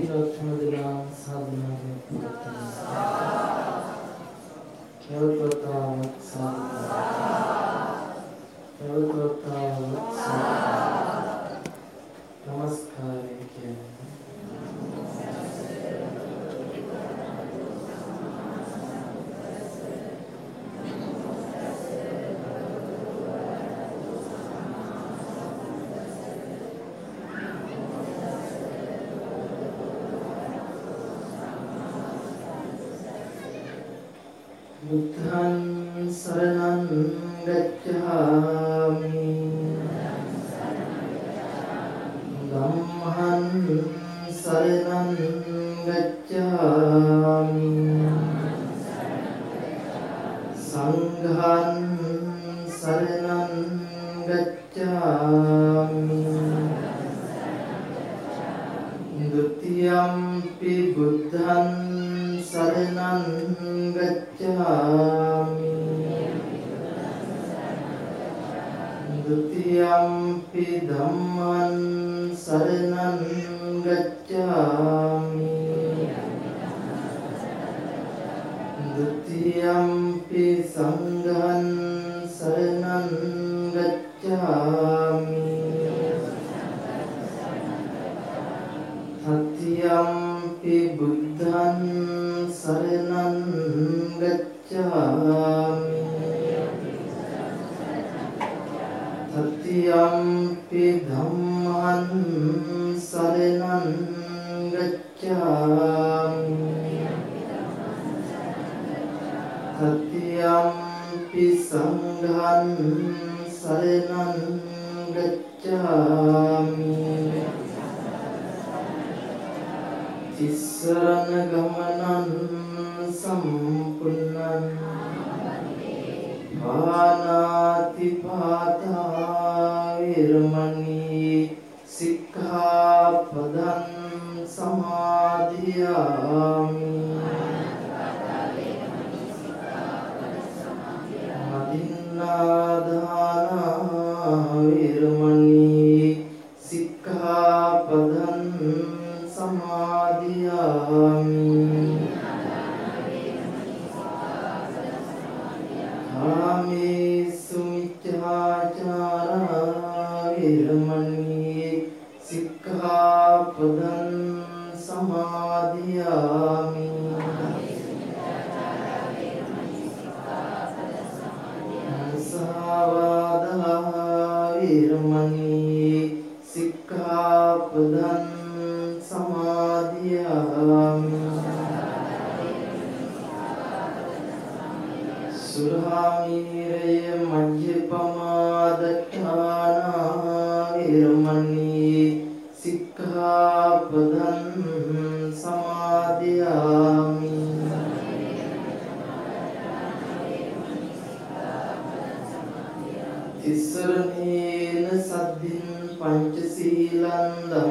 피로토들아 사분하게 부르다. 배울 것다 사분하게 배울 것다.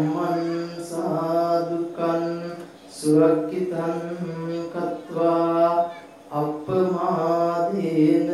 ධම්මං සාදුකං සුරක්කිතං කତ୍වා අප්පමාදේන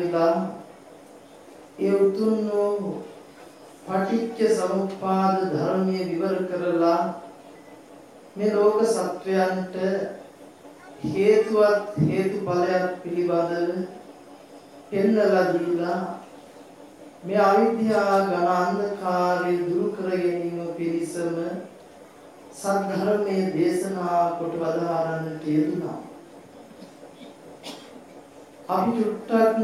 වෙලා ඒ උතුම් වූ පටිච්ච සමුප්පාද ධර්මයේ විවර කරලා මේ ලෝක සත්වයන්ට හේතුවත් හේතුඵලයක් පිළිබඳව පෙන්වලා දීලා මේ අවිද්‍යා ඝන අන්ධකාරය දුරු කර ගැනීම පිණිසම සද්ධර්මයේ දේශනා කොට වදාරන්නට යෙදුණා. අපි චුට්ටක්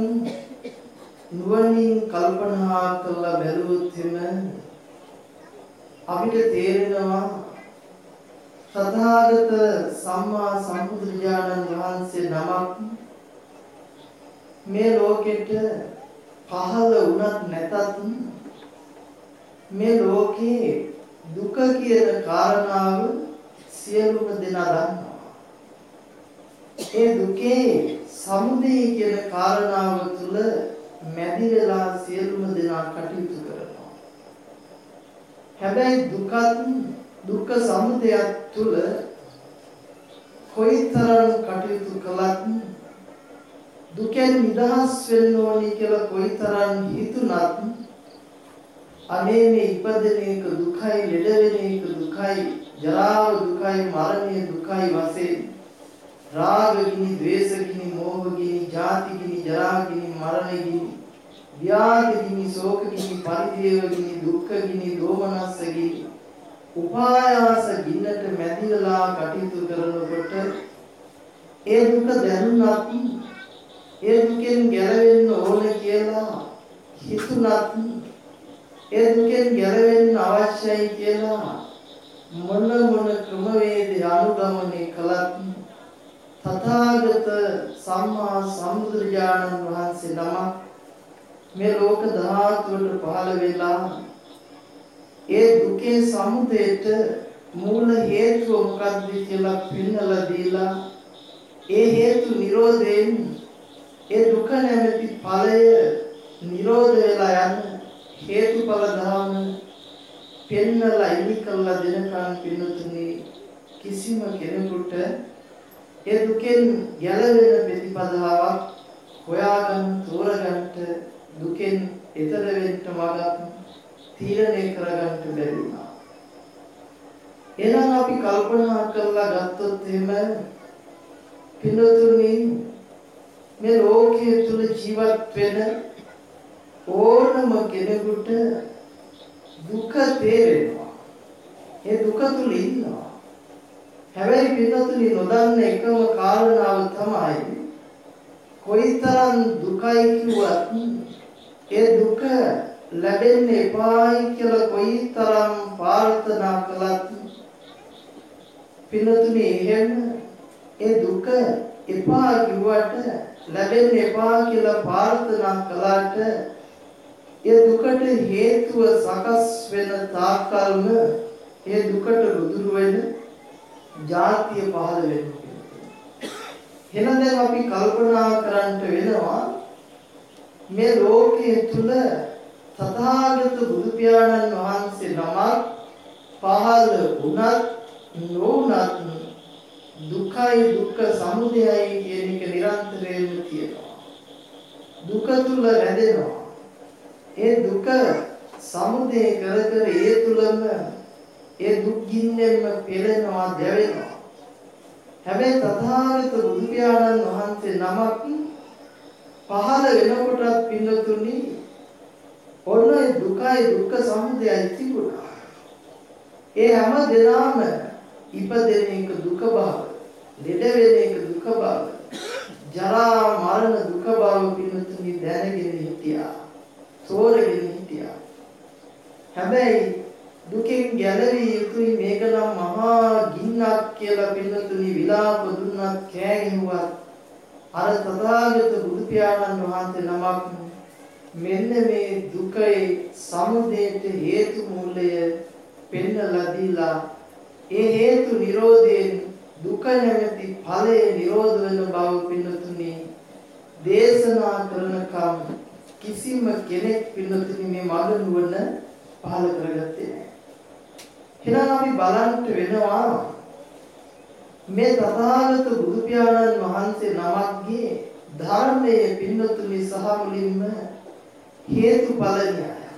නුවණින් කල්පනා කරලා බැලුවොත් එම අපිට තේරෙනවා තථාගත සම්මා සම්බුදුරජාණන් වහන්සේ නමක් මේ ලෝකෙට පහළ වුණත් නැතත් මේ ලෝකේ දුක කියන කාරණාව සියලුම දෙනා දන්නවා. ඒ දුකේ සමුදය කියන කාරණාව තුල මැදි වෙලා සියලුම දෙනා කටයුතු කරනවා. හැබැයි දුකත් දුක්ඛ සමුදයත් තුල කොයිතරම් කටයුතු කළත් දුකෙන් නිදහස් වෙන්න ඕනි කියලා කොයිතරම් හිතුණත් අනේ මේ ඉපදෙන එක දුකයි ලෙඩ වෙන එක දුකයි ජරාව දුකයි මරණය දුකයි වශයෙන් රාග ගිනි ද්වේෂ ගිනි මෝහ ගිනි ජාති ගිනි ජරා ගිනි මරණ ගිනි ව්‍යාධි ගිනි ශෝක ගිනි පරිදේව ගිනි දුක්ඛ ගිනි දෝමනස්ස ගිනි උපායාස ගින්නට මැදිලා කටයුතු කරනකොට ඒ දුක දැනුණත් ඒ දුකෙන් ගැලවෙන්න ඕන කියලා හිතුණත් ඒ දුකෙන් ගැලවෙන්න අවශ්‍යයි කියලා මොන මොන ක්‍රමවේද අනුගමනය කළත් තථාගත සම්මා සම්බුදුරජාණන් වහන්සේ නමක් මේ ලෝක ධාතුවට පහළ වෙලා ඒ දුකේ සමුදයට මූල හේතුව මොකක්ද කියලා පෙන්වලා දීලා ඒ හේතු නිරෝධයෙන් ඒ දුක නැමැති ඵලය නිරෝධ වෙලා යන හේතුඵල ධර්ම පෙන්වලා ඉනි කළා දෙනකන් පින්නතුනි කිසිම කෙනෙකුට ඒ දුකෙන් ගැලවෙන ප්‍රතිපදාවක් හොයාගන්න තෝරගන්න දුකෙන් එතර වෙන්න වගක් තීරණය කරගන්න බැරි වුණා. එහෙනම් අපි කල්පනා කරලා ගත්තොත් එහෙම පින්නතුනි මේ ලෝකයේ තුල ජීවත් වෙන ඕනම කෙනෙකුට දුක තේරෙනවා. ඒ දුක තුල ඉන්නවා. හැබැයි පින්නතුනි නොදන්න එකම කාරණාව තමයි කොයිතරම් දුකයි කිව්වත් ඒ දුක ලැබෙන්න එපායි කියලා කොයිතරම් ප්‍රාර්ථනා කළත් පින්නතුනි එහෙම ඒ දුක එපා කිව්වට ලැබෙන්න එපා කියලා ප්‍රාර්ථනා කළාට ඒ දුකට හේතුව සකස් වෙන තාක්කල්ම ඒ දුකට රුදුරු වෙන ಜಾතිය පහළ වෙනවා. එහෙනම් දැන් අපි කල්පනා කරන්න වෙනවා මේ ලෝකයේ තුල තථාගත බුදු පියාණන් වහන්සේ නමක් පහළ වුණත් නොවුණත් දුකයි දුක්ඛ සමුදයයි කියන එක නිරන්තරයෙන්ම තියෙනවා. දුක තුල රැඳෙනවා. ඒ දුක සමුදය කර කර ඒ තුලම ඒ දුක් ගින්නෙන්ම පෙළෙනවා දැවෙනවා. හැබැයි තථාගත බුදු පියාණන් වහන්සේ නමක් පහළ වෙනකොටත් පින්නතුනි ඔන්න දුකයි දුක්ඛ සමුදයයි තිබුණා. ඒ හැම දෙනාම ඉපදෙන එක දුක බව, ලෙඩ වෙන එක දුක බව, ජරා මරණ දුක බව පින්නතුනි දැනගෙන හිටියා. තෝරගෙන හිටියා. හැබැයි දුකෙන් ගැලවිය යුතුයි මේක නම් මහා ගින්නක් කියලා පින්නතුනි විලාප දුන්නත් කෑ ගැහුවත් අර තථාගත බුදු පියාණන් වහන්සේ නමක් මෙන්න මේ දුකේ සමුදයට හේතු මූලය පෙන්නලා දීලා ඒ හේතු නිරෝධයෙන් දුක නැමැති ඵලය නිරෝධ වෙන බව පින්නතුනි දේශනා කරනකම් කිසිම කෙනෙක් පින්නතුනි මේ මඟ නුවණ පහල කරගත්තේ නැහැ. එහෙනම් අපි බලන්න වෙනවා මේ තථාගත බුදු පියාණන් වහන්සේ නමක්ගේ ධර්මයේ පින්නතුනි සහ මුලින්ම හේතුඵල න්‍යාය.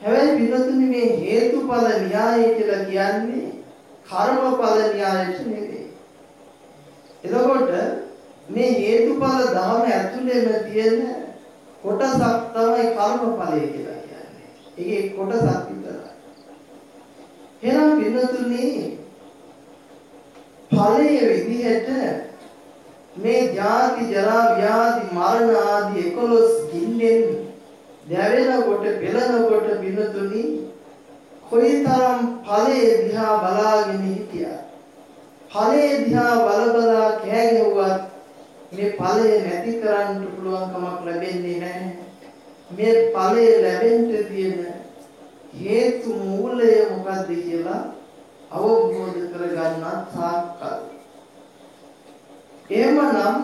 හැබැයි පින්නතුනි මේ හේතුඵල න්‍යාය කියලා කියන්නේ කර්මඵල න්‍යායට නෙවෙයි. එතකොට මේ හේතුඵල ධර්ම ඇතුළේම තියෙන කොටසක් තමයි කර්මඵලය කියලා කියන්නේ. ඒකේ කොටසක් විතරයි. එහෙනම් පින්නතුනි ඵලයේ විදිහට මේ ජාති ජරා ව්‍යාධි මරණ ආදී 11 ගින්නෙන් දැවෙනකොට පෙළෙනකොට පින්නතුනි කොයිතරම් ඵලයේ දිහා බලාගෙන හිටියා. ඵලයේ දිහා බල බලා කෑ ගැහුවත් මේ ඵලය නැති කරන්න පුළුවන් කමක් ලැබෙන්නේ නැහැ. මේ ඵලය ලැබෙන්න තියෙන හේතු මූලය මොකද්ද කියලා අවබෝධ කරගන්න තාක්කල්. එහෙමනම්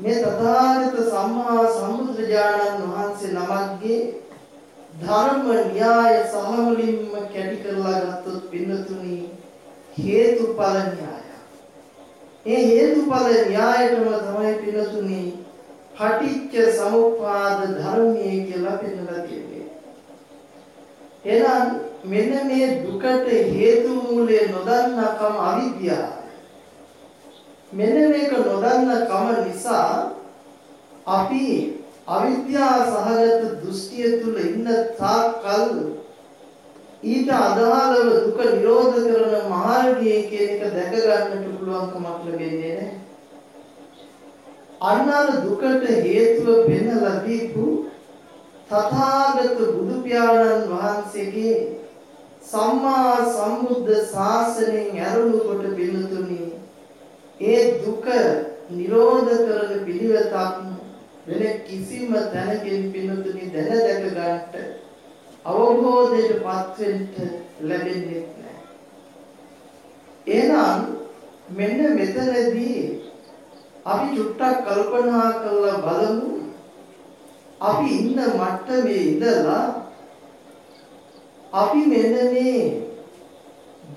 මේ තථාගත සම්මා සම්බුදුරජාණන් වහන්සේ නමක්ගේ ධර්ම න්‍යාය සහ මුලින්ම කැටි කරලා ගත්තොත් පින්නතුනි හේතුඵල න්‍යාය. ඒ හේතුඵල න්‍යායතම තමයි පින්නතුනි පටිච්ච සමුප්පාද ධර්මයේ කියලා පෙන්නලා තියෙන්නේ. එහෙනම් මෙන්න මේ දුකට හේතු මූලය නොදන්නකම අවිද්‍යාව. මෙන්න මේක නොදන්න කම නිසා අපි අවිද්‍යා සහගත දෘෂ්ටිය තුල ඉන්න තාක්කල් ඊට අදාළව දුක නිරෝධ කරන මාර්ගය කියන එක දැක ගන්නට පුළුවන්කමක් ලැබෙන්නේ නැහැ. අන්නාර දුකට හේතුව පෙන්වලා දීපු තථාගත බුදු පියාණන් වහන්සේගේ සම්මා සම්බුද්ධ ශාසනයෙන් ඇරුණු කොට බිඳුතුනි ඒ දුක නිරෝධ කරන පිළිවෙතක් වෙන කිසිම තැනකින් පින්නතුනි දැන දැක ගන්නට අවබෝධයටපත් වෙන්න ලැබෙන්නේ නැහැ. එහෙනම් මෙන්න මෙතනදී අපි චුට්ටක් කල්පනා කරලා බලමු අපි ඉන්න මට්ටමේ ඉඳලා අපි මෙන්න මේ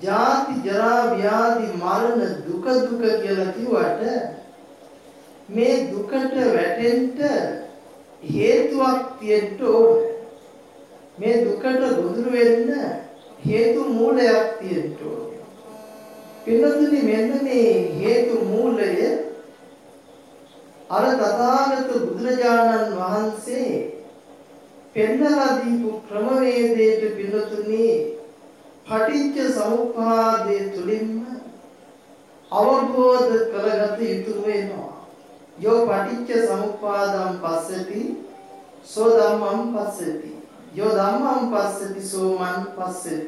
ජාති ජරා ව්‍යාධි මරණ දුක දුක කියලා කිව්වට මේ දුකට වැටෙන්න හේතුවක් තියෙන්න ඕන. මේ දුකට ගොදුරු වෙන්න හේතු මූලයක් තියෙන්න ඕන. පින්නතුනි මෙන්න මේ හේතු මූලය අර තථාගත බුදුරජාණන් වහන්සේ පෙන්නලා දීපු ක්‍රමවේදයට පින්නතුනි පටිච්ච සමුප්පාදයේ තුලින්ම අවබෝධ කරගත යුතු වෙනවා. යෝ පටිච්ච සමුප්පාදං පස්සති සෝ ධම්මං පස්සති. යෝ ධම්මං පස්සති සෝ මං පස්සති.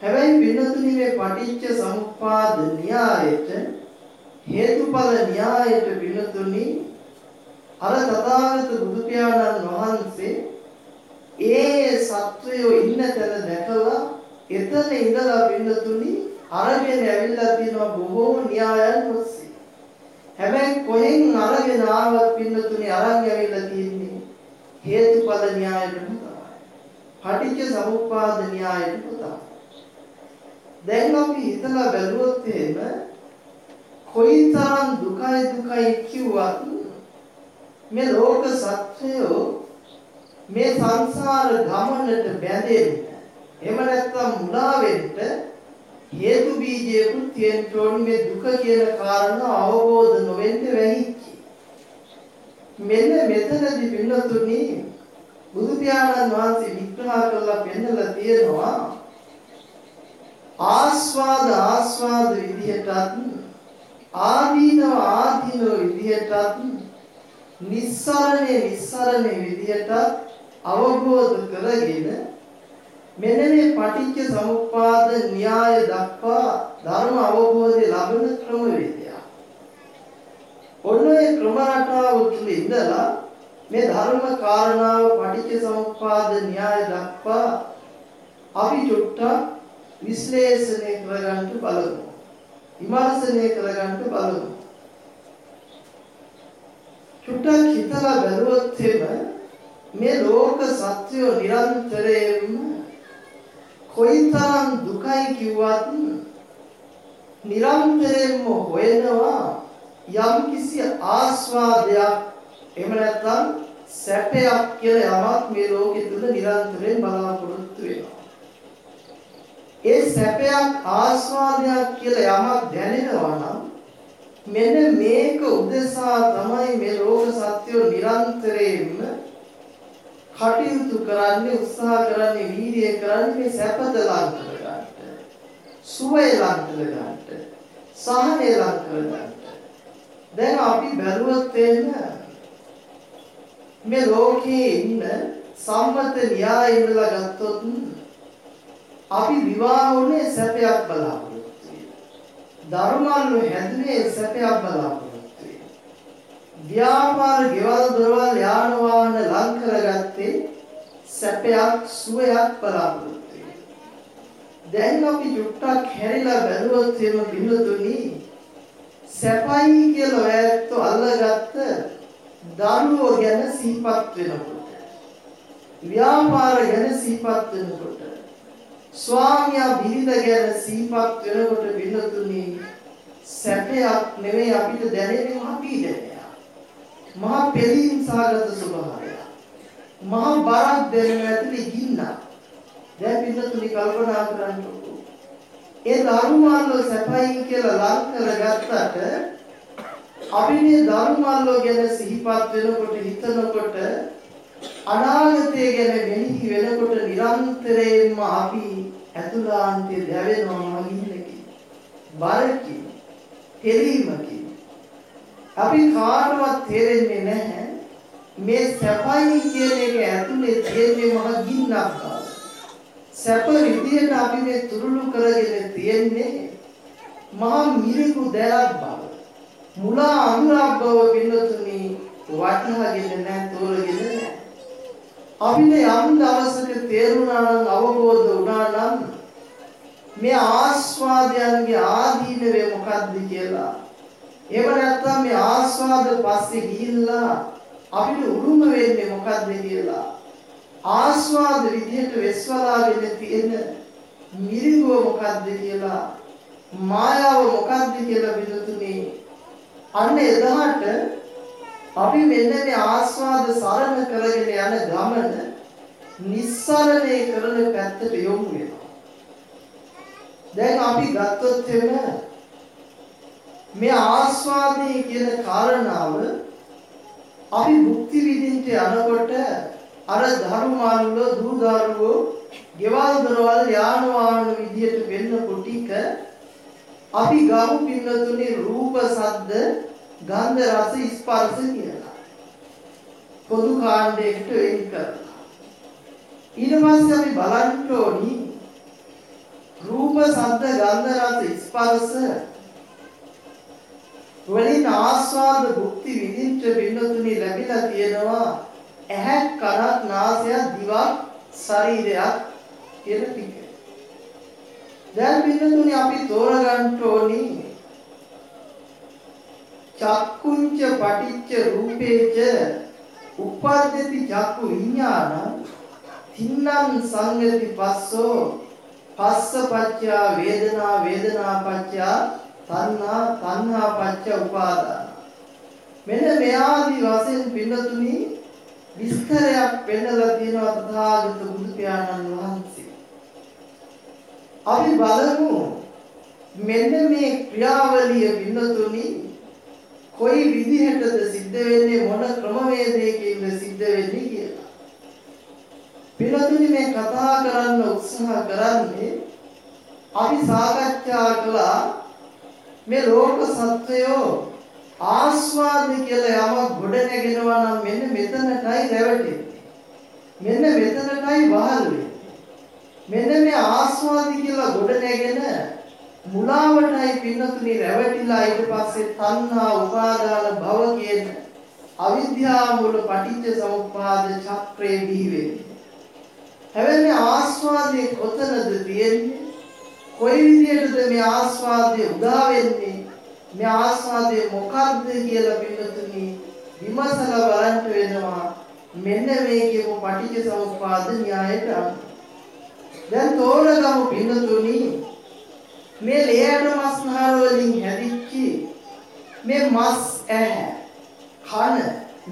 හැබැයි පින්නතුනි මේ පටිච්ච සමුප්පාද න්‍යායෙට හේතුඵල න්‍යායට පිළිතුරුනි අර තථාගත බුදු පියාණන් වහන්සේ ඒ සත්වයෝ ඉන්න තැන දැකලා එතන ඉඳලා පිළිතුරුනි අරගෙන ඇවිල්ලා තියෙනවා බොහෝ න්‍යායන් ඔස්සේ. හැබැයි කොහෙන් අරගෙන ආවත් පිළිතුරුනි අරන් ඇවිල්ලා තියෙන්නේ හේතුඵල න්‍යායටම තමයි. පටිච්ච සමුප්පාද න්‍යායටම තමයි. දැන් අපි හිතලා බැලුවොත් එහෙම කොයිතරම් දුකයි දුකයි කිව්වත් මේ ලෝක සත්‍යය මේ සංසාර ගමනට බැඳෙන්න එහෙම නැත්නම් මුලා වෙන්න හේතු බීජයකුත් තියෙන්න ඕනේ මේ දුක කියන කාරණා අවබෝධ නොවෙන්න වෙහිච්ච. මෙන්න මෙතනදී පින්නතුනි බුදු පියාණන් වහන්සේ විග්‍රහ කරලා පෙන්නලා තියෙනවා ආස්වාද ආස්වාද විදිහටත් ආදීනව ආදීනව විදිහටත් නිස්සරණේ නිස්සරණේ විදිහටත් අවබෝධ කරගෙන මෙන්න මේ පටිච්ච සමුප්පාද න්‍යාය දක්වා ධර්ම අවබෝධය ලබන ක්‍රමවේදය. ඔන්නේ ක්‍රම රටාව තුළ ඉඳලා මේ ධර්ම කාරණාව පටිච්ච සමුප්පාද න්‍යාය දක්වා අපි චුට්ටක් විශ්ලේෂණය කරගන්න බලමු. විමර්ශනය කරගන්න බලමු. චුට්ටක් හිතලා බැලුවොත් මේ ලෝක සත්‍යය නිරන්තරයෙන්ම කොයිතරම් දුකයි කිව්වත් නිරන්තරයෙන්ම හොයනවා යම් කිසි ආස්වාදයක් එහෙම නැත්නම් සැපයක් කියලා යමක් මේ ලෝකෙ තුල නිරන්තරයෙන් බලාපොරොත්තු වෙනවා. ඒ සැපයක් ආස්වාදයක් කියලා යමක් දැනෙනවා නම් මෙන්න මේක උදෙසා තමයි මේ ලෝක සත්‍යය නිරන්තරයෙන්ම කටයුතු කරන්නේ උත්සාහ කරන්නේ වීර්යය කරන්නේ මේ සැපද ලං කරගන්න. සුවය ලං කරගන්න. සහනය ලං කරගන්න. දැන් අපි බැලුවත් එන්න මේ ලෝකයේ ඉන්න සම්මත න්‍යාය ඉඳලා ගත්තොත් අපි විවාහ වුණේ සැපයක් බලාපොරොත්තු ධර්මල්ලු හැදුනේ සැපයක් බලාපොරොත්තු ව්‍යාපාර ගෙවල් දොරවල් යාන වාහන ලං කරගත්තේ සැපයක් සුවයක් බලාපොරොත්තු දැන් අපි චුට්ටක් හැරිලා බැලුවොත් එම බිඳුතුනි සැපයි කියලා ඇත්ත අල්ලගත්ත දරුවෝ ගැන සිහිපත් වෙනකොට ව්‍යාපාර ගැන සිහිපත් වෙනකොට ස්වාමියා බිරිඳ ගැන සිහිපත් වෙනකොට බිඳතුනි සැපයක් නෙවෙයි අපිට දැනෙන්නේ මහ පීඩනයක්. මහ පෙළීම් සාගත ස්වභාවයක්. මහ බරක් දැනෙන ඇතුලේ ගින්න. දැන් බිඳතුනි කල්පනා කරන්නකෝ. ඒ ධර්මාල්ලෝ සැපයි කියලා ලං කරගත්තට අපි මේ ධර්මාල්ලෝ ගැන සිහිපත් වෙනකොට හිතනකොට අනාගතය ගැන මෙනෙහි වෙනකොට නිරන්තරයෙන්ම අපි ඇතුළාන්තයේ දැවෙනවා මගින්නකි. බරකි. කෙලීමකි. අපි කාටවත් තේරෙන්නේ නැහැ මේ සැපයි කියන එක ඇතුලේ තියෙන්නේ මහ ගින්නක් බව. සැප විදියට අපි මේ තුරුළු කරගෙන තියෙන්නේ මහා මිරිකු දැලක් බව. මුලා අනුරක් බව පින්නතුනි වටහාගෙන නැහැ තෝරගෙන නැහැ. අපිට යම් දවසක තේරුණා නම් අවබෝධ වුණා නම් මේ ආස්වාදයන්ගේ ආදීනවේ මොකද්ද කියලා. එහෙම නැත්නම් මේ ආස්වාද පස්සේ ගිහිල්ලා අපිට උරුම වෙන්නේ මොකද්ද කියලා. ආස්වාද විදිහට වෙස්වලාගෙන තියෙන මිරිඟුව මොකද්ද කියලා මායාව මොකද්ද කියලා බිඳුතුනේ අන්න එදාට අපි මෙන්න මේ ආස්වාද සරණ කරගෙන යන ගමන නිස්සරණේ කරන පැත්තට යොමු වෙනවා. දැන් අපි ගත්තොත් එන්න මේ ආස්වාදයේ කියන කාරණාව අපි භුක්ති විඳින්න යනකොට අර ධර්මාල්ල දූ දරුවෝ ගෙවල් දරවල් යාන වාහන විදියට වෙන්න කොටික අපි ගමු පින්නතුනේ රූප සද්ද ගන්ධ රස ස්පර්ශ කියලා. පොදු කාණ්ඩයකට වෙන් කරලා. ඊට පස්සේ අපි බලන්න ඕනි රූප, ශබ්ද, ගන්ධ, රස, ස්පර්ශ වලින් ආස්වාද භුක්ති විඳින්න පින්නතුනි ලැබිලා තියෙනවා ඇහක් කනක් නාසයක් දිවක් ශරීරයක් කියන ටික. දැන් පින්නතුනි අපි තෝරගන්න ඕනි චක්කුංච පටිච්ච රූපේච උපද්දති චක්කු විඥාන තින්නම් සංගති පස්සෝ පස්ස පච්චා වේදනා වේදනා පච්චා තණ්හා තණ්හා පච්ච උපාදාන. මෙන්න මෙයාදි වශයෙන් පින්නතුනි විස්තරයක් පෙන්නලා තියෙනවා තථාගත බුදු පියාණන් වහන්සේ. අපි බලමු මෙන්න මේ ක්‍රියාවලිය පින්නතුනි කොයි විදිහටද සිද්ධ වෙන්නේ මොන ක්‍රමවේදයකින්ද සිද්ධ වෙන්නේ කියලා. පිළිතුරු මේ කතා කරන්න උත්සාහ කරන්නේ අපි සාකච්ඡා කළා මේ ලෝක සත්වයෝ ආස්වාද කියලා යමක් ගොඩ නැගෙනවා නම් මෙන්න මෙතනටයි රැවටෙන්නේ. මෙන්න මෙතනටයි වහල් වෙන්නේ. මෙන්න මේ ආස්වාද කියලා ගොඩ නැගෙන මුලාවටයි පින්නතුනි රැවටිලා ඊට පස්සේ තණ්හා උපාදාන භව කියන අවිද්‍යාව මුල පටිච්ච සමුප්පාද චක්‍රේ බිහි වෙන්නේ. හැබැයි ආස්වාදයේ කොතනද තියෙන්නේ? කොයි විදියටද මේ ආස්වාදයේ උදා වෙන්නේ? මේ ආස්වාදයේ මොකක්ද කියලා පින්නතුනි විමසලා බලන්න වෙනවා. මෙන්න මේ කියපු පටිච්ච සමුප්පාද න්‍යායට අනුව. දැන් තෝරගමු පින්නතුනි මේ ලේයට මස් නහර වලින් හැදිච්ච මේ මස් ඇහැ කන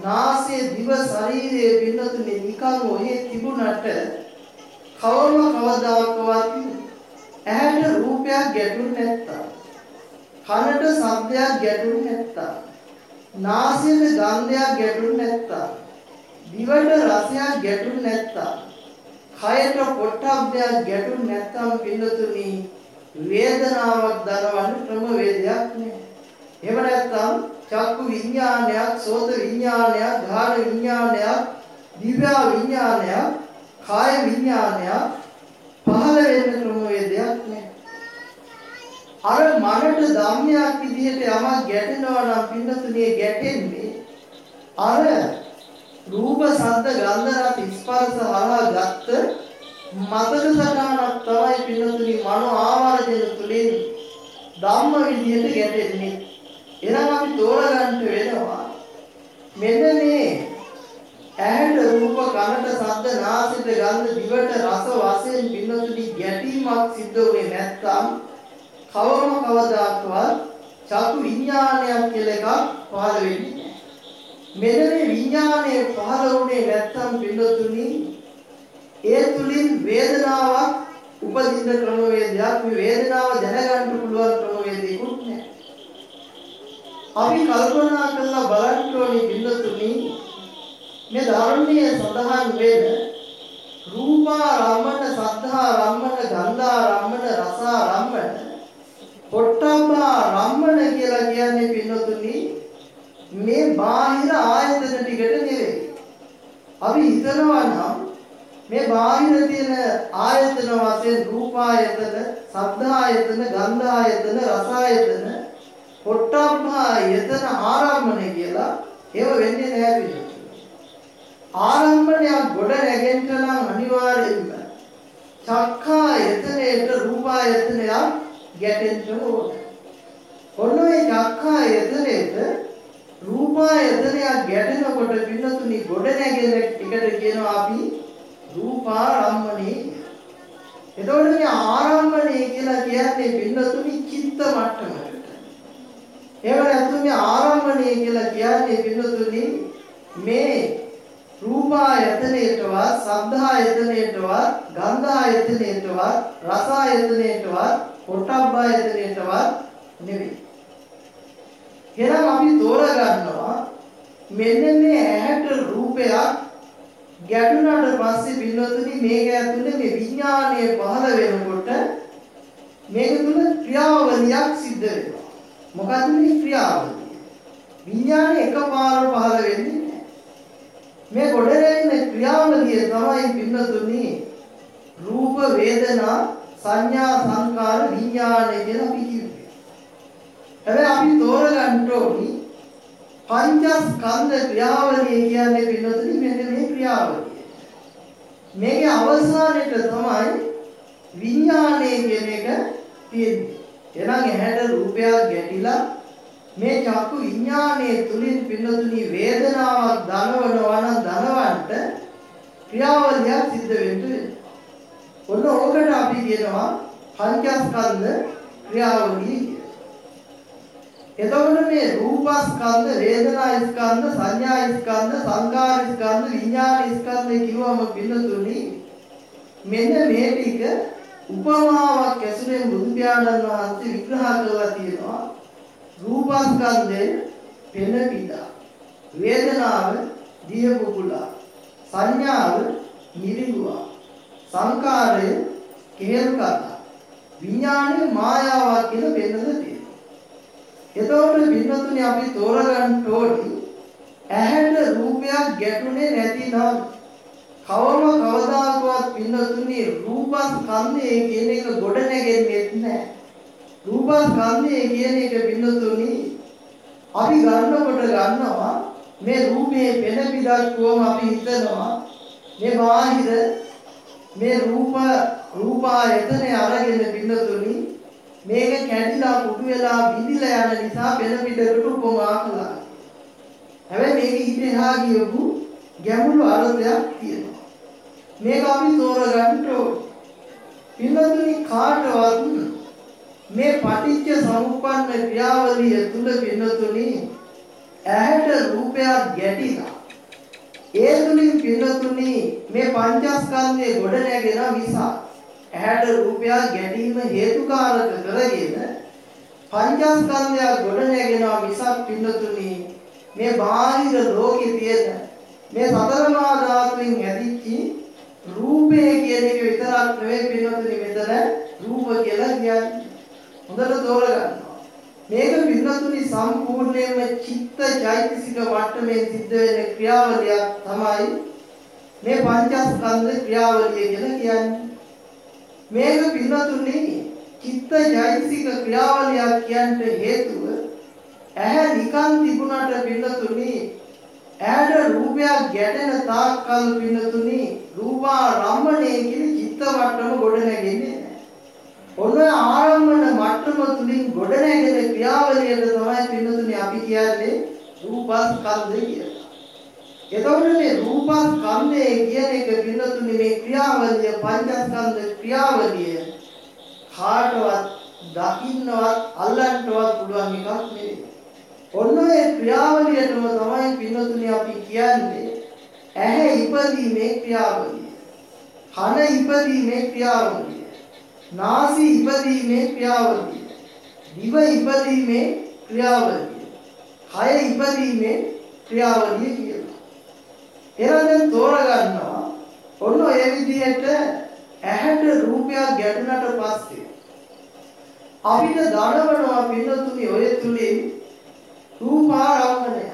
නාසය දිව ශරීරයේ පින්නතුනේ නිකන් ඔහේ තිබුණට කවම කවදාකවත් ඇහැට රූපයක් ගැටුනේ නැත්තම් කනට ශබ්දයක් ගැටුනේ නැත්තම් නාසයට ගන්ධයක් ගැටුනේ නැත්තම් දිවට රසයක් ගැටුනේ නැත්තම් කයට පොට්ටබ්බයක් ගැටුනේ නැත්තම් පින්නතුනි වේදනාවක් දරවන්න ක්‍රමවේදයක් නෑ. එහෙම නැත්නම් චක්කු විඥානයක්, සෝත විඥානයක්, ධාන විඥානයක්, දිව්‍ය විඥානයක්, කාය විඥානයක් පහළ වෙන්න ක්‍රමවේදයක් නෑ. අර මනට ධම්මයක් විදිහට යමක් ගැටෙනවා නම් පින්නතුනේ ගැටෙන්නේ අර රූප, ශබ්ද, ගන්ධ, රස, ස්පර්ශ හරහා ගත්ත මතක සටහනක් තමයි පින්නතුනි මනෝ ආවරණය තුළින් ධම්ම විදියට ගැටෙන්නේ. එහෙනම් අපි තෝරගන්න වෙනවා මෙන්න මේ ඇහැට රූප කනට ශබ්ද නාසයට ගන්ධ දිවට රස වශයෙන් පින්නතුනි ගැටීමක් සිද්ධ වෙන්නේ නැත්නම් කවම කවදාකවත් චක්කු විඥානයක් කියලා එකක් පහළ වෙන්නේ නැහැ. මෙන්න මේ විඥානය පහළ වුණේ නැත්නම් පින්නතුනි ඒ තුලින් වේදනාවක් උපදින්න ක්‍රමවේදයක් මේ වේදනාව දැනගන්න පුළුවන් ක්‍රමවේදයකුත් නැහැ. අපි කල්පනා කරලා බලන්න ඕනේ බින්දුතුනි මේ ධර්මයේ සඳහන් වෙන රූපාරම්මන සද්ධාරම්මන ගන්ධාරම්මන රසාරම්මන පොට්ටම්බාරම්මන කියලා කියන්නේ පින්නතුනි මේ බාහිර ආයතන ටිකට නෙවෙයි. අපි හිතනවා නම් මේ බාහිර තියෙන ආයතන වශයෙන් රූපායතන, සද්ධායතන, ගන්ධායතන, රසායතන, පොට්ටබ්බායතන ආරම්භණය කියලා ඒව වෙන්නේ නැහැ පිළිතුරු. ආරම්භණයක් ගොඩ නැගෙන්න නම් අනිවාර්යෙන්ම චක්ඛායතනයේට රූපායතනයක් ගැටෙන්න ඕනේ. ඔන්න ඒ චක්ඛායතනයේට රූපායතනයක් ගැටෙනකොට පින්නතුනි ගොඩ නැගෙන එකට කියනවා අපි රූපාරම්මණේ එතකොට මේ ආරම්මණය කියලා කියන්නේ පින්නතුනි චිත්ත මට්ටමකට. එහෙම නැත්නම් මේ ආරම්මණය කියලා කියන්නේ පින්නතුනි මේ රූපායතනයටවත්, සද්ධායතනයටවත්, ගන්ධායතනයටවත්, රසායතනයටවත්, පොට්ටබ්බායතනයටවත් නෙවෙයි. එහෙනම් අපි තෝරගන්නවා මෙන්න මේ ඇහැට රූපයක් ගැටුණාට පස්සේ පින්වතුනි මේක ඇතුලේ මේ විඥානය පහළ වෙනකොට මේක තුල ක්‍රියාවලියක් සිද්ධ වෙනවා. මොකද්ද මේ ක්‍රියාවලිය? විඥානය එකපාර පහළ වෙන්නේ නැහැ. මේ ගොඩනැගෙන ක්‍රියාවලිය තමයි පින්වතුනි රූප වේදනා සංඥා සංකාර විඥානය කියලා අපි කිව්වේ. හැබැයි අපි තෝරගන්න ඕනි පංචස්කන්ධ ක්‍රියාවලිය කියන්නේ පින්නතුනි මෙන්න මේ ක්‍රියාවලිය. මේකේ අවසානයේ තමයි විඥානය කියන එක තියෙන්නේ. එහෙනම් ඇහැට රූපයක් ගැටිලා මේ චක්කු විඥානයේ තුලින් පින්නතුනි වේදනාවක් දනවනවා නම් දනවන්න ක්‍රියාවලියක් සිද්ධ වෙන්න වෙනවා. ඔන්න ඕකට අපි කියනවා පංචස්කන්ධ ක්‍රියාවලිය කියලා. එතකොට මේ රූපස්කන්ධ, වේදනාස්කන්ධ, සංඥාස්කන්ධ, සංකාරස්කන්ධ, විඥානස්කන්ධ කිව්වම පින්නතුනි මෙන්න මේ ටික උපමාවක් ඇසුරෙන් බුදු පියාණන් වහන්සේ විග්‍රහ කරලා තියෙනවා. රූපස්කන්ධය පෙන පිටා. වේදනාව දිය කුකුලා. සංඥාව නිරිගුවා. සංකාරය කෙහෙල් කරා. විඥානය මායාවක් කියලා පෙන්නද තියෙනවා. එතකොට පින්නතුනි අපි තෝරගන්න ඕනි ඇහැට රූපයක් ගැටුනේ නැතිනම් කවම කවදාකවත් පින්නතුනි රූපස්කන්ධය කියන එක ගොඩ නැගෙන්නේ නැහැ. රූපස්කන්ධය කියන එක පින්නතුනි අපි ගන්නකොට ගන්නවා මේ රූපේ පෙන පිටක්වම අපි හිතනවා මේ බාහිර මේ රූප රූපායතනේ අරගෙන පින්නතුනි මේක කැඩිලා කුඩු වෙලා බිඳිලා යන නිසා පෙන පිටකට උපමා කළා. හැබැයි මේක ඉතිහා කියපු ගැඹුරු අර්ථයක් තියෙනවා. මේක අපි තෝරගන්න ඕනේ. පින්නතුනි කාටවත් මේ පටිච්ච සමුප්පන්න ක්‍රියාවලිය තුල පින්නතුනි ඇහැට රූපයක් ගැටිලා ඒ තුලින් පින්නතුනි මේ පංචස්කන්ධයේ ගොඩ නැගෙන මිස ඇහැට රූපයක් ගැටීම හේතුකාරක කරගෙන පංචස්කන්ධය ගොඩ නැගෙනවා මිසක් පින්නතුනි මේ බාහිර ලෝකේ තියෙන මේ සතර මහා ධාතුන් ඇතිච්ච රූපය කියන එක විතරක් නෙවෙයි පින්නතුනි මෙතන රූප කියලා කියන්නේ. හොඳට තෝරගන්නවා. මේක පින්නතුනි සම්පූර්ණයෙන්ම චිත්ත චෛතසික මට්ටමේ සිද්ධ වෙන ක්‍රියාවලියක් තමයි මේ පංචස්කන්ධ ක්‍රියාවලිය කියලා කියන්නේ. මේක පින්නතුනි චිත්ත චෛතසික ක්‍රියාවලියක් කියන්න හේතුව ඇහැ නිකන් තිබුණාට පින්නතුනි ඇහැට රූපයක් ගැටෙන තාක්කල් පින්නතුනි රූපා රම්මණය කියන චිත්ත මට්ටම ගොඩ නැගෙන්නේ නැහැ. ඔන්න ආරම්මන මට්ටම තුලින් ගොඩ නැගෙන ක්‍රියාවලියට තමයි පින්නතුනි අපි කියන්නේ රූපස්කන්ධය කියලා. එතකොට මේ රූපස්කන්ධය කියන එක පින්නතුනි මේ ක්‍රියාවලිය පංචස්කන්ධ ක්‍රියාවලිය කාටවත් දකින්නවත් අල්ලන්නවත් පුළුවන් එකක් නෙවෙයි. ඔන්න ඒ ක්‍රියාවලියටම තමයි පින්නතුනි අපි කියන්නේ ඇහැ ඉපදීමේ ක්‍රියාවලිය. කන ඉපදීමේ ක්‍රියාවලිය. නාසය ඉපදීමේ ක්‍රියාවලිය. දිව ඉපදීමේ ක්‍රියාවලිය. කය ඉපදීමේ ක්‍රියාවලිය කියලා. එහෙනම් දැන් තෝරගන්නවා ඔන්න ඔය විදිහට ඇහැට රූපයක් ගැටුණට පස්සේ අපිට දනවනවා පින්නතුනි ඔය තුලින් රූපාරම්මණය.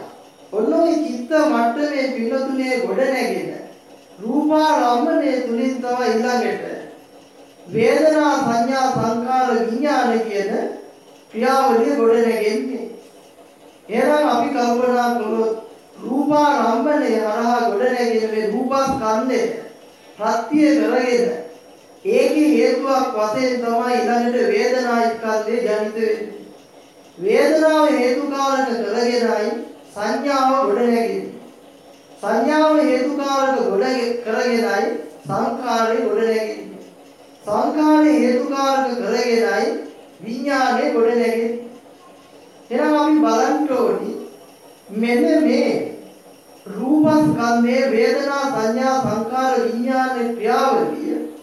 ඔන්න ඔය චිත්ත මට්ටමේ පින්නතුනේ ගොඩ නැගෙන රූපාරම්මණය තුලින් තමයි ඊළඟට වේදනා සංඥා සංකාර විඥාන කියන ක්‍රියාවලිය ගොඩ නැගෙන්නේ. එහෙනම් අපි කල්පනා කළොත් රූපාරම්මණය හරහා ගොඩ නැගෙන මේ රූපස්කන්ධය ප්‍රත්‍ය කරගෙන ඒකේ හේතුවක් වශයෙන් තමයි ඊළඟට වේදනා ස්කන්ධය ජනිත වෙන්නේ. වේදනාව හේතුකාරක කරගෙනයි සංඥාව ගොඩනැගෙන්නේ. සංඥාව හේතුකාරක ගොඩ කරගෙනයි සංඛාරය ගොඩනැගෙන්නේ. සංඛාරය හේතුකාරක කරගෙනයි විඥානය ගොඩනැගෙන්නේ. එහෙනම් අපි බලන්න ඕනි මෙන්න මේ රූපස්කන්ධයේ වේදනා සංඥා සංකාර විඥාන ක්‍රියාවලිය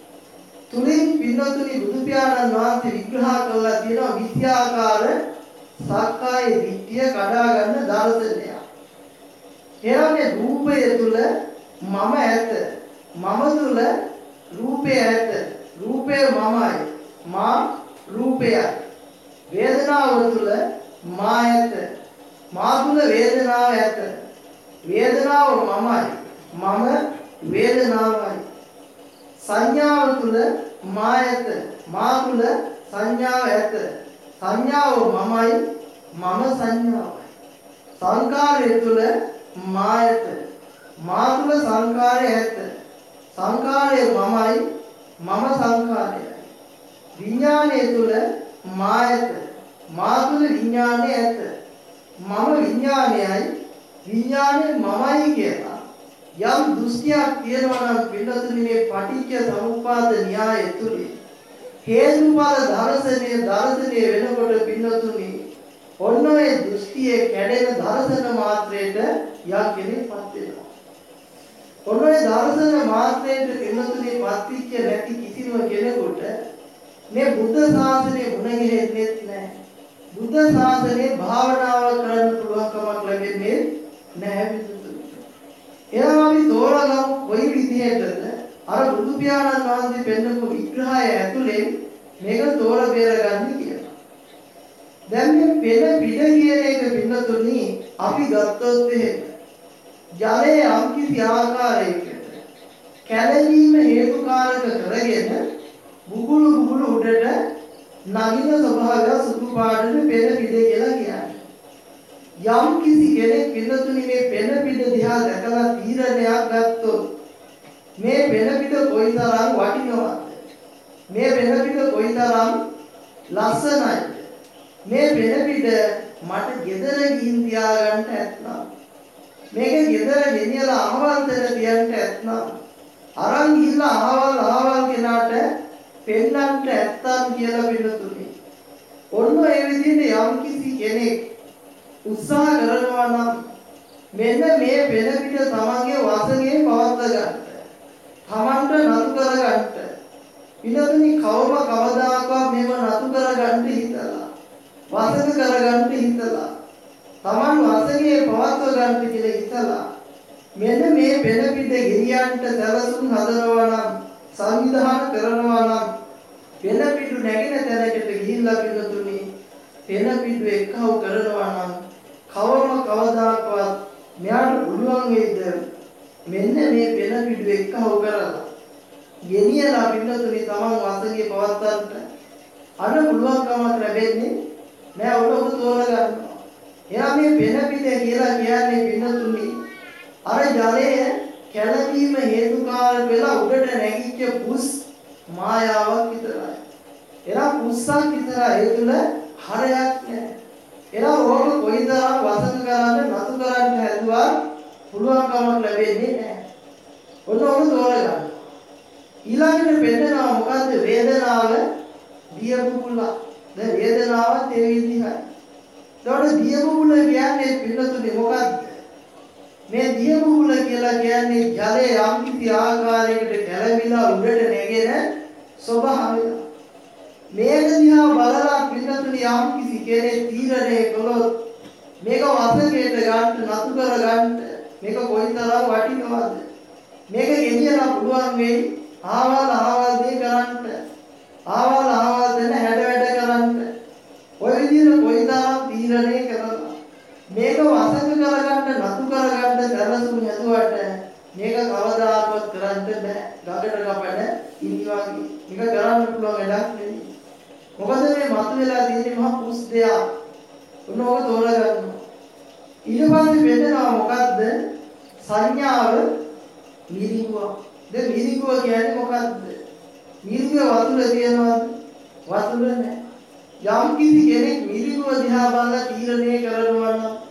තුලින් පින්නතුනි බුදු පියාණන් වහන්සේ විග්‍රහ කරලා තියෙනවා විද්‍යාකාර සක්කාය දිට්ඨිය කඩා ගන්න දර්ශනය. එහෙනම් මේ රූපය තුල මම ඇත. මම තුල රූපය ඇත. රූපය මමයි. මා රූපයයි. වේදනාව තුල මා ඇත. මා තුල වේදනාව ඇත. වේදනාව මමයි. මම වේදනාවයි. සංඥාව තුල මා ඇත. මා තුල සංඥාව ඇත. සංඥාව මමයි මම සංඥාවයි. සංකාරය තුල මායත. මා තුල සංකාරය ඇත. සංකාරය මමයි මම සංකාරයයි. විඥානය තුල මායත. මා තුල විඥානය ඇත. මම විඥානයයි විඥානය මමයි කියලා යම් දෘෂ්ටියක් තියෙනවා නම් පින්නතුනි මේ පටිච්ච සමුප්පාද න්‍යාය තුලින් හේතුඵල දර්ශනය දර්ශනය වෙනකොට පින්නතුනි ඔන්න ඔය දෘෂ්ටියේ කැඩෙන දර්ශන මාත්‍රයට යක් කෙනෙක්පත් වෙනවා. ඔන්න ඔය දර්ශන මාත්‍රයට පින්නතුනි පත්විච්ච නැති කිසිම කෙනෙකුට මේ බුද්ධ ශාසනය මුණ ගැහෙන්නේ නැහැ. බුද්ධ ශාසනයේ භාවනාව කරන්න පුළුවන් කමක් ලැබෙන්නේ නැහැ පින්නතුනි. එනම් අපි තෝරගමු කොයි විදිහටද අර බුදු පියාණන් වහන්සේ පෙන්නපු විග්‍රහය ඇතුලේ මේක තෝර බේරගන්නේ කියලා. දැන් මේ පෙළ පිට කියන එක පින්නතුනි අපි ගත්තොත් එහෙම ජලයේ යම්කිසි ආකාරයකට කැළඹීම හේතුකාරක කරගෙන බුබුලු බුබුලු උඩට නගින ස්වභාවය සුදු පාටට පෙළ පිට කියලා කියන්නේ. යම් කිසි කෙනෙක් පින්නතුනි මේ පෙළ පිට දිහා දැකලා තීරණයක් ගත්තොත් මේ පෙළ පිට කොයිතරම් වටිනවද? මේ පෙළ පිට කොයිතරම් ලස්සනයිද? මේ පෙළ පිට මට ගෙදර ගිහින් තියාගන්න ඇත්නම් මේක ගෙදර ගෙනියලා අහවල් දෙන තියන්න ඇත්නම් අරන් ගිහිල්ලා අහවල් අහවල් කෙනාට පෙන්නන්න ඇත්තම් කියලා පිළිතුරු. ඔන්න ඒ විදිහට යම් කිසි කෙනෙක් උත්සාහ කරනවා නම් මෙන්න මේ වෙන පිට තමන්ගේ වාසගේ පවත්ව ගන්න. තමන්ට නතු කර ගන්න. පිළිතුරු කවම කවදාකවත් මේව නතු කර ගන්න හිතලා. වාසක කර ගන්න හිතලා. තමන් වාසගේ පවත්ව ගන්න කියලා හිතලා. මෙන්න මේ වෙන පිට ගෙරියන්ට සැලසුම් හදනවා නම් සංවිධානය කරනවා නම් වෙන පිටු නැගින තැනකට ගිහිල්ලා පිළිතුරුනි වෙන පිටු එක්කව කරනවා නම් කවම කවදාකවත් මෙයාට පුළුවන් වේද? මෙන්න මේ වෙන පිටු එක්කව කරලා. ගෙනියලා පිළිතුරුනි තමන් වාසගේ පවත්තන්න අර පුළුවන්කමක් ලැබෙන්නේ නෑ ඔන්න ඔබ තෝරගන්නවා. එයා මේ වෙන පිට කියලා කියන්නේ පිළිතුරුනි අර ජලය කැළඹීම හේතුකාරක වෙලා උඩට නැගිච්ච පුස් මායාවක් විතරයි. එනම් පුස්සක් විතරයි ඒ තුල හරයක් නැහැ. එනම් ඕක කොයිතරම් වසක කරන්න නතු කරන්න හැදුවා පුළුවන්කමක් ලැබෙන්නේ නැහැ. ඔන්න ඔබ තෝරගන්න. ඊළඟට පෙන්නනවා මොකද්ද වේදනාව දියබුබුල. දැන් වේදනාවත් ඒ විදිහයි. ඒතකොට දියබුබුල කියන්නේ පින්නතුනේ මොකද්ද? මේ දියබුබුල කියලා කියන්නේ ජලයේ යම්කිසි ආකාරයකට කැළඹිලා උඩට නැගෙන ස්වභාවය. මේක දිහා බලලා පින්නතුනි යම්කිසි කෙනෙක් තීරණය කළොත් මේක වසකයට ගන්න නතු කර ගන්න මේක කොයිතරම් වටිනවද? මේක ගෙනියලා පුළුවන් වෙයි ආවල් ආවල් දේ කරන්න. ආවල් ආවල් දෙන හැඩ වැඩ කරන්න. ඔය විදිහට කොයිතරම් තීරණය කරලා මේක වසක කරගන්න නතු කරගන්න සැලසුම් හැදුවට මේක කවදාකවත් කරන්න බෑ. ගඟට කපන ඉනිවාගේ. මේක කරන්න පුළුවන් වැඩක් නෙවෙයි. මොකද මේ මතුවලා තියෙන්නේ මහා පුස් දෙයක්. උනෝක තෝරගන්නවා. ඊට පස්සේ වෙනවා මොකද්ද? සංඥාව මිරිඟුව. දැන් මිරිඟුව කියන්නේ මොකද්ද? මිරිඟුව වතුර තියනවාද? වතුර නැහැ. යම් කිසි කෙනෙක් මිරිඟුව දිහා බලලා තීරණය කරනවා නම්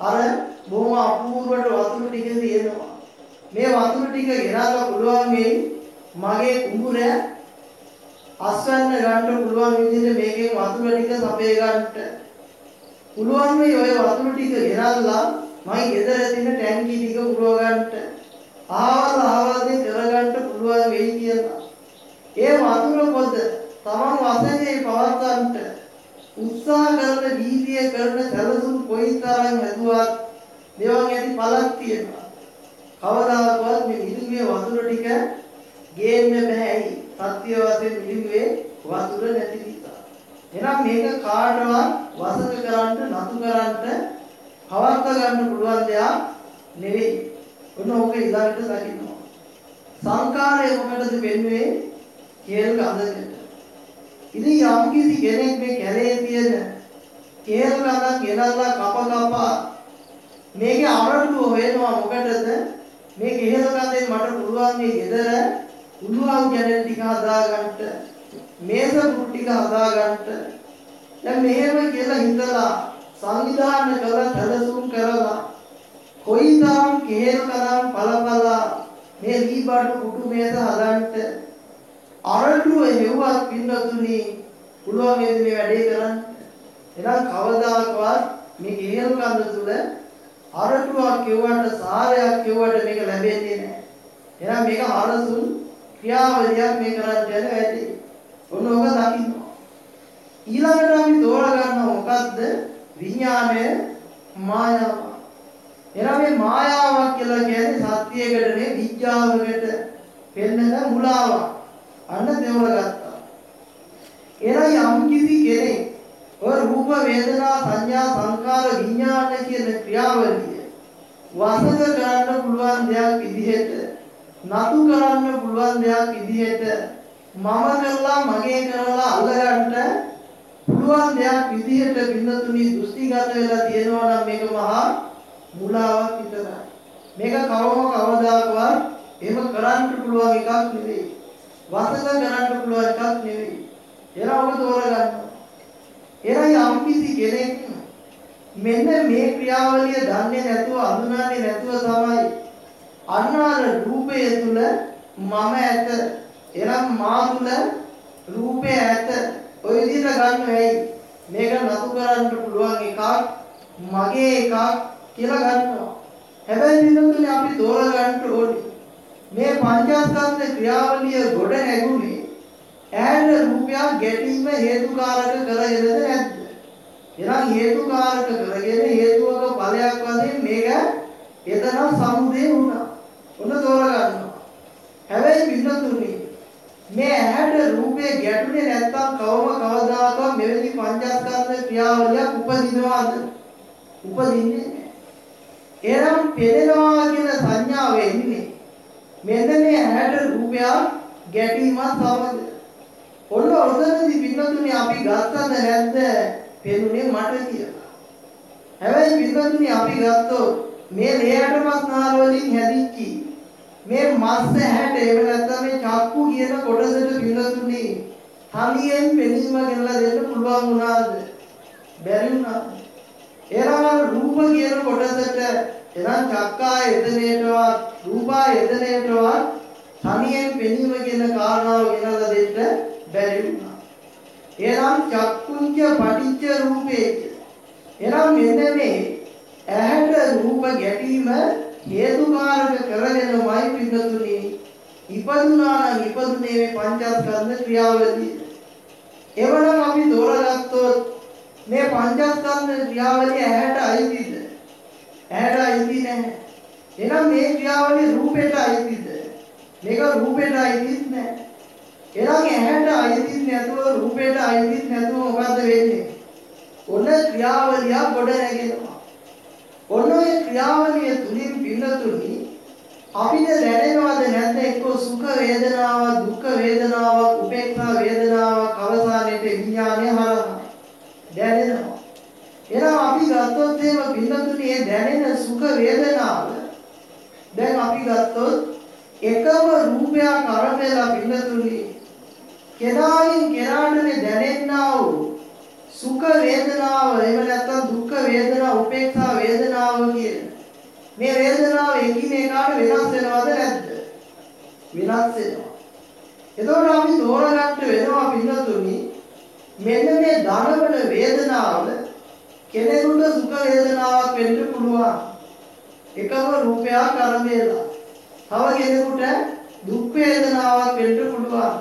අර බොහොම අපූර්වට වතුර ටික තියෙනවා. මේ වතුර ටික ගෙනල්ලා පුළුවන් මේ මගේ කුඹුර අස්වැන්න ගන්න පුළුවන් විදිහට මේකෙන් වතුර ටික සපේ ගන්නට පුළුවන් මේ ඔය වතුර ටික ගෙනල්ලා මගේ ගෙදර තියෙන ටැංකිය ටික පුරව ගන්නට ආවල් ආවල්දී කරගන්න පුළුවන් වෙයි කියලා. ඒ වතුර පොද තමන් වශයෙන් පවත්වන්නට උත්සාහ කරන වීර්යය කරන සැලසුම් කොයිතරම් හැදුවත් මේවන් ඇති පළක් තියෙනවා. කවදාකවත් මේ ඉදුවේ වතුර ටික ගේන්න බෑයි. සත්‍ය වශයෙන් ඉදුවේ වතුර නැති නිසා. එහෙනම් මේක කාටවත් වසක කරන්න නතු කරන්න පවත්ව ගන්න පුළුවන් දෙයක් නෙවෙයි. ඔන්න ඕක ඊළඟට දකින්නවා. සංකාරය මොකටද වෙන්නේ? කේල් ගඳකට. ඉතින් යම් කිසි කෙනෙක් මේ කැලේ තියෙන කේල් කඳක් ගෙනල්ලා කප කපා මේකේ අරටුව හොයනවා මොකටද? මේ කේල් කඳෙන් මට පුළුවන් මේ ගෙදර උළුවල් ගැඩල් ටික හදාගන්න මේස කුටි ටික හදාගන්න. දැන් මෙහෙම කියලා හිතලා සංවිධානය කරලා සැලසුම් කරලා කොයිතරම් කේල් කරම් පළපලා මේ ලීබඩු කුටු මේස හදන්න අරටුව හෙව්වත් පින්නතුනි පුළුවන් නේද මේ වැඩේ කරන්න? එහෙනම් කවදාකවත් මේ කේල් කන්ද තුල අරටුවක් කියවට සාරයක් කියවට මේක ලැබෙන්නේ නැහැ. එහෙනම් මේක හරසුන් ක්‍රියාවලියක් මේ කරන්න යන වැඩේ ඔන්න ඔක දකින්න. ඊළඟට අපි තෝරගන්න මොකද්ද? විඥානය මායාව. එනවා මේ මායාවක් කියලා කියන්නේ සත්‍යයකට නේ විඥාවකට පෙන්නන මුලාවක්. අන්න තේරුම්ගත්තා. එනයි යම් කිසි කෙනෙක් ඔය රූප වේදනා සංඥා සංකාර විඥාන කියන ක්‍රියාවලිය වසඟ කරන්න පුළුවන් දෙයක් විදිහට නතු කරන්න පුළුවන් දෙයක් විදිහට මම කරලා මගේ කරලා අල්ලගන්න පුළුවන් දෙයක් විදිහට බින්නතුනි දෘෂ්ටිගත වෙලා තියෙනවා නම් මේක මහා මුලාවක් විතරයි. මේක කවම කවදාකවත් එහෙම කරන්න පුළුවන් එකක් නෙවෙයි. වසඟ කරන්න පුළුවන් එකක් නෙවෙයි. එනවා ඔබ තෝරගන්න. එනවා යම් කිසි කෙනෙක් මෙන්න මේ ක්‍රියාවලිය දන්නේ නැතුව අඳුනන්නේ නැතුව තමයි අන්නාර රූපය තුල මම ඇත. එනම් මා තුල රූපය ඇත. ඔය විදිහට ගන්න වෙයි. මේක නතු කරන්න පුළුවන් එකක් මගේ එකක් කියලා ගන්නවා. හැබැයි වින්නතුනේ අපි තෝරගන්න ඕනේ. මේ පංචස්කන්ධ ක්‍රියාවලිය ගොඩ නැගුණේ ඈත රූපයක් ගැටීම හේතුකාරක කරගෙනද නැද්ද? එහෙනම් හේතුකාරක කරගෙන හේතුවක ඵලයක් වශයෙන් මේක එතන සමුදේ වුණා. ඔන්න තෝරගන්නවා. හැබැයි වින්නතුනේ මේ ඇහැට රූපේ ගැටුනේ නැත්තම් කවම කවදාකවත් මෙවැනි පංචස්කන්ධ ක්‍රියාවලියක් උපදිනවද? උපදින්නේ එනම් පෙනෙනවා කියන සංඥාව එන්නේ මෙන්න මේ ඇහැට රූපයක් ගැටීමත් සමග ඔන්න ඔතනදී පින්නතුනේ අපි ගත්තද නැද්ද? පෙනුනේ මට කියලා. හැබැයි පින්නතුනේ අපි ගත්තොත් මේ ලේයටමත් නාල වලින් හැදිච්චි. මේ මස් ඇහැට එහෙම නැත්නම් මේ චක්කු කියන කොටසට පින්නතුනේ තනියෙන් පෙනීම ගෙනලා දෙන්න පුළුවන් වුණාද? බැරි වුණා එනවා රූප කියන කොටසට එනම් චක්කා යතනේටවත් රූපා යතනේටවත් තනියෙන් පෙනීම කියන කාරණාව ගෙනලා දෙන්න බැරි වුණා. එනම් චක්කුංච පටිච්ච රූපේ. එනම් මෙන්න මේ ඇහැට රූප ගැටීම හේතුකාරක කරගෙනමයි පින්නතුනි ඉපදුනා නම් ඉපදුනේ මේ පංචස්කන්ධ ක්‍රියාවලිය. එවනම් අපි තෝරගත්තොත් මේ පංචස්කන්ධ ක්‍රියාවලිය ඇහැට අයිතිද? ඇහැට අයිති නැහැ. එහෙනම් මේ ක්‍රියාවලිය රූපෙට අයිතිද? මේක රූපෙට අයිතිත් නැහැ. එහෙනම් ඇහැට අයිතිත් නැතුව රූපෙට අයිතිත් නැතුව මොකද්ද වෙන්නේ? ඔන්න ක්‍රියාවලිය ගොඩ නැගෙනවා. ඔන්න ඔය ක්‍රියාවලිය තුලින් පින්නතුනි අපිට දැනෙනවද නැද්ද එක්ක සුඛ වේදනාවක් දුක්ඛ වේදනාවක් උපේක්ෂා වේදනාවක් අවසානයේට විඥානය හරහා දැනෙනවා. එහෙනම් අපි ගත්තොත් එහෙම පින්නතුනේ දැනෙන සුඛ වේදනාව දැන් අපි ගත්තොත් එකම රූපයක් අරබෙලා පින්නතුනේ. කෙනායින් කෙනාටනේ දැනෙන්නා වූ සුඛ වේදනාව එහෙම නැත්නම් දුක්ඛ වේදනාව උපේක්ෂා වේදනාව කියන මේ වේදනාව එකිනෙකාට වෙනස් වෙනවද නැද්ද? වෙනස් වෙනවා. එතකොට අපි තෝරගන්න වෙනවා පින්නතුනි මෙන්න මේ ධනවල වේදනාව කෙනෙකුට සුඛ වේදනාවක් වෙන්න පුළුවන්. එකම රූපයක් අරඹේලා. තව කෙනෙකුට දුක් වේදනාවක් වෙන්න පුළුවන්.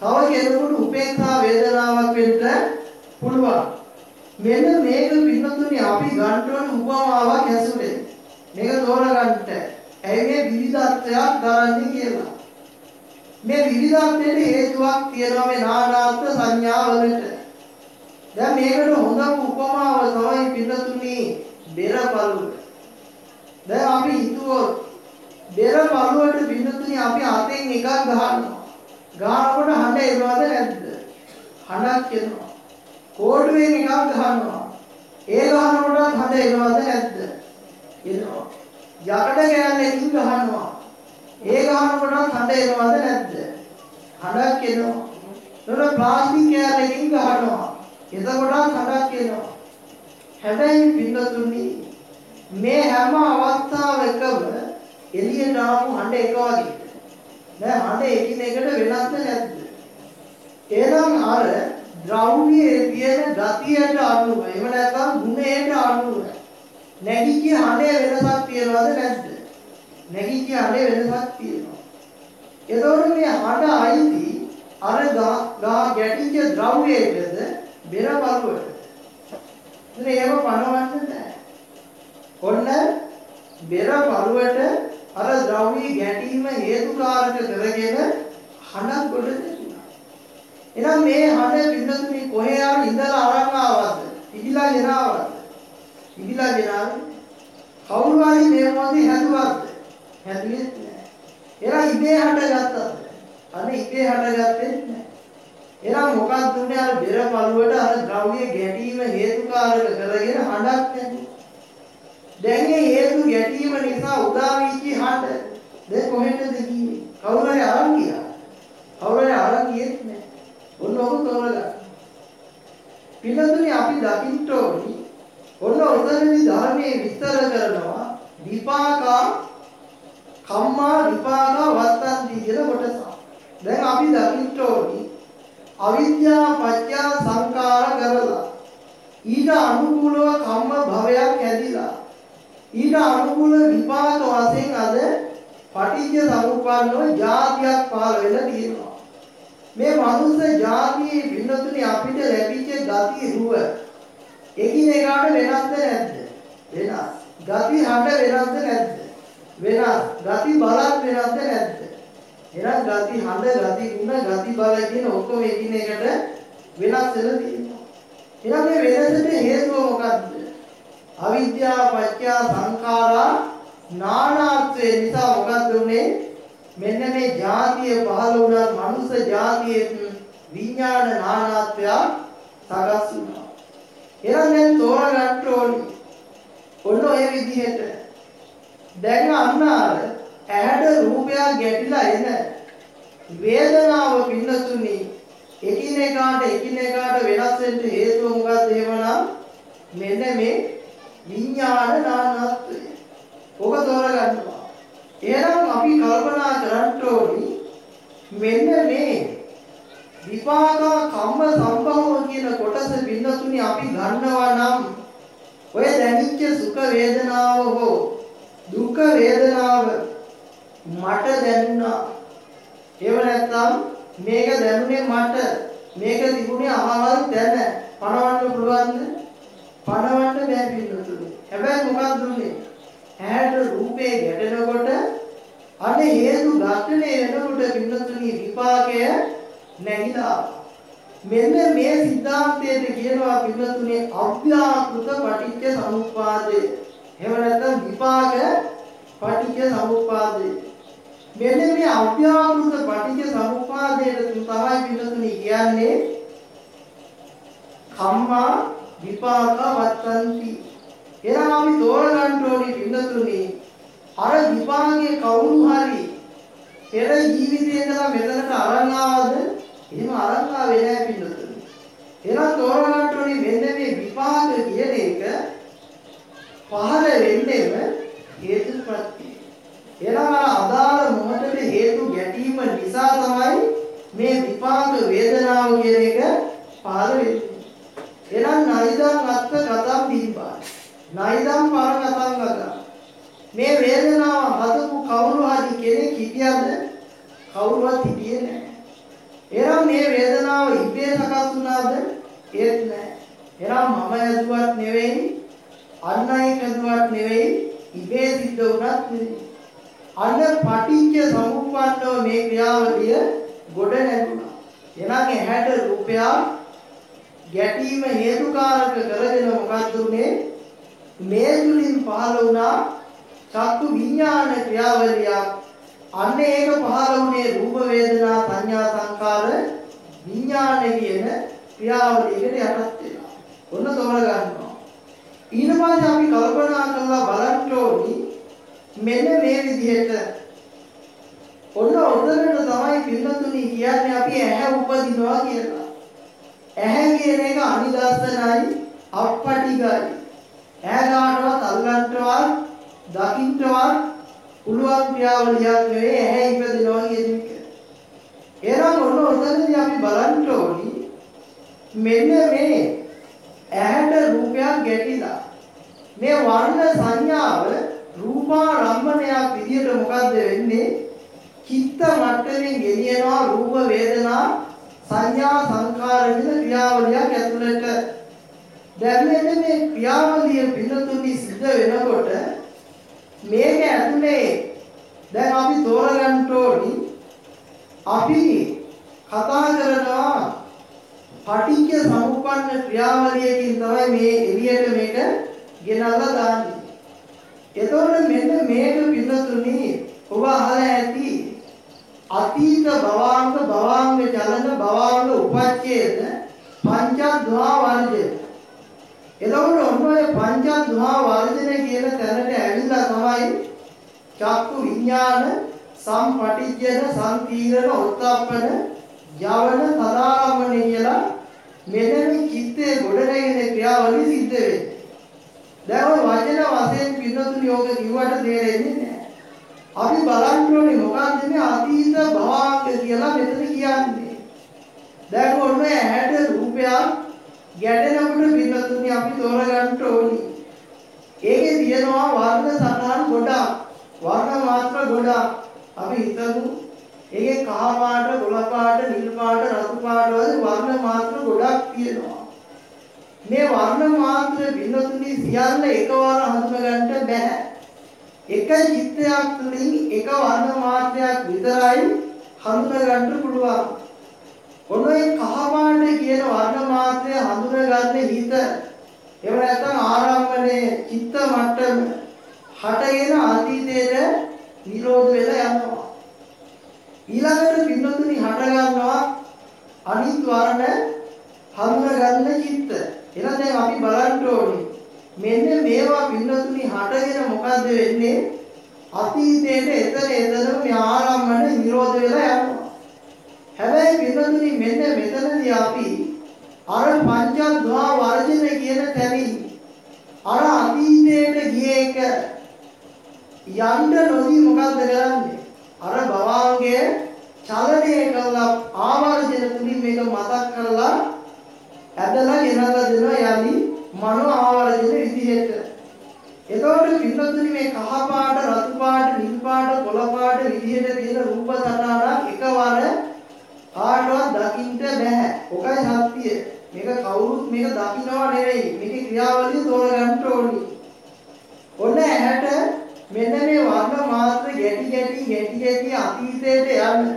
තව කෙනෙකුට උපේක්ෂා වේදනාවක් වෙන්න පුළුවන්. මෙන්න මේක පින්නතුනි අපි ගන්න ඕන උපමාවක් ඇසුරේ. මේක තෝරගන්න. ඇයි මේ විවිධත්වයක් දරන්නේ කියලා. මේ විවිධත්වයට හේතුවක් තියෙනවා මේ නානාත්ම සංඥාවලට. දැන් මේකට හොඳම උපමාව තමයි පින්නතුනි බෙර පළුව. දැන් අපි හිතුවොත් බෙර පළුවට පින්නතුනි අපි අතෙන් එකක් ගහනවා. ගහනකොට හඬ එනවද නැද්ද? හඬක් එනවා. කෝඩුවෙන් එකක් ගහනවා. ඒ ගහනකොට හඳ එනවද නැද්ද? එනවා. යකඩ කෑල්ලකින් ගහනවා. ඒ ගහනකොට හඳ එනවද නැද්ද? හඳක් එනවා. ඒතර ප්ලාස්ටික් කෑල්ලකින් ගහනවා. එතකොට හඳක් එනවා. හැබැයි පින්නතුනි මේ හැම අවස්ථාවකම එළියට ආපු හඬ එක වගේ. දැන් හඬ එකිනෙකට වෙනස්ද නැද්ද? එහෙනම් අර ද්‍රව්‍යයේ තියෙන ගතියට අනුව එහෙම නැත්නම් ගුණයට අනුව නැගිච්ච හඬේ වෙනසක් තියනවද නැද්ද? නැගිච්ච හඬේ වෙනසක් තියෙනවා. එතකොට මේ හඬ අයිති අර ගා ගැටිච්ච ද්‍රව්‍යයටද බෙර බලවට. ඉතින් ඒව පණවන්න නැහැ. ඔන්න බෙර බලවට අර ද්‍රව්‍ය ගැටීම හේතුකාරක කරගෙන හඬක් ගොඩ දෙන්නා. එහෙනම් මේ හඬ පින්නතුනි කොහේ ආව ඉඳලා අරන් ආවද? ඉදිලා ගෙනාවද? ඉදිලා ගෙනාවේ කවුරු හරි මේ මොහොතේ හැදුවද? හැදුවෙත් නැහැ. එහෙනම් ඉබේ හඬගත්තද? අනේ ඉබේ හඬගත්තේ නැහැ. එහෙනම් මොකක්ද උනේ අර බෙර පළුවට අර ද්‍රව්‍ය ගැටීම හේතුකාරක කරගෙන හඬක් නැති. දැන් මේ හේතු ගැටීම නිසා උදා වීච්ච හඬ දැන් කොහෙටද ගියේ? කවුරු හරි අරන් ගියා. කවුරු හරි අරන් ගියෙත් නැහැ. ඔන්න ඔබ තෝරගන්න. පිළිතුරේ අපි දකින්න ඕනි. ඔන්න උදේදී ධර්මයේ විස්තර කරනවා විපාකා කම්මා විපාකා වත්තන්ති කියලා කොටස. දැන් අපි දකින්න ඕනි අවිද්‍යා පත්‍ය සංකාර කරලා ඊට අනුකූලව කම්ම භවයක් ඇදිලා ඊට අනුකූල විපාක වශයෙන් අද පටිච්ච සමුප්පන්නව જાතියක් පහළ වෙලා තියෙනවා. මේ මනුස්ස જાතියේ වින්නතුනි අපිට ලැබිච්ච ගති රුව එකිනෙකාට වෙනස්ද නැද්ද? වෙනස්. ගති හඬ වෙනස්ද නැද්ද? වෙනස්. ගති බලක් වෙනස්ද නැද්ද? එහෙනම් ගති හඬ ගති ගුණ ගති බල කියන ඔක්කොම එකිනෙකට වෙනස් වෙලා තියෙනවා. එහෙනම් මේ වෙනසට හේතුව මොකද්ද? අවිද්‍යාව පත්‍ය සංඛාරා නානාත්වය නිසා මොකද්ද උනේ? මෙන්න මේ જાතිය පහළ වුණා මනුෂ්‍ය જાතියේ විඥාන නානාත්වය සකස් වුණා. එහෙනම් දැන් තෝරගන්න ඕනේ. ඔන්න ඔය විදිහට දැන් අන්න අර ඇහැට රූපයක් ගැටිලා එන වේදනාව පින්නතුනි එකිනෙකාට එකිනෙකාට වෙනස් වෙන්න හේතුව මොකක්ද එහෙමනම් මෙන්න මේ විඥාන නානත්වය. ඔබ තෝරගන්නවා. එහෙනම් අපි කල්පනා කරන්න ඕනි මෙන්න මේ විපාක කම්ම සම්භව කියන කොටස පින්නතුනි අපි ගන්නවා නම් ඔය දැනිච්ච සුඛ වේදනාව හෝ දුක් වේදනාව මට දැනුණා. ඒව නැත්තම් මේක දැනුනේ මට මේක තිබුණේ අහවල් දැන පණවන්න පුළුවන්ද? පණවන්න බෑ පිළිතුරු. හැබැයි මොකක්ද උනේ? ඇහැට රූපේ ගැටෙනකොට අනේ හේතු ඝට්ටනේ වෙනකොට පින්නතුණි විපාකය නැగిලා මෙන්න මේ සිද්ධාන්තයට කියනවා පින්නතුණි අභ්‍යාකෘත පටිච්ච සමුප්පාදය. එහෙම නැත්නම් විපාක පටිච්ච සමුප්පාදය. මෙන්න මේ අභ්‍යාකෘත පටිච්ච සමුප්පාදයට තමයි පිළිතුරු කියන්නේ කම්මා විපාක වත්තන්ති එනම් අපි තෝරගන්න ඕනේ පිළිතුරුනේ අර විපාකයේ කවුරු හරි පෙර ජීවිතේ ඉඳලා මෙතනට අරන් ආවද? එහෙම අරන් ආවේ නැහැ පිළිතුරු එහෙනම් තෝරගන්න ඕනේ මෙන්න මේ විපාක කියන එක පහළ වෙන්නේම හේතුප්‍රත්‍ය එහෙනම් අදාළ මොහොතේ හේතු ගැටීම නිසා තමයි මේ විපාක වේදනාව කියන එක පහළ වෙන්නේ. එහෙනම් නයිදම් අත්ත කතම් දීපා. නයිදම් පර කතම් ගතා. මේ වේදනාව හදපු කවුරු හරි කෙනෙක් හිටියද? කවුරුවත් හිටියේ නැහැ. එහෙනම් මේ වේදනාව ඉබේ සකස් වුණාද? ඒත් නැහැ. එහෙනම් මම හැදුවත් නෙවෙයි, අන් අය හැදුවත් නෙවෙයි, ඉබේ සිද්ධ වුණත් නෙවෙයි. අන්න පටිච්ච සමුප්පන්නව මේ ක්‍රියාවලිය ගොඩ නැගුණා. එනම් ඇහැට රූපයක් ගැටීම හේතුකාරක කරගෙන මොකක්ද උනේ? මේ තුලින් පහළ වුණා චක්කු විඥාන ක්‍රියාවලියක්. අන්න ඒක පහළ වුණේ රූප වේදනා සංඥා සංකාර විඥාන කියන ක්‍රියාවලියකට යටත් වෙනවා. ඔන්න තෝරගන්නවා. ඊට පස්සේ අපි කල්පනා කරලා බලන්න ඕනි මෙන්න මේ විදිහට ඔන්න ඔතනට තමයි පින්නතුනි කියන්නේ අපි ඇහැ උපදිනවා කියලා. ඇහැ කියන එක අනිදස්සනයි අපපටිගයි. ඇහැ ගන්නවත් අල්ලන්නවත් දකින්නවත් පුළුවන් ක්‍රියාවලියක් නෙවෙයි ඇහැ ඉපදෙනවා කියන එක. එහෙනම් ඔන්න ඔතනදී අපි බලන්න ඕනි මෙන්න මේ ඇහැට රූපයක් ගැටිලා මේ වර්ණ සංඥාව රූපාරම්මණයක් විදියට මොකද්ද වෙන්නේ චිත්ත මට්ටමින් ගෙනියනවා රූප වේදනා සංඥා සංකාර විද ක්‍රියාවලියක් ඇතුළට. දැන් මේ ක්‍රියාවලිය පිළිතුරු සිද්ධ වෙනකොට මේක ඇතුලේ දැන් අපි තෝරගන්න ඕනි. අපි කතා කරනවා පටිච්ච සමුප්පන්න ක්‍රියාවලියකින් තමයි මේ එළියට මේක ගෙනල්ලා දාන්නේ. එතකොට මෙන්න මේක පිළිතුරුනි ඔබ අහලා ඇති අතීත භවාංග භවාංග චලන භවාංග උපච්ඡේද පංචද්වා වර්ජය. එතකොට ඔන්න ඔය පංචද්වා වර්ජන කියන තැනට ඇවිල්ලා තමයි චක්කු විඥාන සම්පටිජ්ජන සංකීර්ණ උත්තාපන යවන තදාරම්මනේ කියලා මෙන්න මේ චිත්තේ ගොඩනැගෙන ක්‍රියාවලිය සිද්ධ වෙන්නේ. දැන් ඔය වචන වශයෙන් පින්නතුනි යෝග කිව්වට තේරෙන්නේ නැහැ. අපි බලන්න ඕනේ මොකක්ද මේ අතීත භවාංග කියලා මෙතන කියන්නේ. දැන් ඔන්න ඇහැට රූපයක් ගැටෙනකොට පින්නතුනි අපි තෝරගන්න ඕනේ. ඒකේ තියෙනවා වර්ණ සටහන් ගොඩක්. වර්ණ මාත්‍ර ගොඩක්. අපි හිතමු ඒකේ කහ පාට, ගොළ පාට, නිල් පාට, රතු පාට වගේ වර්ණ මාත්‍ර ගොඩක් තියෙනවා. මේ වර්ණ මාත්‍ර බින්නතුනි සියල්ල එකවර හඳුනගන්න බෑ. එක චිත්තයක් තුළින් එක වර්ණ මාත්‍රයක් විතරයි හඳුනගන්න පුළුවන්. ඔන්නේ කහ පාට කියන වර්ණ මාත්‍රය හඳුනගන්නේ හිත. එහෙම නැත්නම් ආරම්භනේ චිත්ත මට්ටම හටගෙන අතීතයට නිරෝධ වෙලා යනවා. ඊළඟට පින්නතුනි හට ගන්නවා අනිත් වර්ණ හඳුනගන්න චිත්ත. එහෙනම් දැන් අපි බලන්න ඕනේ මෙන්න මේවා පින්නතුනි හටගෙන මොකද්ද වෙන්නේ? අතීතයේ එතන එතනම මේ ආරම්භන නිරෝධ වෙලා යනවා. හැබැයි පින්නතුනි මෙන්න මෙතනදී අපි අර පංචද්වා වර්ජන කියන තැනින් අර අතීතයට ගිය එක යන්න නොදී මොකද්ද කරන්නේ? අර භවංගය චලනය කළා ආවර්ජන තුලින් මේක මතක් කරලා ඇදලා ගෙනල්ලා දෙනවා යලි මනෝ ආවර්ජන විදිහට. එතකොට පින්නතුනි මේ කහ පාට, රතු පාට, නිල් පාට, කොළ පාට විදිහට තියෙන රූප සටහනක් එකවර කාටවත් දකින්න බෑ. ඔකයි සත්‍යය. මේක කවුරුත් මේක දකින්නව නෙවෙයි. මේකේ ක්‍රියාවලිය තෝරගන්න ඕනි. ඔන්න ඇහැට මෙන්න මේ වර්ණ මාත්‍ර ගැටි ගැටි ගැටි ගැටි අතීතයට යන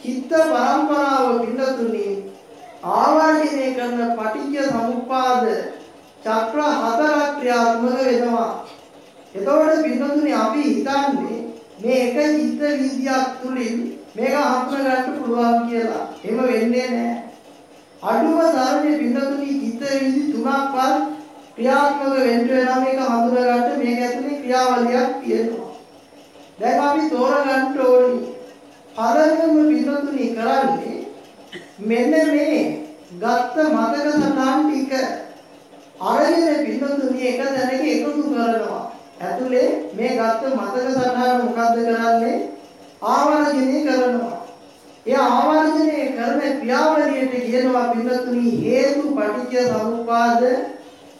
චිත්ත පරම්පරාව පින්නතුනි ආවර්ජනය කරන පටිච්ච සමුප්පාද චක්‍ර හතරක් ක්‍රියාත්මක වෙනවා. එතකොට පින්නතුනි අපි හිතන්නේ මේ එක චිත්ත විද්‍යාවක් තුලින් මේක හඳුනගන්න පුළුවන් කියලා. එහෙම වෙන්නේ නැහැ. අඩුම තරමේ පින්නතුනි චිත්ත විදි තුනක්වත් ක්‍රියාත්මක වෙන්න වෙනවා මේක හඳුනගන්න මේක ඇතුලේ ක්‍රියාවලියක් තියෙනවා. දැන් අපි තෝරගන්න ඕනි. පළවෙනිම පින්නතුනි කරන්නේ මෙන්න මේ ගත්ත මතක සටහන් ටික අරගෙන පින්නතුනි එක තැනක එකතු කරනවා. ඇතුලේ මේ ගත්ත මතක සටහන මොකද්ද කරන්නේ? ආවර්ජනය කරනවා. ඒ ආවර්ජනය කරන ක්‍රියාවලියට කියනවා පින්නතුනි හේතු පටිච්ච සමුප්පාද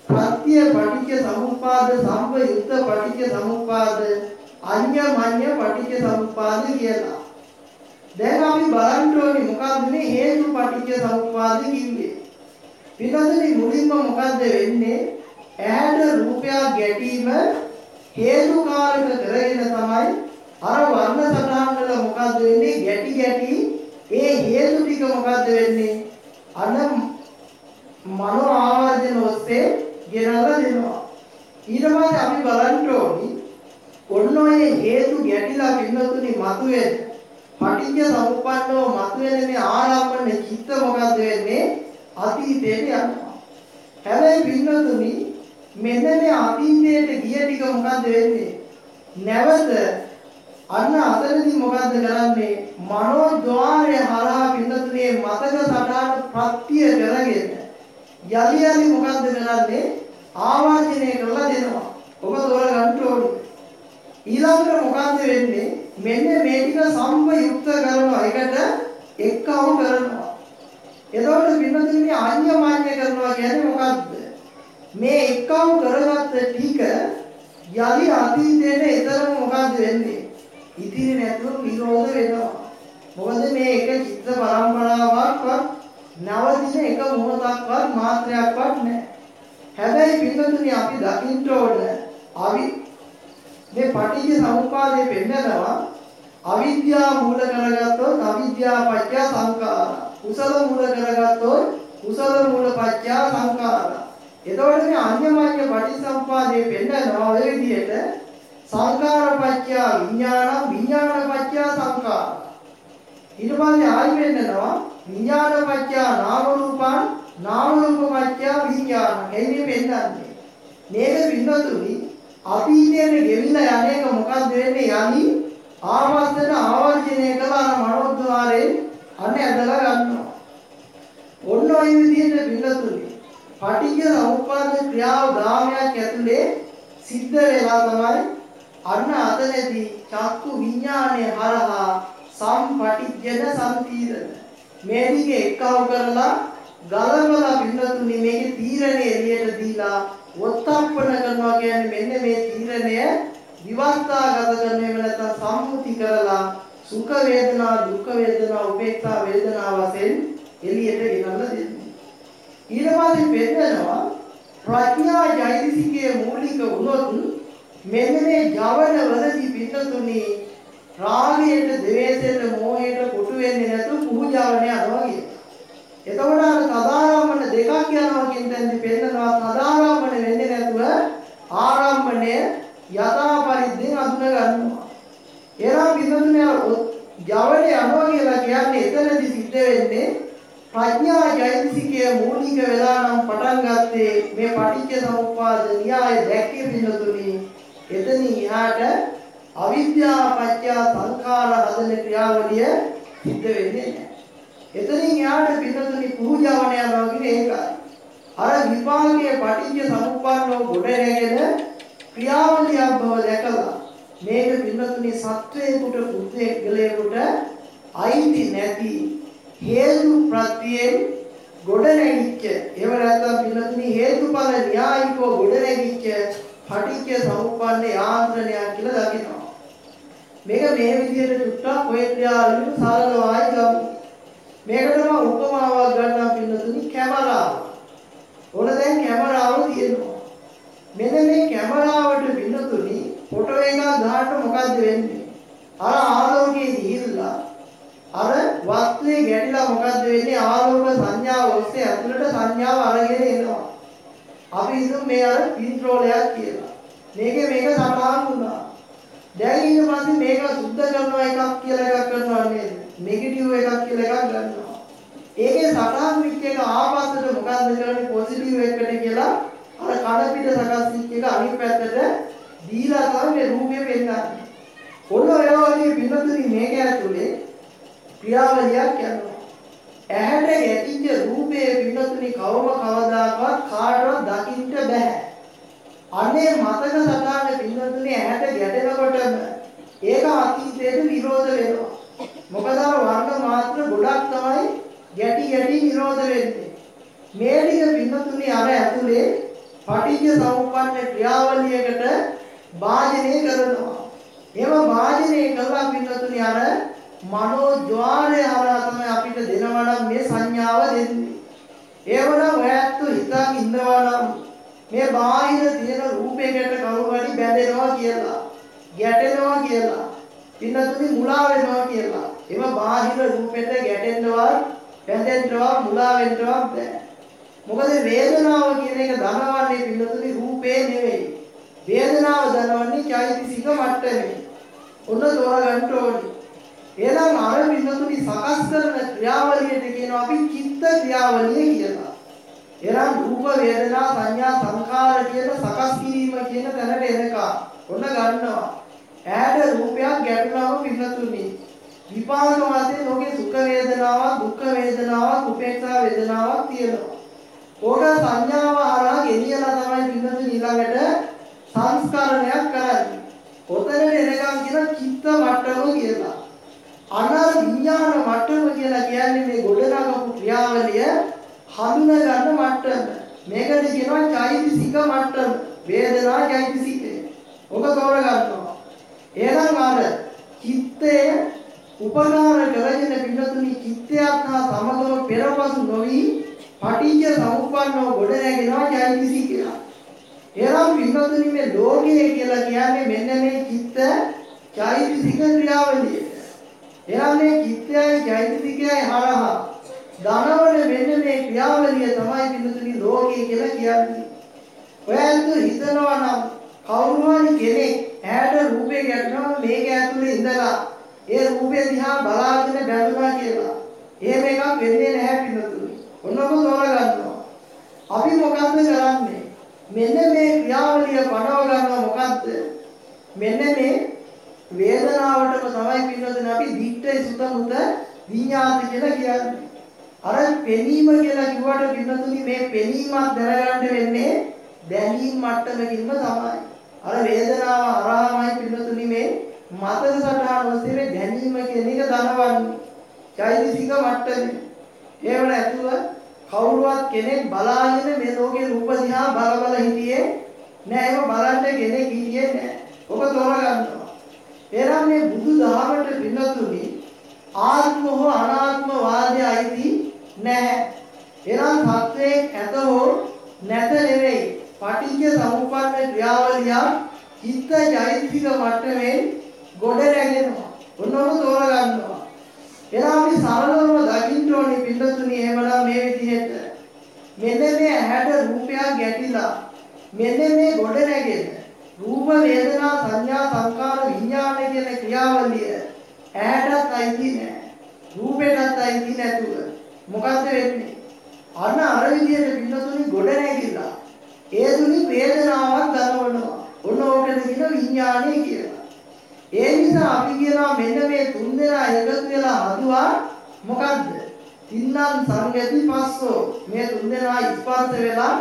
ප්‍රත්‍ය පටිච්ච සමුප්පාද සම්පයුක්ත පටිච්ච සමුප්පාද අඤ්ඤමඤ්ඤ පටිච්ච සමුප්පාද කියලා. දැන් අපි බලන්න ඕනේ මොකක්ද මේ හේතු පටිච්ච සමුප්පාද කිව්වේ. පිළිතුරේ මුලින්ම මොකද්ද වෙන්නේ? ඇහැට රූපයක් ගැටීම හේතුකාරක කරගෙන තමයි අර වර්ණ සටහන් වල මොකද්ද වෙන්නේ? ගැටි ගැටි ඒ හේතු ටික මොකද්ද වෙන්නේ? අන මනෝ ආවර්ජන ඔස්සේ ගෙනල්ලා දෙනවා. ඊට පස්සේ අපි බලන්න ඕනි ඔන්න ඔය හේතු ගැටිලා පින්නතුනි මතුවෙන්නේ පටිච්ච සමුප්පන්නව මතුවෙන මේ ආරම්භන චිත්ත මොකද්ද වෙන්නේ? අතීතයට යනවා. හැබැයි පින්නතුනි මෙන්න මේ අතීතයට ගිය ටික මොකද්ද වෙන්නේ? නැවත අන්න අතනදී මොකද්ද කරන්නේ? මනෝද්වාරය හරහා පින්නතුනේ මතක සටහන ප්‍රත්‍ය කරගෙන යලි යලි මොකද්ද කරන්නේ? ආවර්ජනය කරලා දෙනවා. ඔබ තෝරගන්න ඕනේ. ඊළඟට මොකද්ද වෙන්නේ? මෙන්න මේ ටික සම්පයුක්ත කරනවා. ඒකට එක්කව කරනවා. එතකොට පින්නතුනේ අඤ්ඤමාඤ්ඤ කරනවා කියන්නේ මොකද්ද? මේ එක්කව කරගත්ත ටික යලි අතීතයට එතරම් මොකද්ද වෙන්නේ? ඉතිරි නැතුව විරෝධ වෙනවා. මොකද මේ එක චිත්ත පරම්පරාවක්වත් නවතින එක මොහොතක්වත් මාත්‍රයක්වත් නැහැ. හැබැයි පින්නතුනි අපි දකින්න ඕන අවි මේ පටිච්ච සමුප්පාදයේ පෙන්නනවා අවිද්‍යාව මූල කරගත්තොත් අවිද්‍යාව පත්‍ය සංඛාර. කුසල මූල කරගත්තොත් කුසල මූල පත්‍ය සංඛාර. එතකොට මේ අඤ්ඤමඤ්ඤ පටිච්චසමුපාදයේ පෙන්නනවා ඔය විදිහට සංඛාර පත්‍ය විඥාන විඥාන පත්‍ය සංඛාර. ඊට පස්සේ ආයි වෙන්නනවා විඥාන පත්‍ය නාම රූපං නාම රූප පත්‍ය විඥාන. එන්නේ පෙන්නන්නේ. මේක වින්නතුනි අතීතයේ ගෙවිලා යන්නේක මොකද්ද වෙන්නේ යලි ආවර්තන ආවර්ජනය කළා මනෝද්වාරයෙන් අනේ ඇදලා ගන්නවා. ඔන්න ඔය විදිහට වින්නතුනි පටිච්ච සමුප්පාද ක්‍රියාව ධාමයක් ඇතුලේ සිද්ධ වෙලා තමයි අන්න අතනදී චක්කු විඥානය හරහා සම්පටිජන සම්පීරණ මේ දිගේ එක්කව කරලා ගලවලා පින්නතුනි මේකේ තීරණය එළියට දීලා වත්තප්පන කරනවා කියන්නේ මෙන්න මේ තීරණය විවස්ථාගත කරන එහෙම නැත්නම් සම්මුති කරලා සුඛ වේදනා දුක්ඛ වේදනා උපේක්ඛා වේදනා වශයෙන් එළියට ගෙනල්ලා දෙන්නේ ඊට පස්සේ පෙන්නනවා ප්‍රඥා ජෛතිසිකයේ මූලික වුණොත් මෙන්න මේ ජවන වලදී පින්නතුනි රාගයට, ද්වේෂයට, මෝහයට කොටු වෙන්නේ නැතුව පූජාවන යනවා කියන. එතකොට අර තදාරම්මන දෙකක් යනවා කියන තැනදී පෙන්නනවා තදාරම්මන වෙන්නේ නැතුව ආරම්භණය යථා පරිද්දෙන් අඳුන ගන්නවා. එනම් පින්නතුනි ජවන යනවා කියලා කියන්නේ එතනදී සිද්ධ වෙන්නේ ප්‍රඥා චෛතසිකයේ මූලික වෙලා නම් පටන් ගත්තේ මේ පටිච්ච සමුප්පාද න්‍යාය දැක්කේ පිළිතුරුනි එතන ඉහාට අවිද්‍යාව පත්‍ය සංඛාර හදන ක්‍රියාවලිය සිද්ධ වෙන්නේ නැහැ. එතනින් එහාට පිළිතුරුනි පූජාවන යනවා කියන්නේ ඒකයි. අර විපාකයේ පටිච්ච සමුප්පන්නව ගොඩ නැගෙන ක්‍රියාවලියක් බව දැකලා මේක පිළිතුරුනි සත්වයේකට පුද්ගලයෙකුට අයිති නැති හේතු ප්‍රත්‍යයෙන් ගොඩනැගිච්ච එහෙම නැත්නම් පින්නතුනි හේතුඵල න්‍යායිකව ගොඩනැගිච්ච පටිච්ච සමුප්පන්න යාන්ත්‍රණයක් කියලා දකිනවා. මේක මේ විදිහට චුට්ටක් ඔය ක්‍රියාවලින් සරලව ආයි ගමු. මේකට මම උපමාවක් ගන්නවා පින්නතුනි කැමරාව. ඕන දැන් කැමරාව තියෙනවා. මෙන්න මේ කැමරාවට පින්නතුනි ෆොටෝ එකක් ගන්නකොට මොකද්ද වෙන්නේ? අර ආලෝකයේ ගිහිල්ලා අර වස්තුවේ ගැටිලා මොකද්ද වෙන්නේ ආලෝක සංඥාව ඔස්සේ ඇතුළට සංඥාව අරගෙන එනවා. අපි හිතමු මේ අර පින්ට්‍රෝලයක් කියලා. මේකේ මේක සටහන් වුණා. දැන් ඊට පස්සේ මේක සුද්ධ කරනවා එකක් කියලා එකක් කරනවා නේද? නෙගටිව් එකක් කියලා එකක් ගන්නවා. ඒකේ සටහන් වෙච්ච එක ආපස්සට මොකද්ද කරන්නේ පොසිටිව් එකට කියලා අර කඩ පිට සකස් වෙච්ච එක අනිත් පැත්තට දීලා තමයි මේ රූපය පෙන්නන්නේ. ඔන්න ඔය වගේ පින්නතුනි මේක ඇතුලේ ක්‍රියාවලියක් යනවා. ඇහැට ගැටිච්ච රූපයේ පින්නතුනි කවම කවදාකවත් කාටවත් දකින්න බෑ. අනේ මතක සටහන පින්නතුනි ඇහැට ගැටෙනකොටම ඒක අතීතයට විරෝධ වෙනවා. මොකද අර වර්ණ මාත්‍ර ගොඩක් තමයි ගැටි ගැටි විරෝධ වෙන්නේ. මේ ටික පින්නතුනි අර ඇතුලේ පටිච්ච සමුප්පන්න ක්‍රියාවලියකට වාජනය කරනවා. ඒව වාජනය කළා පින්නතුනි අර මනෝ ద్వාරය හරහා තමයි අපිට දෙනවා නම් මේ සංඥාව දෙන්නේ. ඒවනම් ඔයත් හිතන් ඉන්නවා නම් මේ බාහිර තියෙන රූපයකට කවුරු හරි බැඳෙනවා කියලා, ගැටෙනවා කියලා, පින්නතුනි මුලා වෙනවා කියලා. එම බාහිර රූපෙට ගැටෙන්නවත්, බැඳෙන්නවත්, මුලා වෙන්නවත් බෑ. මොකද වේදනාව කියන එක ධනවන්නේ පින්නතුනි රූපේ නෙවෙයි. වේදනාව ධනවන්නේ චෛතසික මට්ටමේ. ඔන්න තෝරගන්න ඕනේ. එහෙනම් අර වින්නතුනි සකස් කරන ක්‍රියාවලියට කියනවා අපි චිත්ත ක්‍රියාවලිය කියලා. එනම් රූප වේදනා සංඥා සංඛාර කියන සකස් කිරීම කියන තැනට එනකම් ඔන්න ගන්නවා. ඈට රූපයක් ගැටුණාම පින්නතුනි විපාක වශයෙන් ඔගේ සුඛ වේදනාවක් දුක්ඛ වේදනාවක් උපේක්ෂා වේදනාවක් තියෙනවා. ඕක සංඥාව හරහා ගෙනියලා තමයි පින්නතුනි ඊළඟට සංස්කරණයක් කරන්නේ. ඔතනට එනකම් කියන චිත්ත මට්ටම කියලා. අනර විඥාන මට්ටම කියලා කියන්නේ මේ ගොඩනගපු ක්‍රියාවලිය හඳුනා ගන්න මට්ටම. මේකට කියනවා චෛතසික මට්ටම. වේදනා චෛතසිකය. ඔක තෝරගන්නවා. එහෙනම් අර චිත්තය උපකාර කරගෙන පින්නතුනි චිත්තයත් හා සමගම පෙරපසු නොවි පටිච්ච සමුප්පන්නව ගොඩ නැගෙනවා චෛතසිකය. එහෙනම් පින්නතුනි මේ ලෝකය කියලා කියන්නේ මෙන්න මේ චිත්ත චෛතසික ක්‍රියාවලිය. එහෙනම් මේ චිත්තයයි චෛතසිකයයි හරහා ධනවල මෙන්න මේ ක්‍රියාවලිය තමයි පින්නතුනි ලෝකය කියලා කියන්නේ. ඔයන්තු හිතනවා නම් කවුරු හරි කෙනෙක් ඈට රූපේ ගැටෙනවා මේක ඇතුලේ ඉඳලා ඒ රූපේ දිහා බලාගෙන බැලුවා කියලා. එහෙම එකක් වෙන්නේ නැහැ පින්නතුනි. ඔන්නකො තෝරගන්නවා. අපි මොකද්ද කරන්නේ? මෙන්න මේ ක්‍රියාවලිය පනව ගන්නවා මොකද්ද? මෙන්න මේ වේදනාවටම තමයි පින්නතුනි අපි දික්ඨ සුත මුත විඤ්ඤාති කියලා කියන්නේ. අර පෙනීම කියලා කිව්වට පින්නතුනි මේ පෙනීමක් දැනගන්න වෙන්නේ දැනීම මට්ටමකින්ම තමයි. අර වේදනාව හරහාමයි පින්නතුනි මේ මතක සටහන ඔස්සේ දැනීම කියන එක දනවන්නේ. චෛතසික මට්ටමේ. ඒව නැතුව කවුරුවත් කෙනෙක් බලාගෙන මේ ලෝකේ රූප දිහා බල බල හිටියේ නෑ ඒක බලන්න කෙනෙක් හිටියේ නෑ. ඔබ තෝරගන්නවා. එනම් මේ බුදු දහමට පින්නතුනි ආත්ම හෝ අනාත්ම වාදය අයිති නැහැ. එනම් සත්‍යයේ ඇත හෝ නැත නෙවෙයි. පටිච්ච සමුප්පන්න ක්‍රියාවලිය චිත්ත චෛතසික මට්ටමේ ගොඩ නැගෙනවා. ඔන්නෝම තෝරගන්නවා. එනම් අපි සරලවම දකින්න ඕනේ පින්නතුනි එහෙමනම් මේ විදිහට. මෙන්න මේ ඇහැට රූපයක් ගැටිලා මෙන්න මේ ගොඩ නැගෙන රූප වේදනා සංඥා සංකාර විඥාන කියන ක්‍රියාවලිය ඇහැටත් අයිති නෑ රූපයටත් අයිති නැතුව. මොකද්ද වෙන්නේ? අන්න අර විදිහට පින්නතුනි ගොඩ නැගිලා ඒ තුලින් වේදනාවක් දනවනවා ඔන්න ඕකද කියන විඥානය කියලා. ඒ නිසා අපි කියනවා මෙන්න මේ තුන් දෙනා එකතු වෙලා හදුවා මොකද්ද? තින්නම් සංගති පස්සෝ මේ තුන් දෙනා ස්පර්ශ වෙලා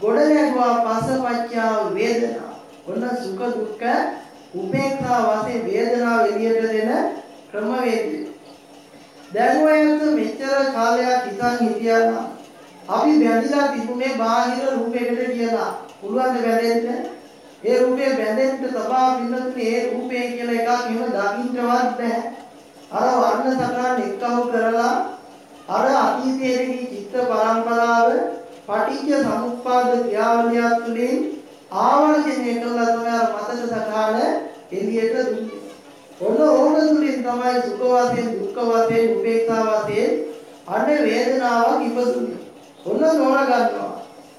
ගොඩ නැගුවා පස්සපච්චා වේදනා. ඔන්න සුඛ දුක්ඛ උපේක්ඛා වශයෙන් වේදනාව එළියට දෙන ක්‍රමවේදය. දැන් ඔයත් මෙච්චර කාලයක් ඉතින් හිටියා නම් අපි බැඳිලා තිබුණේ බාහිර රූපයකට කියලා. පුළුවන් ද බැඳෙන්න? ඒ රූපේ බැඳෙන්න තබා පින්නතුනේ ඒ රූපේ කියලා එකක් එහෙම දකින්නවත් නැහැ. අර වර්ණ සටහන් එක්කව කරලා අර අතීතයේ චිත්ත පරම්පරාව පටිච්ච සමුප්පාද ක්‍රියාවලිය තුළින් ආවර්ජනය කළා තමයි අර මතක සටහන එළියට දුන්නේ. ඔන්න ඕන තුළින් තමයි සුඛ වශයෙන් දුක්ඛ වශයෙන් උපේක්ෂා වශයෙන් අනේ වේදනාවක් ඉපදුනේ. ඔන්න නෝන ගන්නවා.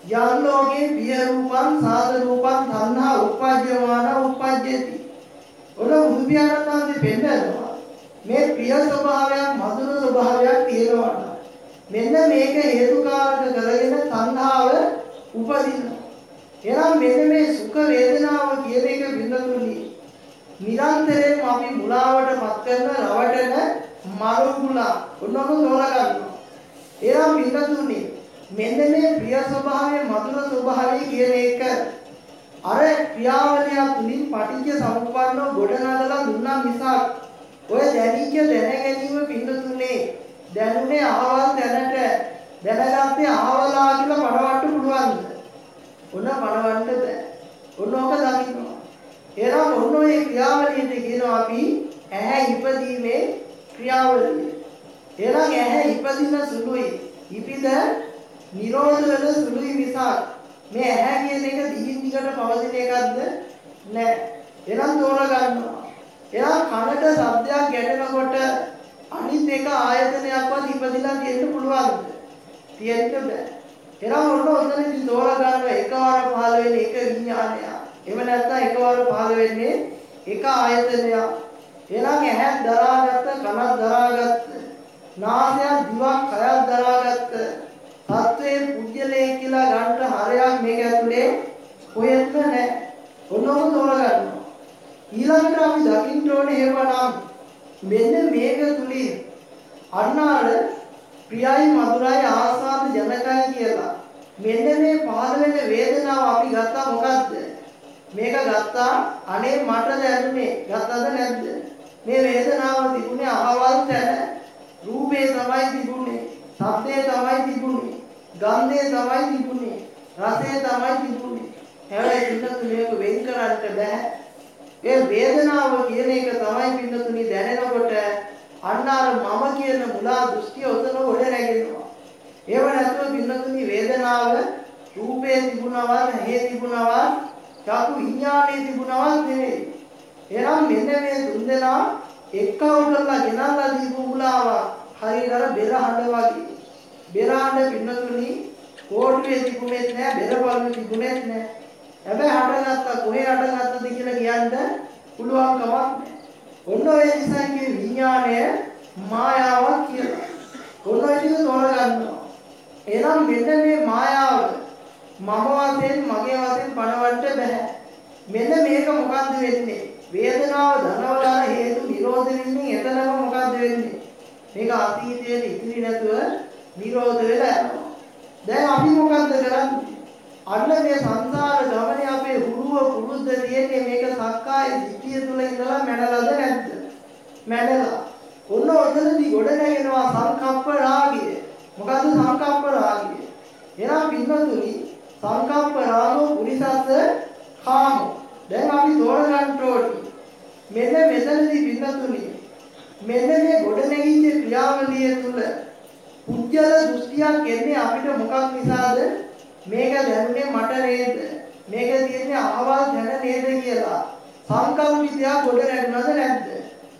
යම් ලෝකේ පිය රූපං සාද රූපං තණ්හා උපජ්ජමාන උපජ්ජති. ඔන්න බුදු පියාණන් වහන්සේ පෙන්නනවා. මේ ප්‍රිය ස්වභාවයක් මధుර ස්වභාවයක් තියෙනවා. මෙන්න මේක හේතුකාරක කරගෙන තණ්හාව උපදිනවා. එහෙනම් මෙන්න මේ සුඛ වේදනාව කියන එක බිඳතුනි. නිරන්තරයෙන් අපි මුලාවට පත් කරන රවටන මරුගුණා ඔන්නම තෝරගන්නවා. එහෙනම් බිඳතුනි මෙන්න මේ ප්‍රිය ස්වභාවය මధుර ස්වභාවය කියන එක අර ක්‍රියාවලිය තුලින් පටිච්ච සමුප්පන්නව ගොඩනගලා දුන්නා මිසක් ඔය දැනිච්ච දැන ගැනීම පින්නතුනේ දැනුනේ අහවල් දැනට දැනගත්තේ අහවලා කියලා පණවන්න පුළුවන්ද? ඔන්න පණවන්න බෑ. ඔන්න ඔක දකින්නවා. එහෙනම් ඔන්න ඔය ක්‍රියාවලියට කියනවා අපි ඇහැ ඉපදීමේ ක්‍රියාවලිය. එහෙනම් ඇහැ ඉපදින සුළුයි. ඉපිද නිරෝධ වෙන සුළුයි මිසක් මේ ඇහැ කියන එක දිගින් දිගට පවතින එකක්ද? නෑ. එහෙනම් තෝරගන්නවා. එහෙනම් කනට ශබ්දයක් ගැටෙනකොට අනිත් එක ආයතනයක්වත් ඉපදිලා තියෙන්න පුළුවන්ද? තියෙන්න බෑ. එහෙනම් ඔන්න ඔතනදී තෝරගන්නවා. එකවර පහළ වෙන එක විඥානය එහෙම නැත්නම් එකවර පහළ වෙන්නේ එක ආයතනයක්. එහෙනම් ඇහක් දරාගත්ත කනක් දරාගත්ත නාසයක් දිවක් කයක් දරාගත්ත තත්වයේ පුද්ගලයේ කියලා ගන්න හරයක් මේක ඇතුලේ හොයන්න නැහැ. ඔන්නම තෝරගන්න. ඊළඟට අපි දකින්න ඕනේ එහෙමනම් මෙන්න මේක තුලින් අන්නාර ප්‍රියයි මధుරයි ආසාද ජනකයි කියලා. මෙන්න මේ පහළ වෙන වේදනාව අපි ගත්තා මොකද්ද? මේක ගත්තා අනේ මට දැනුනේ ගත්තද නැද්ද? මේ වේදනාව තිබුණේ අහවල් තැන රූපේ තමයි තිබුණේ. ශබ්දේ තමයි තිබුණේ ගන්ධේ තමයි තිබුණේ රසය තමයි තිබුණේ හැබැයි පින්නතුනේ මේක වෙන් කරන්න බෑ. ඒ වේදනාව කියන එක තමයි පින්නතුනේ දැනෙනකොට අන්න අර මම කියන මුලා දෘෂ්ටිය උතන උඩ නැගෙනවා. ඒව නැතුව පින්නතුනේ වේදනාව රූපේ තිබුණවත් හේ තිබුණවත් චක්කු විඥානයේ තිබුණවත් නෙවෙයි. එහෙනම් මෙන්න මේ තුන්දෙනා එක්කව කරලා ගෙනල්ලා දීපු මුලාව හරියට අර බෙර හඬ වගේ. බෙර හඬ පින්නතුනි කෝටුවේ තිබුණෙත් නෑ බෙර බලමු තිබුණෙත් නෑ. හැබැයි හඬගත්තා. කොහේ හඬගත්තද කියලා කියන්න පුළුවන් කමක් නෑ. ඔන්න ඔය නිසා කිය විඥාණය මායාවක් කියලා. ඔන්න ඔය ටික තෝරගන්නවා. එහෙනම් මෙන්න මේ මායාව මම වශයෙන් මගේ වශයෙන් පණවන්න බෑ. මෙන්න මේක මොකද්ද වෙන්නේ? වේදනාව ධනවලා හේතු නිරෝධ වෙන්නේ එතනම මොකද්ද වෙන්නේ? මේක අතීතයේ ඉතිරි නැතුව නිරෝධ වෙලා යනවා. දැන් අපි මොකද්ද කරන්නේ? අන්න මේ සංසාර ගමනේ අපේ හුරුව පුරුද්ද තියෙන්නේ මේක සක්කාය දිට්ඨිය තුල ඉඳලා මැනලාද නැද්ද? මැනලා. ඔන්න ඔතනදී ගොඩ නැගෙනවා සංකප්ප රාගය. මොකද්ද සංකප්ප රාගය? එහෙනම් පින්වතුනි සංකප්ප රාගෝ පුරිසස්ස කාමෝ. දැන් අපි තෝරගන්න ඕනේ. මෙන්න මෙතනදී පින්නතුනි මෙන්න මේ ගොඩනැගිච්ච ක්‍රියාවලිය තුල පුජ්‍යල දෘෂ්ටියක් එන්නේ අපිට මොකක් නිසාද? මේක දැනුනේ මට නේද? මේක තියෙන්නේ අහවල් දැන නේද කියලා. සංකල්පිතයා ගොඩ නැගුණාද නැද්ද?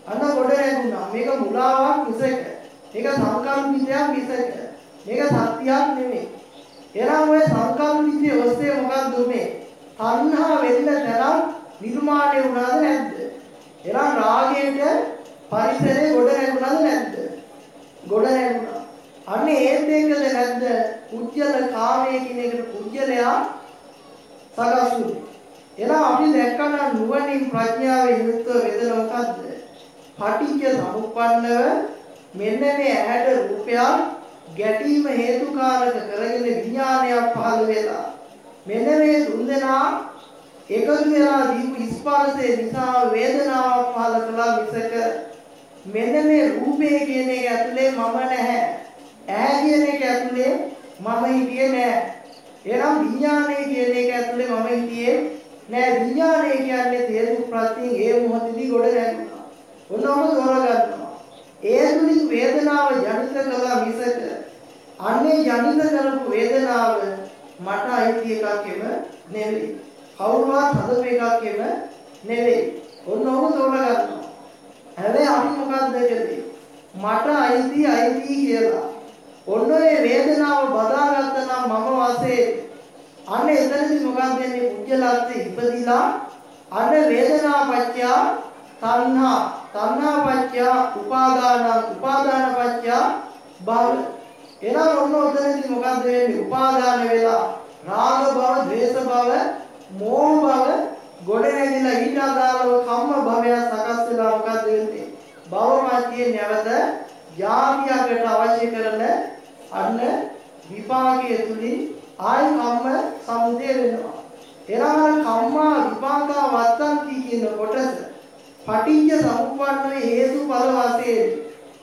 අන්න ගොඩ නැගුණා. මේක මුලාවක් මිසක. මේක සංකල්පිතයක් මිසක. මේක සත්‍යයක් නෙමෙයි. එහෙනම් ඔය සංකල්පිතය ඔස්සේ මොකක්ද උනේ? තණ්හා වෙන්න තරම් නිර්මාණය වුණාද නැද්ද? එහෙනම් රාගයට පරිසරේ ගොඩ නැගුණාද නැද්ද? ගොඩ නැගුණා. අන්න ඒත් එක්කද නැද්ද? කුජල කාමයේ කියන එකට කුජලයා සකසුනේ. එහෙනම් අපි දැක්කම නුවණින් ප්‍රඥාවෙන් යුක්තව වෙදන මොකද්ද? පටිච්ච සමුප්පන්නව මෙන්න මේ ඇහැට රූපයක් ගැටීම හේතුකාරක කරගෙන විඥානයක් පහළ වෙලා මෙන්න මේ තුන්දෙනා එකතු වෙලා දීපු ස්පර්ශය නිසා වේදනාවක් පහළ කළා මිසක මෙන්න මේ රූපේ කියන එක ඇතුලේ මම නැහැ. ඇහැ කියන එක ඇතුලේ මම හිටියේ නැහැ. එහෙනම් විඥානය කියන එක ඇතුලේ මම හිටියේ නෑ විඥානය කියන්නේ තේරුම් ප්‍රත්‍යයෙන් ඒ මොහොතේදී ගොඩ නැගුණා. ඔන්නම තෝරගන්නවා. ඒ තුලින් වේදනාව ජනිත කළා මිසක අන්නේ ජනිත කරපු වේදනාව මට අයිති එකක්ෙම නෙවෙයි. කවුරුවත් හදපු එකක්ෙම නෙවෙයි. ඔන්න ඔහොම තෝරගන්නවා. හැබැයි අපි මොකක්ද කළේ? මට අයිති අයිති කියලා. ඔන්න ඔය වේදනාව බදාගත්ත නම් මම වශයෙන් අන්න එතනදී මොකක්ද වෙන්නේ? පුජ්‍යලත්ති ඉපදිලා අන්න වේදනා පත්‍ය තණ්හා තණ්හා පත්‍ය උපාදාන උපාදාන පත්‍ය භව එහෙනම් ඔන්න ඔතනදී මොකද්ද වෙන්නේ? උපාදාන වෙලා රාග භව, ද්වේෂ භව, මෝහ භව ගොඩ නැගිලා ඊට අදාළව කම්ම භවය සකස් වෙලා මොකද්ද වෙන්නේ? භවමත්යේ නැවත යාමියකට අවශ්‍ය කරන අන්න විපාකයේ තුලින් ආයි කම්ම සමුදය වෙනවා. එනවා කම්මා විපාකා වත්තන්ති කියන කොටස පටිච්ච සමුප්පන්න හේතුඵල වශයෙන්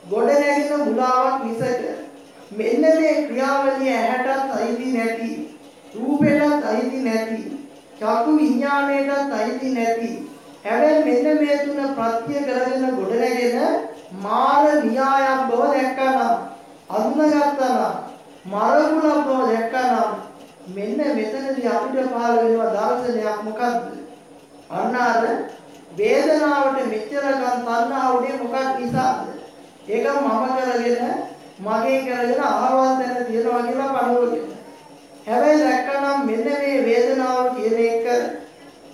ගොඩ නැගෙන මුලාවක් මිසක මෙන්න මේ ක්‍රියාවලිය ඇහැටත් අයිති නැති රූපෙටත් අයිති නැති චක්කු විඥාණයටත් අයිති නැති. හැබැයි මෙන්න මේ තුන ප්‍රත්‍ය කරගෙන ගොඩනැගෙන මාර න්‍යායක් බව දැක්කනම් අඳුනගත්තා නම් මරගුණ බව දැක්කනම් මෙන්න මෙතනදී අපිට පහළ වෙනවා දර්ශනයක් මොකද්ද? අන්න අර වේදනාවට මෙච්චරකම් තණ්හා උනේ මොකක් නිසාද? ඒක මම කරගෙන මගේ කරගෙන අහවල් තැන තියනවා කියලා පණුවගෙන. හැබැයි දැක්කනම් මෙන්න මේ වේදනාව කියන එක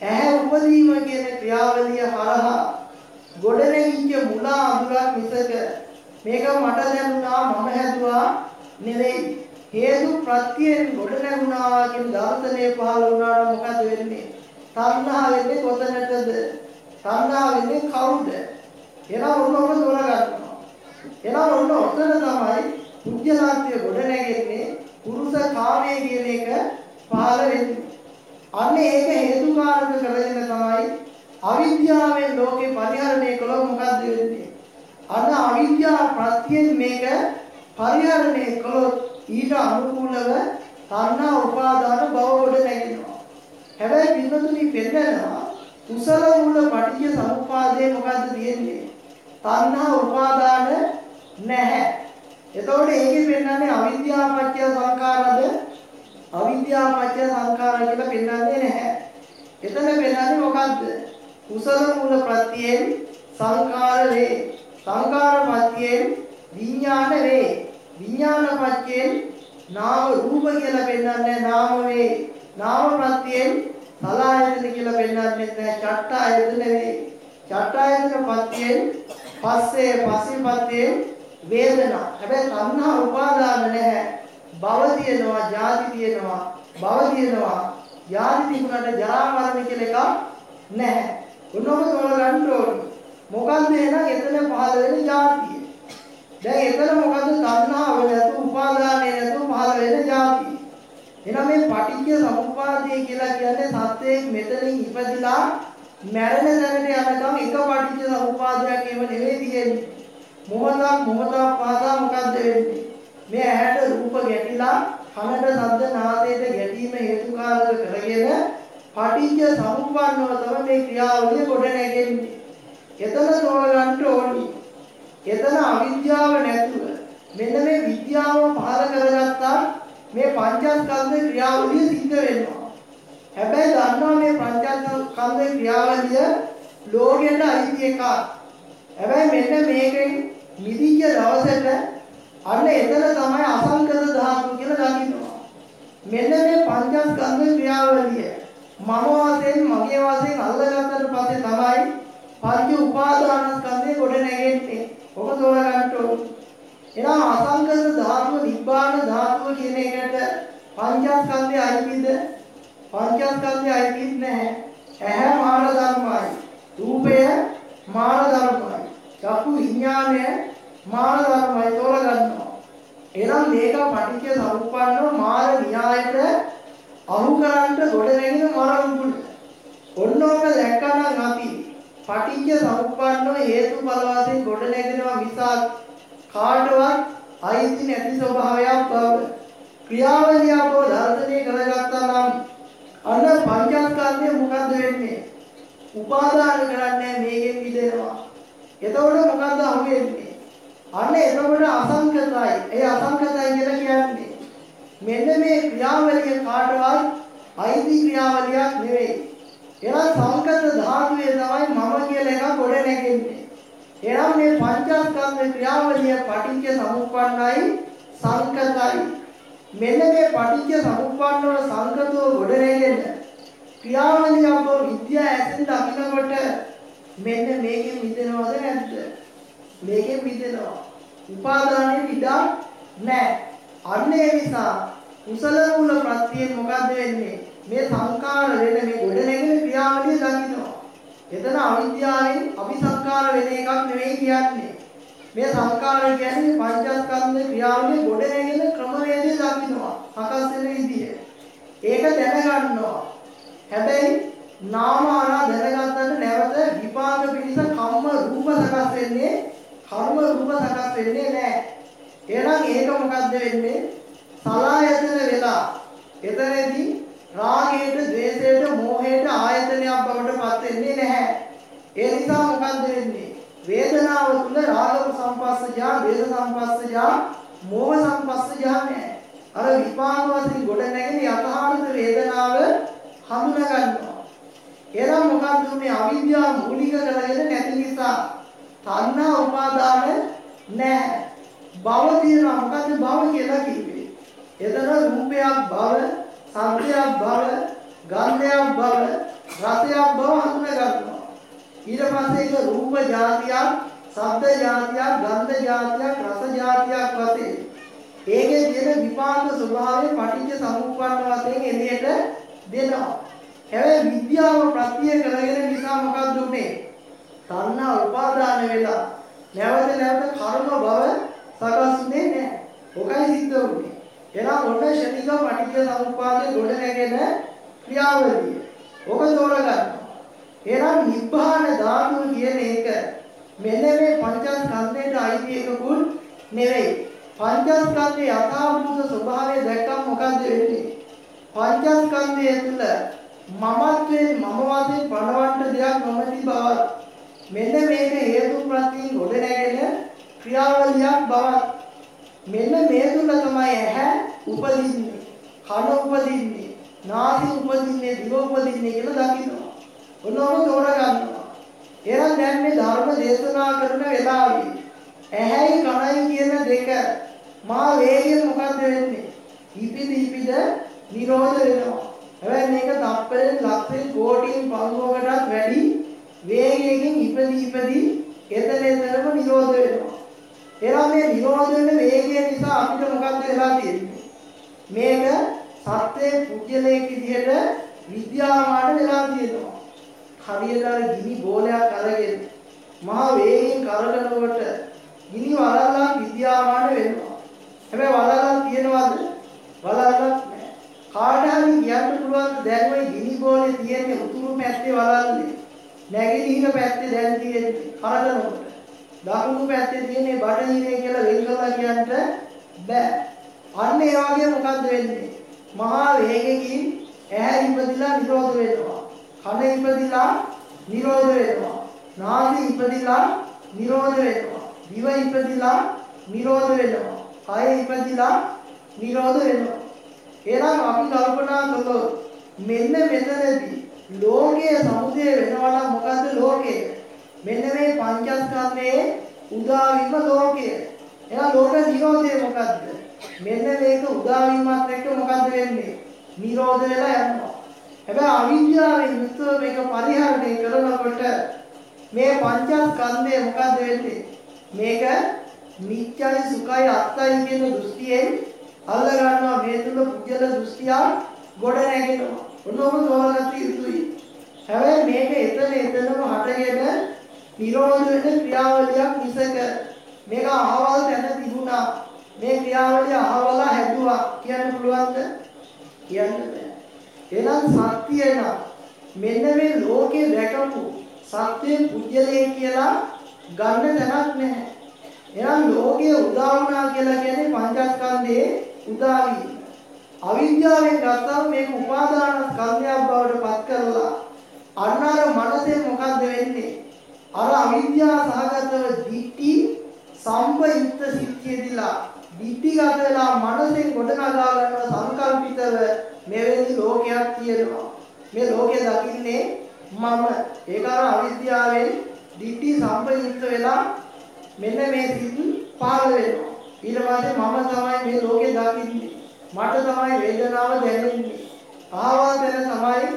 ඇහැ උපදීම කියන ක්‍රියාවලිය හරහා ගොඩනැගිච්ච මුලා අඳුරක් මිසක මේක මට දැනුණා මම හැදුවා නෙවෙයි. හේතු ප්‍රත්‍යයෙන් ගොඩනැගුණා කියන දර්ශනය පහළ වුණාට මොකද වෙන්නේ? තණ්හා වෙන්නේ කොතනටද? තණ්හා වෙන්නේ කවුද? එහෙනම් ඔන්න ඔබ තෝරගන්නවා. එහෙනම් ඔන්න ඔතන තමයි පුජ්‍යලාත්‍ය ගොඩ නැගෙන්නේ පුරුෂ කාමයේ කියන එක පහළ වෙන්නේ. අන්න ඒක හේතුකාරක කරගෙන තමයි අවිද්‍යාවෙන් ලෝකේ පරිහරණය කළොත් මොකද්ද වෙන්නේ? අන්න අවිද්‍යාව ප්‍රත්‍යයෙන් මේක පරිහරණය කළොත් ඊට අනුකූලව තණ්හා උපාදාන භව වල නැගෙනවා. හැබැයි පින්වතුනි පෙන්නනවා කුසල මූල පටිච්ච සමුප්පාදේ මොකද්ද තියෙන්නේ? තණ්හා උපාදාන නැහැ. එතකොට ඒකේ පෙන්නන්නේ අවිද්‍යාව පත්‍ය සංකාරද? අවිද්‍යාව පත්‍ය සංකාර කියලා පෙන්නන්නේ නැහැ. එතන පෙන්නන්නේ මොකද්ද? කුසල මූල ප්‍රත්‍යයෙන් සංකාර වේ. සංකාර පත්‍යයෙන් විඥාන වේ. විඥාන පත්‍යයෙන් නාම රූප කියලා පෙන්වන්නේ නාම වේ. නාම ප්‍රත්‍යයෙන් සලආයතන කියලා පෙන්වන්නේ නැහැ. චට්ට ආයතන වේ. චට්ට ආයතන පත්‍යයෙන් පස්සේ පස්සේ පත්‍යයෙන් වේදනා. හැබැයි තණ්හා උපාදාන නැහැ. භව තියෙනවා, ජාති තියෙනවා, භව තියෙනවා. ජාති තිබුණාට ජරා මරණ කියලා එකක් නැහැ. උනෝම තෝරගන්න ඕනේ. මොකන්ද එහෙනම් එතන පහළ වෙන ජාතිය? දැන් එතන මොකද්ද තණ්හාව නැතු උපාදානය නැතු පහළ වෙන ජාතිය. එහෙනම් මේ පටිච්ච සමුප්පාදය කියලා කියන්නේ සත්‍යයෙන් මෙතනින් ඉපදිලා මැරෙන දැනට යනකම් එක පටිච්ච සමුප්පාදයක් එහෙම නෙවෙයි තියෙන්නේ. මොහොතක් මොහොතක් පාසා මොකද්ද වෙන්නේ? මේ ඇහැට රූප ගැටිලා කනට ශබ්ද නාසයට ගැටීම හේතුකාරක කරගෙන පටිච්ච සමුප්පන්නව තමයි මේ ක්‍රියාවලිය ගොඩ නැගෙන්නේ. එතන තෝරගන්න ඕනි. එතන අවිද්‍යාව නැතුව මෙන්න මේ විද්‍යාව පහල කරගත්තා මේ පංචස්කන්ධ ක්‍රියාවලිය සිද්ධ වෙනවා. හැබැයි දන්නවා මේ පංචස්කන්ධ ක්‍රියාවලිය ලෝකෙට අයිති එකක්. හැබැයි මෙන්න මේකෙන් මිදිච්ච දවසට අන්න එතන තමයි අසංකත ධාතු කියලා දකින්නවා. මෙන්න මේ පංචස්කන්ධ ක්‍රියාවලිය මම වශයෙන් මගේ වශයෙන් අල්ලගත්තට පස්සේ තමයි පංච උපාදානස්කන්ධය ගොඩ නැගෙන්නේ. ඔබ තෝරගන්න ඕනේ. එහෙනම් අසංකත ධාතුව නිබ්බාන ධාතුව කියන එකට පංචස්කන්ධය අයිතිද? පංචස්කන්ධය අයිතිද නැහැ. ඇහැ මාන ධර්මයි. රූපය මාන ධර්මයි. චක්කු විඥානය මාන ධර්මයි තෝරගන්නවා. එහෙනම් මේක පටිච්ච සමුප්පන්නව මාන න්‍යායට අහු කරන්න ගොඩ නැගෙන මරණුකුල. ඔන්නෝක දැක්කනම් අපි පටිච්ච සමුප්පන්නව හේතුඵල වශයෙන් ගොඩ නැගෙනවා මිසක් කාටවත් අයිති නැති ස්වභාවයක් බව ක්‍රියාවලිය අපව දර්ශනය කරගත්තා නම් අන්න පංචස්කන්ධය මොකද්ද වෙන්නේ? උපාදාන කරන්නේ මේකෙන් මිදෙනවා. එතකොට මොකද්ද අහුවෙන්නේ? අන්න එතකොට අසංකතයි. ඒ අසංකතයි කියලා කියන්නේ මෙන්න මේ ක්‍රියාවලිය කාටවත් අයිති ක්‍රියාවලියක් නෙවෙයි. එහෙනම් සංකත ධාතුවේ තමයි මම කියලා එක ගොඩ නැගෙන්නේ. එහෙනම් මේ පංචස්කන්ධ ක්‍රියාවලිය පටිච්ච සමුප්පන්නයි සංකතයි. මෙන්න මේ පටිච්ච සමුප්පන්නව සංකතව ගොඩ නැගෙන ක්‍රියාවලිය අප විද්‍යා ඇසෙන් දකිනකොට මෙන්න මේකෙන් මිදෙනවද නැද්ද? මේකෙන් මිදෙනවා. උපාදානෙ විඩා නැහැ. අන්න ඒ නිසා කුසල මූල ප්‍රත්‍යයෙන් මොකද්ද වෙන්නේ? මේ සංකාර වෙන මේ ගොඩ නැගෙන ක්‍රියාවලිය දකින්නවා. එතන අවිද්‍යාවෙන් අபிසංකාර වෙන එකක් නෙවෙයි කියන්නේ. මේ සංකාර කියන්නේ පංචස්කන්ධ ක්‍රියාවලිය ගොඩ නැගෙන ක්‍රමවේදය දකින්නවා. සකස් වෙන විදිය. ඒක දැනගන්නවා. හැබැයි නාම ආනා දැනගත්තට නැවත විපාක පිණිස කම්ම රූප සකස් වෙන්නේ කර්ම රූප සකස් වෙන්නේ නැහැ. එහෙනම් ඒක මොකද්ද වෙන්නේ? සලායතන වෙලා එතනදී රාගයට, ද්වේෂයට, මෝහයට ආයතනයක් බවට පත් වෙන්නේ නැහැ. ඒ නිසා මොකද්ද වෙන්නේ? වේදනාව තුළ රාග සංපස්සජා, වේද සංපස්සජා, මෝහ සංපස්සජා නැහැ. අර විපාක වශයෙන් ගොඩ නැගෙන යථාර්ථ වේදනාව හඳුනා ගන්නවා. එහෙනම් මොකද්ද මේ අවිද්‍යාව මූලික කරගෙන නැති නිසා තණ්හා උපාදාන නැහැ. භව තියෙනවා. මොකද්ද භව කියලා කිව්වේ? එතන රූපයක් භව, සංඛ්‍යාවක් භව, ගන්ධයක් භව, රසයක් භව හඳුනගන්නවා. ඊට පස්සේ ඒක රූප જાතියක්, ශබ්ද જાතියක්, ගන්ධ જાතියක්, රස જાතියක් වශයෙන් ඒකේ තියෙන විපාක ස්වභාවය පටිච්ච සමුප්පන්න වශයෙන් එළියට දෙනවා. හැබැයි විද්‍යාව ප්‍රත්‍ය කරගෙන නිසා මොකක්ද උනේ? තණ්හා උපාදාන වෙලා නැවත නැවත කර්ම භව සකස්ුනේ නැහැ. ඔකයි සිද්ධ වුනේ. එහෙනම් ඔන්න ශනික පටිච්ච සමුප්පාදේ ගොඩ නැගෙන ක්‍රියාවලිය. ඔබ තෝරගන්න. එහෙනම් නිබ්බාන ධාතුව කියන එක මෙන්න මේ පංචස්කන්ධයට අයිති එකකුත් නෙවෙයි. පංචස්කන්ධයේ යථාභූත ස්වභාවය දැක්කම මොකද වෙන්නේ? පංචස්කන්ධය තුළ මමත්වයෙන් මම වශයෙන් පණවන්න දෙයක් නොමැති බව මෙන්න මේක හේතු ප්‍රත්‍යයෙන් ගොඩ නැගෙන ක්‍රියාවලියක් බව මෙන්න මේ තුල තමයි ඇහැ උපදින්නේ කන උපදින්නේ නාසය උපදින්නේ දිව උපදින්නේ කියලා දකින්නවා ඔන්නෝම තෝරගන්නවා. එහෙනම් දැන් මේ ධර්ම දේශනා කරන වෙලාවේ ඇහැයි කනයි කියන දෙක මා වේගයෙන් මොකද්ද වෙන්නේ? ඉපිද ඉපිද නිරෝධ වෙනවා. හැබැයි මේක තප්පරෙන් ලක්ෂයෙන් කෝටියෙන් පංගුවකටත් වැඩි වේගයකින් ඉපදී ඉපදී එතන එතනම නිරෝධ වෙනවා. එහෙනම් මේ නිරෝධ වෙන වේගය නිසා අපිට මොකක්ද වෙලා තියෙන්නේ? මේක සත්‍යයේ පුජ්‍යලයේ විදිහට විද්‍යාමාන වෙලා තියෙනවා. හරියට අර ගිනි බෝලයක් අරගෙන මහා වේගයෙන් කරකනකොට ගිනි වලල්ලක් විද්‍යාමාන වෙනවා. හැබැයි වලල්ලක් තියෙනවද? වලල්ලක් නැහැ. කාට හරි කියන්න පුළුවන් දැන් ওই ගිනි බෝලේ තියෙන උතුරු පැත්තේ වලල්ලේ නැගෙනහිර පැත්තේ දැන් තියෙන්නේ කරකනකොට. දකුණු පැත්තේ තියෙන්නේ බටහිරේ කියලා වෙන් කරලා කියන්න බෑ. අන්න ඒ වගේ මොකද්ද වෙන්නේ? මහා වේගකින් ඇහැ ඉපදිලා නිරෝධ වෙනවා. කන ඉපදිලා නිරෝධ වෙනවා. නාසය ඉපදිලා නිරෝධ වෙනවා. දිව ඉපදිලා නිරෝධ වෙනවා. කය ඉපදිලා නිරෝධ වෙනවා. එහෙනම් අපි කල්පනා කළොත් මෙන්න මෙතනදී ලෝකයේ සමුදය වෙනවා නම් මොකද්ද ලෝකය? මෙන්න මේ පංචස්කන්ධයේ උදාවීම ලෝකය. එහෙනම් ලෝක නිරෝධය මොකද්ද? මෙන්න මේක උදාවීමත් එක්ක මොකද්ද වෙන්නේ? නිරෝධ වෙලා යනවා. හැබැයි අවිද්‍යාවෙන් යුක්තව මේක පරිහරණය කරනකොට මේ පංචස්කන්ධය මොකද්ද වෙන්නේ? මේක නිත්‍යයි සුඛයි අත්තයි කියන දෘෂ්ටියෙන් අල්ල ගන්නවා මේ තුල පුජල දෘෂ්ටියක් ගොඩ නැගෙනවා. ඔන්නෝම තෝරගත්ත යුතුයි. හැබැයි මේක එතන එතනම හටගෙන නිරෝධ වෙන ක්‍රියාවලියක් මිසක මේක අහවල් තැන තිබුණා. මේ ක්‍රියාවලිය අහවල හැදුවා කියන්න පුළුවන්ද? කියන්න බෑ. එහෙනම් සත්‍යය නම් මෙන්න මේ ලෝකේ දැකපු සත්‍යයේ පුජ්‍යලේ කියලා ගන්න තැනක් නැහැ. එහෙනම් ලෝකයේ උදා වුණා කියලා කියන්නේ පංචස්කන්ධයේ උදා වීම. අවිද්‍යාවෙන් ගත්තම මේක උපාදාන ස්කන්ධයක් බවට පත් කරලා අන්න අර මනසේ මොකද්ද වෙන්නේ? අර අවිද්‍යාව සහගතව දිටි සම්පයුක්ත සිත්යේදීලා දිටිගත වෙලා මනසෙන් ගොඩනගා ගන්න සංකල්පිතව මෙවැනි ලෝකයක් තියෙනවා. මේ ලෝකය දකින්නේ මම. ඒක අර අවිද්‍යාවෙන් දිටි සම්පයුක්ත වෙලා මෙන්න මේ සිත් පහළ වෙනවා. ඊට පස්සේ මම තමයි මේ ලෝකේ දකින්නේ. මට තමයි වේදනාව දැනෙන්නේ. ආවල් දැන තමයි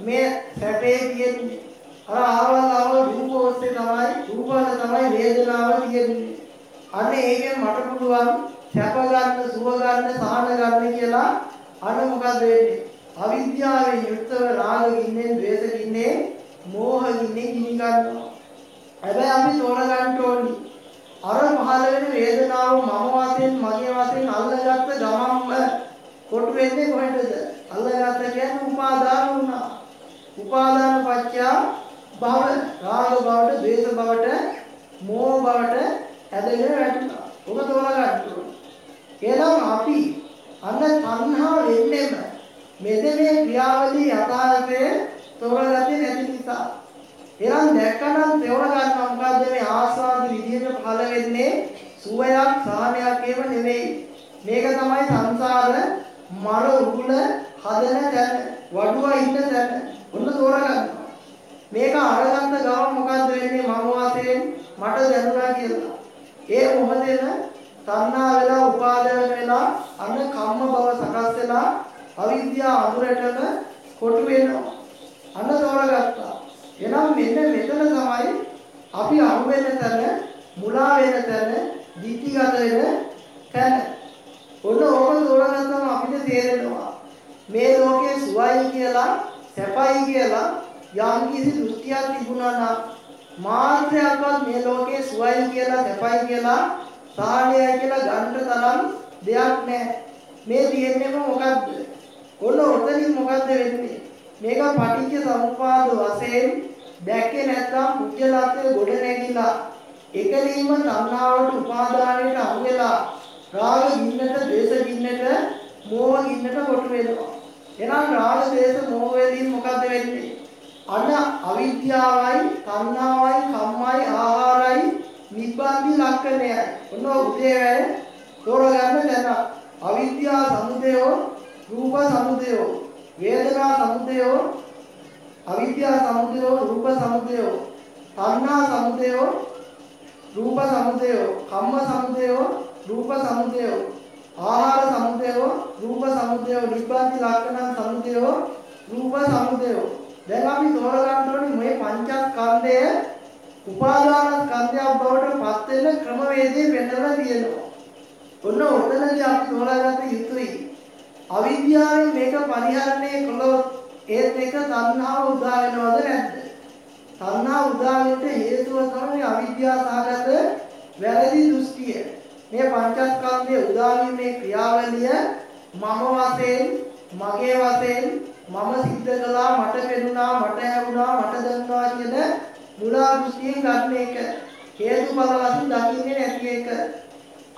මේ සැපේ තියෙන්නේ. අර ආවල් ආවල් රූප ඔස්සේ තමයි රූපවල තමයි වේදනාව තියෙන්නේ. අන්න ඒකෙන් මට පුළුවන් සැප ගන්න, සුව ගන්න, සාහන ගන්න කියලා අන්න මොකද වෙන්නේ? අවිද්‍යාවෙන් යුක්තව රාග ගින්නෙන්, ද්වේෂ ගින්නෙන්, මෝහ ගින්නෙන් ගිනි ගන්නවා. හැබැයි අපි තෝරගන්න ඕනි. අර පහළ වෙන වේදනාව මම වශයෙන් මගේ වශයෙන් අල්ලගත්ත ගමන්ම කොටු වෙන්නේ කොහෙටද? අල්ලගත්ත කියන්නේ උපාදාන වුණා. උපාදාන පත්‍ය භව රාග බවට, ද්වේෂ බවට, මෝහ බවට ඇදගෙන වැටුණා. ඔබ තෝරගන්න ඕනේ. එහෙනම් අපි අන්න තණ්හා වෙන්නෙම මෙතනේ ක්‍රියාවලිය යථාර්ථය තෝරගත්තේ නැති නිසා එහෙනම් දැක්කනම් තේරුම් ගන්න මොකද්ද මේ ආස්වාද විදියට පහළ වෙන්නේ සුවයක් සාහනයක් ඒව නෙවෙයි. මේක තමයි සංසාර මර උගුල හදන තැන, වඩුවා ඉන්න තැන. ඔන්න තෝරගන්න. මේක අරගන්න ගමන් මොකද්ද වෙන්නේ මම වාසයෙන් මට දැනුණා කියලා. ඒ මොහොතේම තණ්හා වෙලා උපාදාන වෙලා අන්න කම්ම බව සකස් වෙලා අවිද්‍යාව අඳුරටම කොටු වෙනවා. අන්න තෝරගත්තා. එහෙනම් මෙන්න මෙතන තමයි අපි අහු වෙන තැන, මුලා වෙන තැන, දිටිගත වෙන තැන. ඔන්න ඕක තෝරගත්තම අපිට තේරෙනවා. මේ ලෝකේ සුවයි කියලා, සැපයි කියලා යම් කිසි දෘෂ්ටියක් තිබුණා නම් මාත්‍රයක්වත් මේ ලෝකේ සුවයි කියලා සැපයි කියලා සාහනයයි කියලා ගන්න තරම් දෙයක් නැහැ. මේ තියෙන්නේම මොකද්ද? ඔන්න ඔතනින් මොකද්ද වෙන්නේ? මේක පටිච්ච සමුප්පාද වශයෙන් දැක්කේ නැත්නම් පුජ්‍යලත්වයේ ගොඩ නැගිලා එකලින්ම තණ්හාවට උපාදානයට අහු වෙලා රාග ගින්නට, ද්වේෂ ගින්නට, මෝහ ගින්නට කොට වෙනවා. එහෙනම් රාග, ද්වේෂ, මෝහ වලින් මොකද්ද වෙන්නේ? අන අවිද්‍යාවයි, තණ්හාවයි, කම්මයි, ආහාරයි, නිබ්බන්දි ලක්ෂණයයි. ඔන්න උදේ වැය තෝරගන්න දැන. අවිද්‍යා සමුදයෝ, රූප සමුදයෝ, වේදනා සමුදයෝ, අවිද්‍යා සමුදයෝ, රූප සමුදයෝ, තණ්හා සමුදයෝ, රූප සමුදයෝ, කම්ම සමුදයෝ, රූප සමුදයෝ, ආහාර සමුදයෝ, රූප සමුදයෝ, නිබ්බන්දි ලක්ෂණ සමුදයෝ, රූප සමුදයෝ දැන් අපි තෝරගන්න ඕනේ මේ පංචස්කන්ධය උපාදාන ස්කන්ධයක් බවට පත් වෙන ක්‍රමවේදය වෙනවලා තියෙනවා. ඔන්න ඔතනදී අපි තෝරාගන්න යුතුයි. අවිද්‍යාවෙන් මේක පරිහරණය කළොත් ඒත් එක තණ්හාව උදා වෙනවද නැද්ද? තණ්හා උදා වෙන්න හේතුව තමයි අවිද්‍යාව සහගත වැරදි දෘෂ්ටිය. මේ පංචස්කන්ධයේ උදා වීමේ ක්‍රියාවලිය මම වශයෙන් මගේ වශයෙන් මම සිද්ධ කළා මට පෙනුණා මට ඇහුණා මට දැනුණා කියන මුලා දෘෂ්ටියෙන් ගන්න එක හේතුඵල වශයෙන් දකින්නේ නැති එක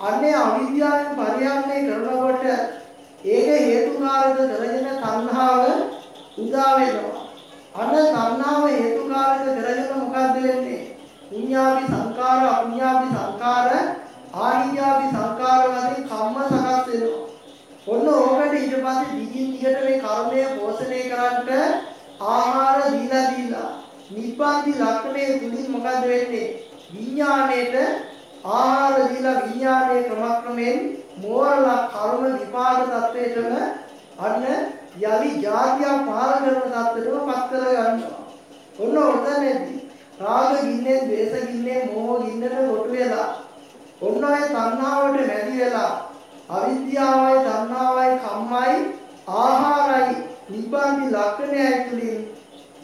අන්නේ අවිද්‍යාවෙන් පරිහරණය කරනකොට ඒක හේතුකාරක කරගෙන තණ්හාව උදා වෙනවා. අන්න තණ්හාව හේතුකාරක කරගෙන මොකද්ද වෙන්නේ? පුඤ්ඤාපි සංකාර අපුඤ්ඤාපි සංකාර ආනිඤ්ඤාපි සංකාර වශයෙන් කම්ම සකස් වෙනවා. ඔන්න ඕකට ඊට පස්සේ දිගින් දිගට මේ කර්මය පෝෂණය කරන්න ආහාර දීලා දීලා. නිබ්බාන්ති ලක්ෂණය තුලින් මොකද වෙන්නේ? විඥාණයට ආහාර දීලා විඥානයේ ක්‍රමක්‍රමයෙන් මෝරලා කර්ම විපාක தത്വෙටම අන්න යලි જાතිය පාල කරන தത്വෙටම පත් කර ගන්නවා. ඔන්න ඔතනදී රාග ගින්නේ, ද්වේෂ ගින්නේ, මෝහ ගින්නට කොටු වෙලා ඔන්න ඔය තණ්හාවට මැදි වෙලා අවිද්‍යාවයි, තණ්හාවයි, කම්මයි, ආහාරයි, නිබ්බාන්ති ලක්ෂණය ඇතුළින්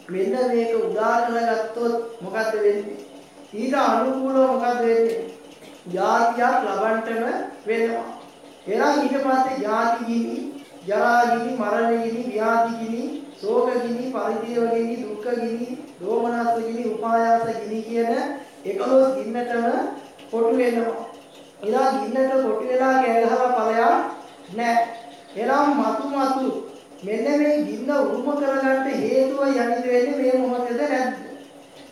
මෙන්න මේක උදාහරණ ගත්තොත් මොකද වෙන්නේ? ඊට අනුකූලව මොකද වෙන්නේ? යාතියක් ලබන්නටම වෙනවා එහෙනම් ඊට පස්සේ යාති ගිනි ජරා ගිනි මරණ ගිනි ව්‍යාධි ගිනි ශෝක ගිනි පරිදේව ගිනි දුක්ඛ ගිනි දෝමනස්ස ගිනි උපායාස ගිනි කියන 11 ගින්නටම කොටු වෙනවා එදා ගින්නට කොටි වෙලා ගෑගහලා ඵලයක් නැහැ. එනම් මතු මතු මෙන්න මේ ගින්න උරුම කරගන්න හේතුව යනිද වෙන්නේ මේ මොහොතේද නැද්ද?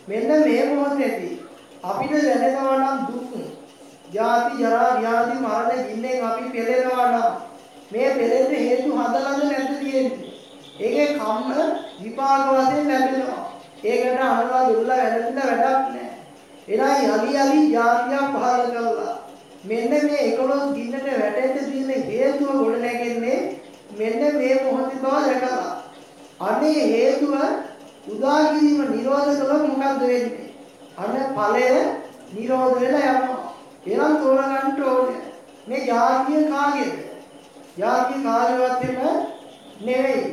මෙන්න මේ මොහොතේදී අපිට දැනෙනවා නම් දුක්, ජාති, ජරා, ව්‍යාධි, මරණ ගින්නෙන් අපි පෙළෙනවා නම් මේ පෙළෙන්න හේතු හදලාද නැද්ද තියෙන්නේ? ඒකේ කම්ම විපාක වශයෙන් ලැබෙනවා. ඒකට අනුලා දුර්ලා වැඩිලා වැඩක් නැහැ. එනයි යලි යලි ජාතිය පහල කළා. මෙන්න මේ 11 ගින්නට වැටෙන්න තියෙන හේතුව ගොඩ නැගෙන්නේ මෙන්න මේ මොහොතේ බව දැකලා. අනේ හේතුව උදා කිරීම නිරෝධ කළොත් මොකද්ද වෙන්නේ? අන්න ඵලය නිරෝධ වෙලා යනවා. එහෙනම් තෝරගන්න ඕනේ. මේ ජාතිය කාගේද? ජාතිය කාගේවත් නෙවෙයි.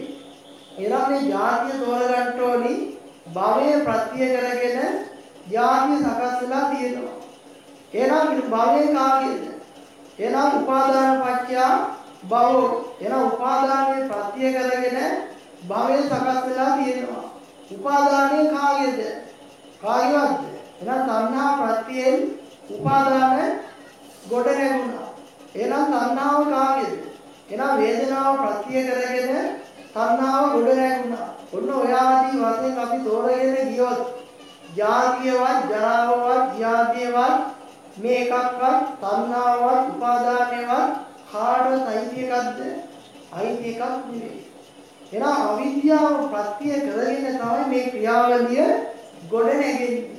එහෙනම් මේ ජාතිය තෝරගන්න ඕනි භවය ප්‍රත්‍ය කරගෙන ජාතිය සකස් වෙලා තියෙනවා. එහෙනම් භවයේ කාගේද? එහෙනම් උපාදාන පත්‍ය භව. එහෙනම් උපාදානයේ ප්‍රත්‍ය කරගෙන භවයේ සකස් වෙලා තියෙනවා. උපාදානයේ කාගේද? කාගේවත්ද? එහෙනම් තණ්හා ප්‍රත්‍යයෙන් උපාදාන ගොඩ නැගුණා. එහෙනම් තණ්හාව කාගේද? එහෙනම් වේදනාව ප්‍රත්‍ය කරගෙන තණ්හාව ගොඩ නැගුණා. ඔන්න ඔය ආදී වශයෙන් අපි තෝරගෙන ගියොත් ජාතියවත් ජරාවවත් ව්‍යාධියවත් මේ එකක්වත් තණ්හාවත් උපාදානයවත් කාටවත් අයිති එකක්ද? අයිති එකක් නෙවෙයි. එහෙනම් අවිද්‍යාව ප්‍රත්‍ය කරගෙන තමයි මේ ක්‍රියාවලිය ගොඩ නැගෙන්නේ.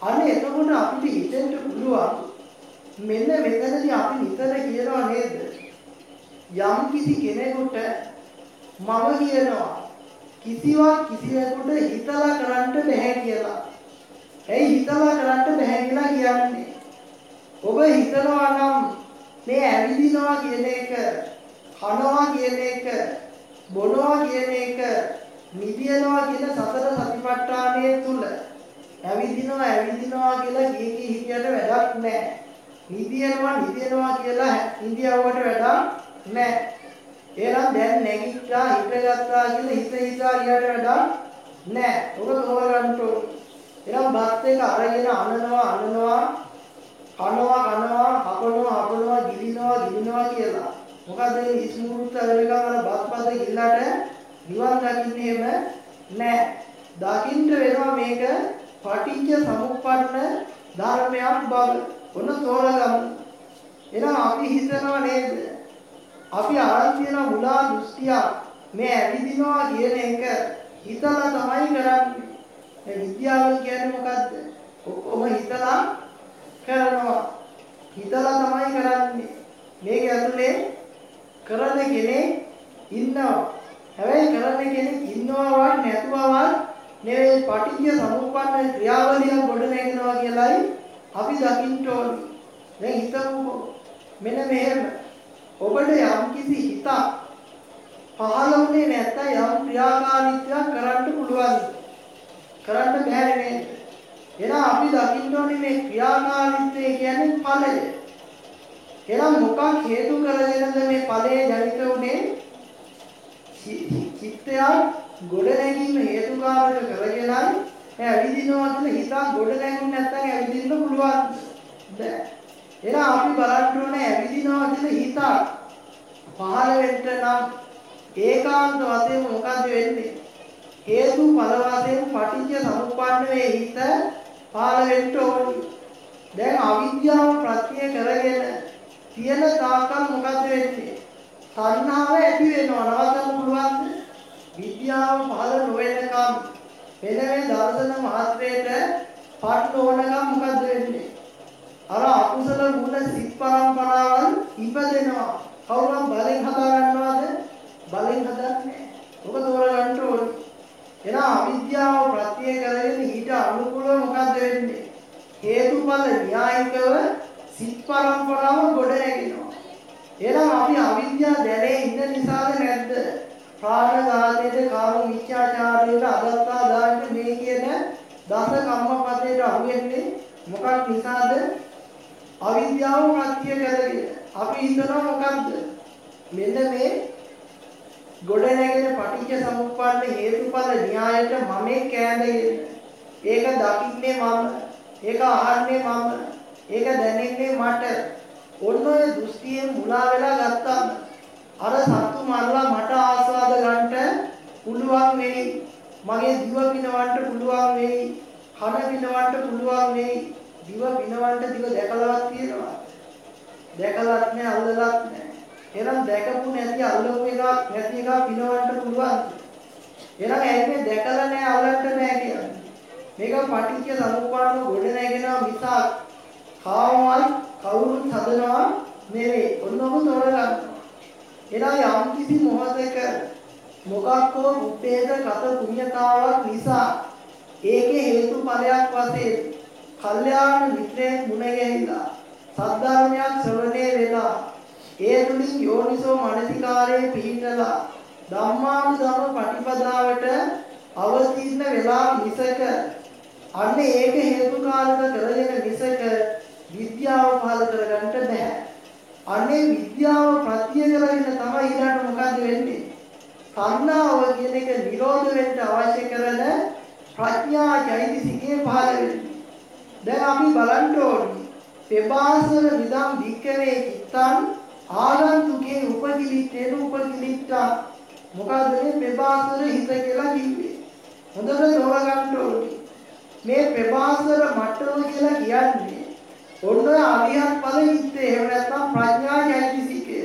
අනේ එතකොට අපිට හිතෙන්න පුළුවන් මෙන්න මෙතනදී අපි නිතර කියනවා නේද? යම් කිසි කෙනෙකුට මම කියනවා කිසිවක් කිසිවෙකුට හිතලා කරන්න බැහැ කියලා. ඇයි හිතලා කරන්න බැහැ කියලා කියන්නේ? ඔබ හිතනවා නම් මේ ඇවිදිනවා කියන එක, කනවා කියන එක, බොනවා කියන එක, නිදිනවා කියන සතර සතිපට්ඨානයේ තුල ඇවිදිනවා ඇවිදිනවා කියලා කී කී හිටියට වැඩක් නැහැ. නිදියනවා නිදියනවා කියලා ඉන්දියාවට වැඩක් නැහැ. එහෙනම් දැන් නැගිට්ටා හිටගත්තා කියලා හිත හිතා ගියට වැඩක් නැහැ. ඔබ තෝරගන්න ඕනේ. එහෙනම් බත් එක අරගෙන අනනවා අනනවා කනවා කනවා හපනවා හපනවා ගිලිනවා ගිලිනවා කියලා. මොකද මේ ඉස්මුරුත් අරගෙන අර බත්පත ගිල්ලට නිවන් දකින්නේම නැහැ. දකින්න වෙනවා මේක පටිච්ච සමුප්පන්න ධර්මයක් බව. ඔන්න තෝරගමු. එහෙනම් අපි හිතනවා නේද? අපි අරන් තියෙන මුලා දෘෂ්ටිය මේ ඇවිදිනවා කියන එක හිතලා තමයි කරන්නේ. මේ විද්‍යාව කියන්නේ මොකද්ද? ඔක්කොම හිතලා කරනවා. හිතලා තමයි කරන්නේ. මේක ඇතුලේ කරන කෙනෙක් ඉන්නවා. හැබැයි කරන කෙනෙක් ඉන්නවවත් නැතුවවත් නෙවෙයි පටිච්ච සමුප්පන්න ක්‍රියාවලිය ගොඩ නැගෙනවා කියලයි අපි දකින්න ඕනේ. දැන් හිතමුකෝ මෙන්න මෙහෙම ඔබට යම් කිසි හිතක් පහළ වුණේ නැත්නම් යම් ක්‍රියාකාරීත්වයක් කරන්න පුළුවන්. කරන්න බැහැ නේද? එහෙනම් අපි දකින්න ඕනේ මේ ක්‍රියාකාරීත්වය කියන්නේ ඵලය. එහෙනම් මොකක් හේතු කරගෙනද මේ ඵලය ජනිත උනේ? චිත්තය ගොඩ නැගීම හේතුකාරක කරගෙනයි මේ ඇවිදිනවා කියලා හිතක් ගොඩ නැගුනේ නැත්නම් ඇවිදින්න පුළුවන්. බෑ. එහෙනම් අපි බලන්න ඕනේ ඇවිදිනවා කියලා හිතක් පහළ වෙන්න නම් ඒකාන්ත වශයෙන් මොකද වෙන්නේ? හේතු ඵල වශයෙන් පටිච්ච සමුප්පන්න වේ හිත පහළ වෙන්න ඕනේ. දැන් අවිද්‍යාව ප්‍රත්‍ය කරගෙන තියෙන තාකල් මොකද වෙන්නේ? තණ්හාව ඇති වෙනවා නවත්තන්න පුළුවන්ද? විද්‍යාව පහළ නොවෙනකම් වෙන වෙන දර්ශන මාත්‍රයට පට්ට ඕනකම් මොකද වෙන්නේ? අර අකුසල ගුණ සිත් පරම්පරාවල් ඉපදෙනවා. කවුරුම් බලෙන් හදා ගන්නවද? බලෙන් හදන්නේ. ඔබ තෝරගන්න ඕනේ. එන අවිද්‍යාව ප්‍රත්‍ය කරගෙන ඊට අනුකූලව මොකද වෙන්නේ? හේතුඵල න්‍යායිකව සිත් පරම්පරාව ගොඩ නැගෙනවා. එහෙනම් අපි අවිද්‍යාව දැනේ ඉන්න නිසාද නැද්ද? ප්‍රාණඝාතයේ කාම මිත්‍යාචාරයේ අදත්තා දාන්න මේ කියන දස කම්මපදයට අහු වෙන්නේ මොකක් නිසාද? අවිද්‍යාව ප්‍රත්‍ය කරගෙන. අපි හිතනවා මොකද්ද? මෙන්න මේ ගොඩ නැගෙන පටිච්ච සමුප්පන්න හේතුඵල න්‍යායට මමේ කෑඳගෙන. ඒක දකින්නේ මම. ඒක අහන්නේ මම. ඒක දැනෙන්නේ මට. ඔන්න ඔය දෘෂ්ටියෙන් මුලා වෙලා ගත්තාම අර සත්තු මරලා මට ආස්වාද ගන්නට පුළුවන් වෙයි. මගේ දිව පිනවන්න පුළුවන් වෙයි. කන පිනවන්න පුළුවන් වෙයි. දිව පිනවන්න දිව දැකලාවත් තියෙනවා. දැකලත් නෑ අල්ලලත් නෑ. එහෙනම් දැකපු නැති අල්ලපු එකක් නැති එකක් පිනවන්න පුළුවන්. එහෙනම් ඇන්නේ දැකලා නෑ අල්ලන්න නෑ කියන්නේ. මේක පටිච්ච සමුප්පාදව ගොඩ නැගෙනවා මිසක් කාමවත් කවුරුත් හදනවා නෙවෙයි. ඔන්නම තෝරගන්න. එහෙනම් යම් කිසි මොහොතක මොකක් හෝ උත්තේජ කත පුණ්‍යතාවක් නිසා ඒකේ හේතුඵලයක් වශයෙන් කල්යාණ මිත්‍රයෙක් මුණ ගැහිලා සද්ධර්මයක් ශ්‍රවණය වෙලා ඒ තුලින් යෝනිසෝ මනසිකාරයේ පිහිටලා ධම්මානුධම්ම ප්‍රතිපදාවට අවතීර්ණ වෙලා මිසක අන්න ඒක හේතුකාරක කරගෙන මිසක විද්‍යාව පහල කරගන්න බෑ. අනේ විද්‍යාව ප්‍රත්‍ය කරගෙන තමයි ඊළඟට මොකද වෙන්නේ? කන්නාව කියන එක නිරෝධ වෙන්න අවශ්‍ය කරන ප්‍රඥා චෛතසිකේ පහළ වෙන්නේ. දැන් අපි බලන්න ඕනේ. පෙබාසර විදම් වික්කවේ චිත්තං ආගන්තුකේ උපකිලිටේන උපකිලිට්ටා මොකද මේ පෙබාසර හිත කියලා කිව්වේ. හොඳට තෝරගන්න ඕනේ. මේ පෙබාසර මට්ටම කියලා කියන්නේ ඔන්න අරියත් ඵල හිතේ එහෙම නැත්නම් ප්‍රඥා චෛතසිකය.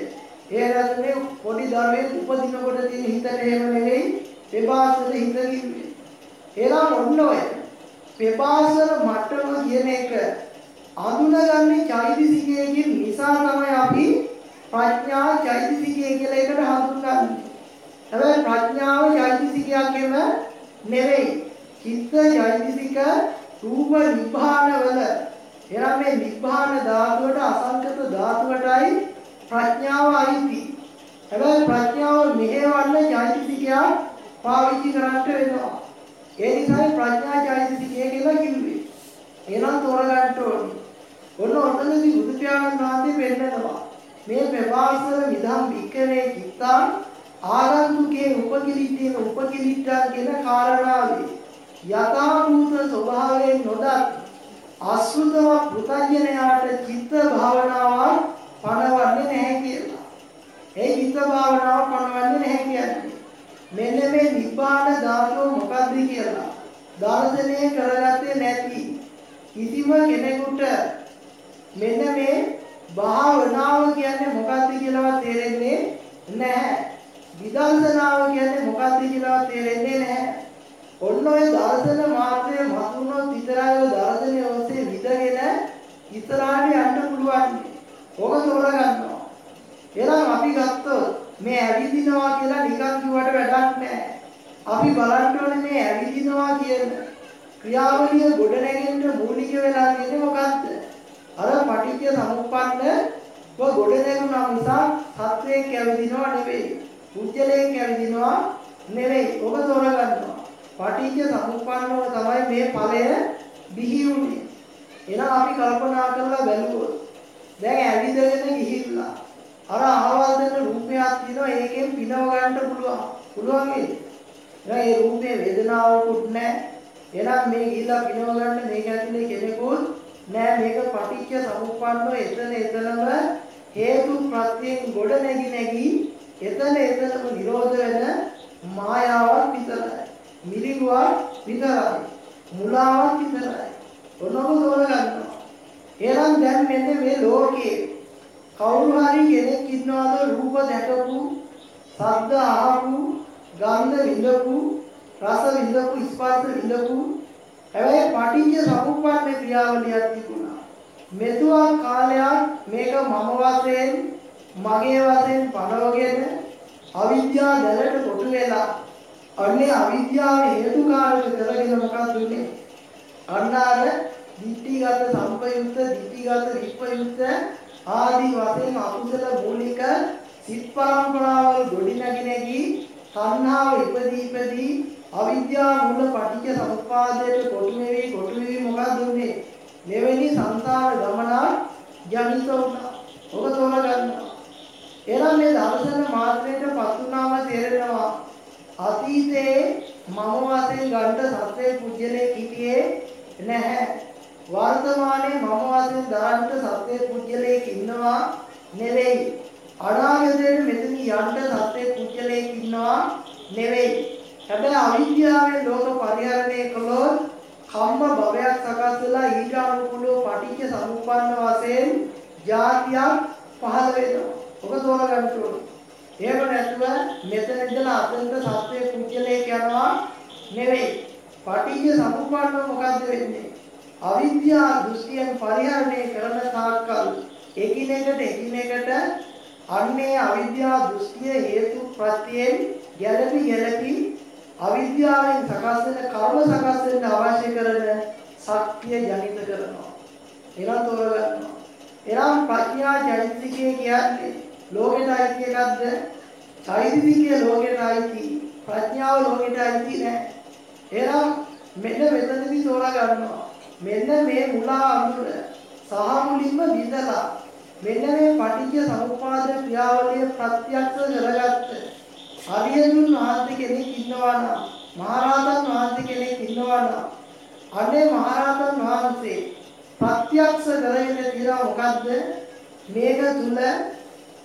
ඒ රැඳුනේ පොඩි ධර්මයේ උපදිනකොට තියෙන හිතට එහෙම නෙවෙයි පෙබාසර හිත කිව්වේ. එහෙනම් ඔන්න ඔය පෙබාසර මට්ටම කියන එක අඳුනගන්නේ චෛතසිකයෙන් නිසා තමයි අපි ප්‍රඥා චෛතසිකය කියලා එකට හඳුන්වන්නේ. හැබැයි ප්‍රඥාව චෛතසිකයක්ම නෙවෙයි. චිත්ත චෛතසික රූප නිබ්බානවල එනම් මේ නිබ්බාන ධාතුවට අසංකත ධාතුවටයි ප්‍රඥාව අයිති. හැබැයි ප්‍රඥාව මෙහෙවන්න චෛතසිකයක් පාවිච්චි කරන්න වෙනවා. ඒ නිසායි ප්‍රඥා චෛතසිකය කියලා කිව්වේ. එහෙනම් තෝරගන්න ඕනේ. ඔන්න ඔතනදී බුදු පියාණන් වහන්සේ පෙන්නනවා. මේ ප්‍රවාසර විධම් විකරේ චිත්තාන් ආරම්භකේ උපකිලිටේන උපකිලිට්ටා කියන කාරණාවේ යථාභූත ස්වභාවයෙන් නොදත් අසුතව පෘතඥයාට චිත්ත භාවනාව පණවන්නේ නැහැ කියලා. ඒ චිත්ත භාවනාව පණවන්නේ නැහැ කියන්නේ. මෙන්න මේ නිබ්බාන ධාතුව මොකද්ද කියලා දර්ශනය කරගත්තේ නැති කිසිම කෙනෙකුට මෙන්න මේ භාවනාව කියන්නේ මොකක්ද කියලාවත් තේරෙන්නේ නැහැ. විදර්ශනාව කියන්නේ මොකක්ද කියලාවත් තේරෙන්නේ නැහැ. ඔන්න ඔය දර්ශන මාත්‍රය මතුනොත් විතරයි ඔය දර්ශනය ඔස්සේ විදගෙන ඉස්සරහට යන්න පුළුවන්. ඕක තෝරගන්නවා. එහෙනම් අපි ගත්තොත් මේ ඇවිදිනවා කියලා නිකන් කිව්වට වැඩක් නැහැ. අපි බලන්න ඕනේ මේ ඇවිදිනවා කියන ක්‍රියාවලිය ගොඩනැගෙන්න මූලික වෙලා තියෙන්නේ මොකද්ද? අර පටිච්ච සමුප්පන්න ව ගොඩනැගුණා නිසා සත්වයෙන් කැවිදිනවා නෙවෙයි. පුජ්‍යලයෙන් කැවිදිනවා නෙවෙයි. ඔබ තෝරගන්නවා. පටිච්ච සමුප්පන්නව තමයි මේ ඵලය බිහි වුනේ. එහෙනම් අපි කල්පනා කරලා බැලුවොත් දැන් ඇවිදගෙන ගිහිල්ලා අර අහවල් දෙන රූපයක් තියෙනවා ඒකෙන් පිනව ගන්න පුළුවන්. පුළුවන් නේද? දැන් ඒ රූපේ වේදනාවකුත් නැහැ. එහෙනම් මේ ගිහිල්ලා පිනව ගන්න මේක ඇතුලේ කෙනෙකුත් නෑ මේක පටිච්ච සමුප්පන්නව එතන එතනම හේතු ප්‍රත්‍යයෙන් ගොඩ නැගි නැගි එතන එතනම නිරෝධ වෙන මායාවක් විතරයි. මිරිඟුවක් විතරයි. මුලාවක් විතරයි. ඔන්නම තෝරගන්නවා. එහෙනම් දැන් මෙන්න මේ ලෝකේ කවුරු හරි කෙනෙක් ඉන්නවද රූප දැකපු, ශබ්ද අහපු, ගන්ධ විඳපු, රස විඳපු, ස්පර්ශ විඳපු හැබැයි පටිච්ච සමුප්පන්න ක්‍රියාවලියක් තිබුණා. මෙතුවා කාලයක් මේක මම වශයෙන් මගේ වශයෙන් පනවගෙන අවිද්‍යාව දැලට කොටු වෙලා අන්නේ අවිද්‍යාව හේතුකාරක කරගෙන මොකක්ද උනේ? අන්න අර ditthිගත සම්පයුක්ත ditthිගත විප්‍රයුක්ත ආදී වශයෙන් අකුසල මූලික සිත් පරම්පරාවල් ගොඩි නැගි නැගි තණ්හාව ඉපදී ඉපදී අවිද්‍යාව මුල පටිච්ච සමුප්පාදයට කොටු වෙවි කොටු වෙවි මොකක්ද උනේ? මෙවැනි සංසාර ගමන ජනිත වුණා. ඔබ තෝරගන්නවා. එනම් මේ දර්ශන මාත්‍රයට පත් වුණාම තේරෙනවා අතීතයේ මම වශයෙන් ගන්න සත්‍යයේ පුජ්‍යලේ හිටියේ නැහැ. වර්තමානයේ මම වශයෙන් දාන්න සත්‍යයේ පුජ්‍යලේ ඉන්නවා නෙවෙයි. අනාගතයේ මෙතන යන්න සත්‍යයේ පුජ්‍යලේ ඉන්නවා නෙවෙයි. හැබැයි අවිද්‍යාවෙන් ලෝක පරිහරණය කළොත් කම්ම භවයක් සකස් වෙලා ඊට අනුකූලව පටිච්ච සමුප්පන්න වශයෙන් જાතියක් පහළ වෙනවා. ඔබ තෝරගන්න ඕනේ. එහෙම නැතුව මෙතන ඉඳලා අතනට සත්‍යයේ කුජලයක යනවා නෙවෙයි. පටිච්ච සමුප්පන්න මොකද්ද වෙන්නේ? අවිද්‍යා දෘෂ්ටියෙන් පරිහරණය කරන තාක්කල් එකිනෙකට එකිනෙකට අන්නේ අවිද්‍යා දෘෂ්ටිය හේතු ප්‍රත්‍යයෙන් ගැළපි ගැළපි අවිද්‍යාවෙන් සකස් වෙන කර්ම සකස් වෙන්න අවශ්‍ය කරන ශක්තිය ජනිත කරනවා. එනම් තෝරගන්නවා. එනම් ප්‍රඥා චෛතසිකය කියන්නේ ලෝකෙට අයිති එකක්ද? චෛතසිකය ලෝකෙට අයිති. ප්‍රඥාව ලෝකෙට අයිති නෑ. එනම් මෙන්න මෙතනදී තෝරගන්නවා. මෙන්න මේ මුලා අඳුර සහ මුලින්ම විදලා මෙන්න මේ පටිච්ච සමුප්පාද ක්‍රියාවලිය ප්‍රත්‍යක්ෂ කරගත්ත හරියදුන් වහන්සේ කෙනෙක් ඉන්නවා නම් මහරහතන් වහන්සේ කෙනෙක් ඉන්නවා නම් අනේ මහරහතන් වහන්සේ ප්‍රත්‍යක්ෂ කරගෙන තියලා මොකද්ද මේක තුල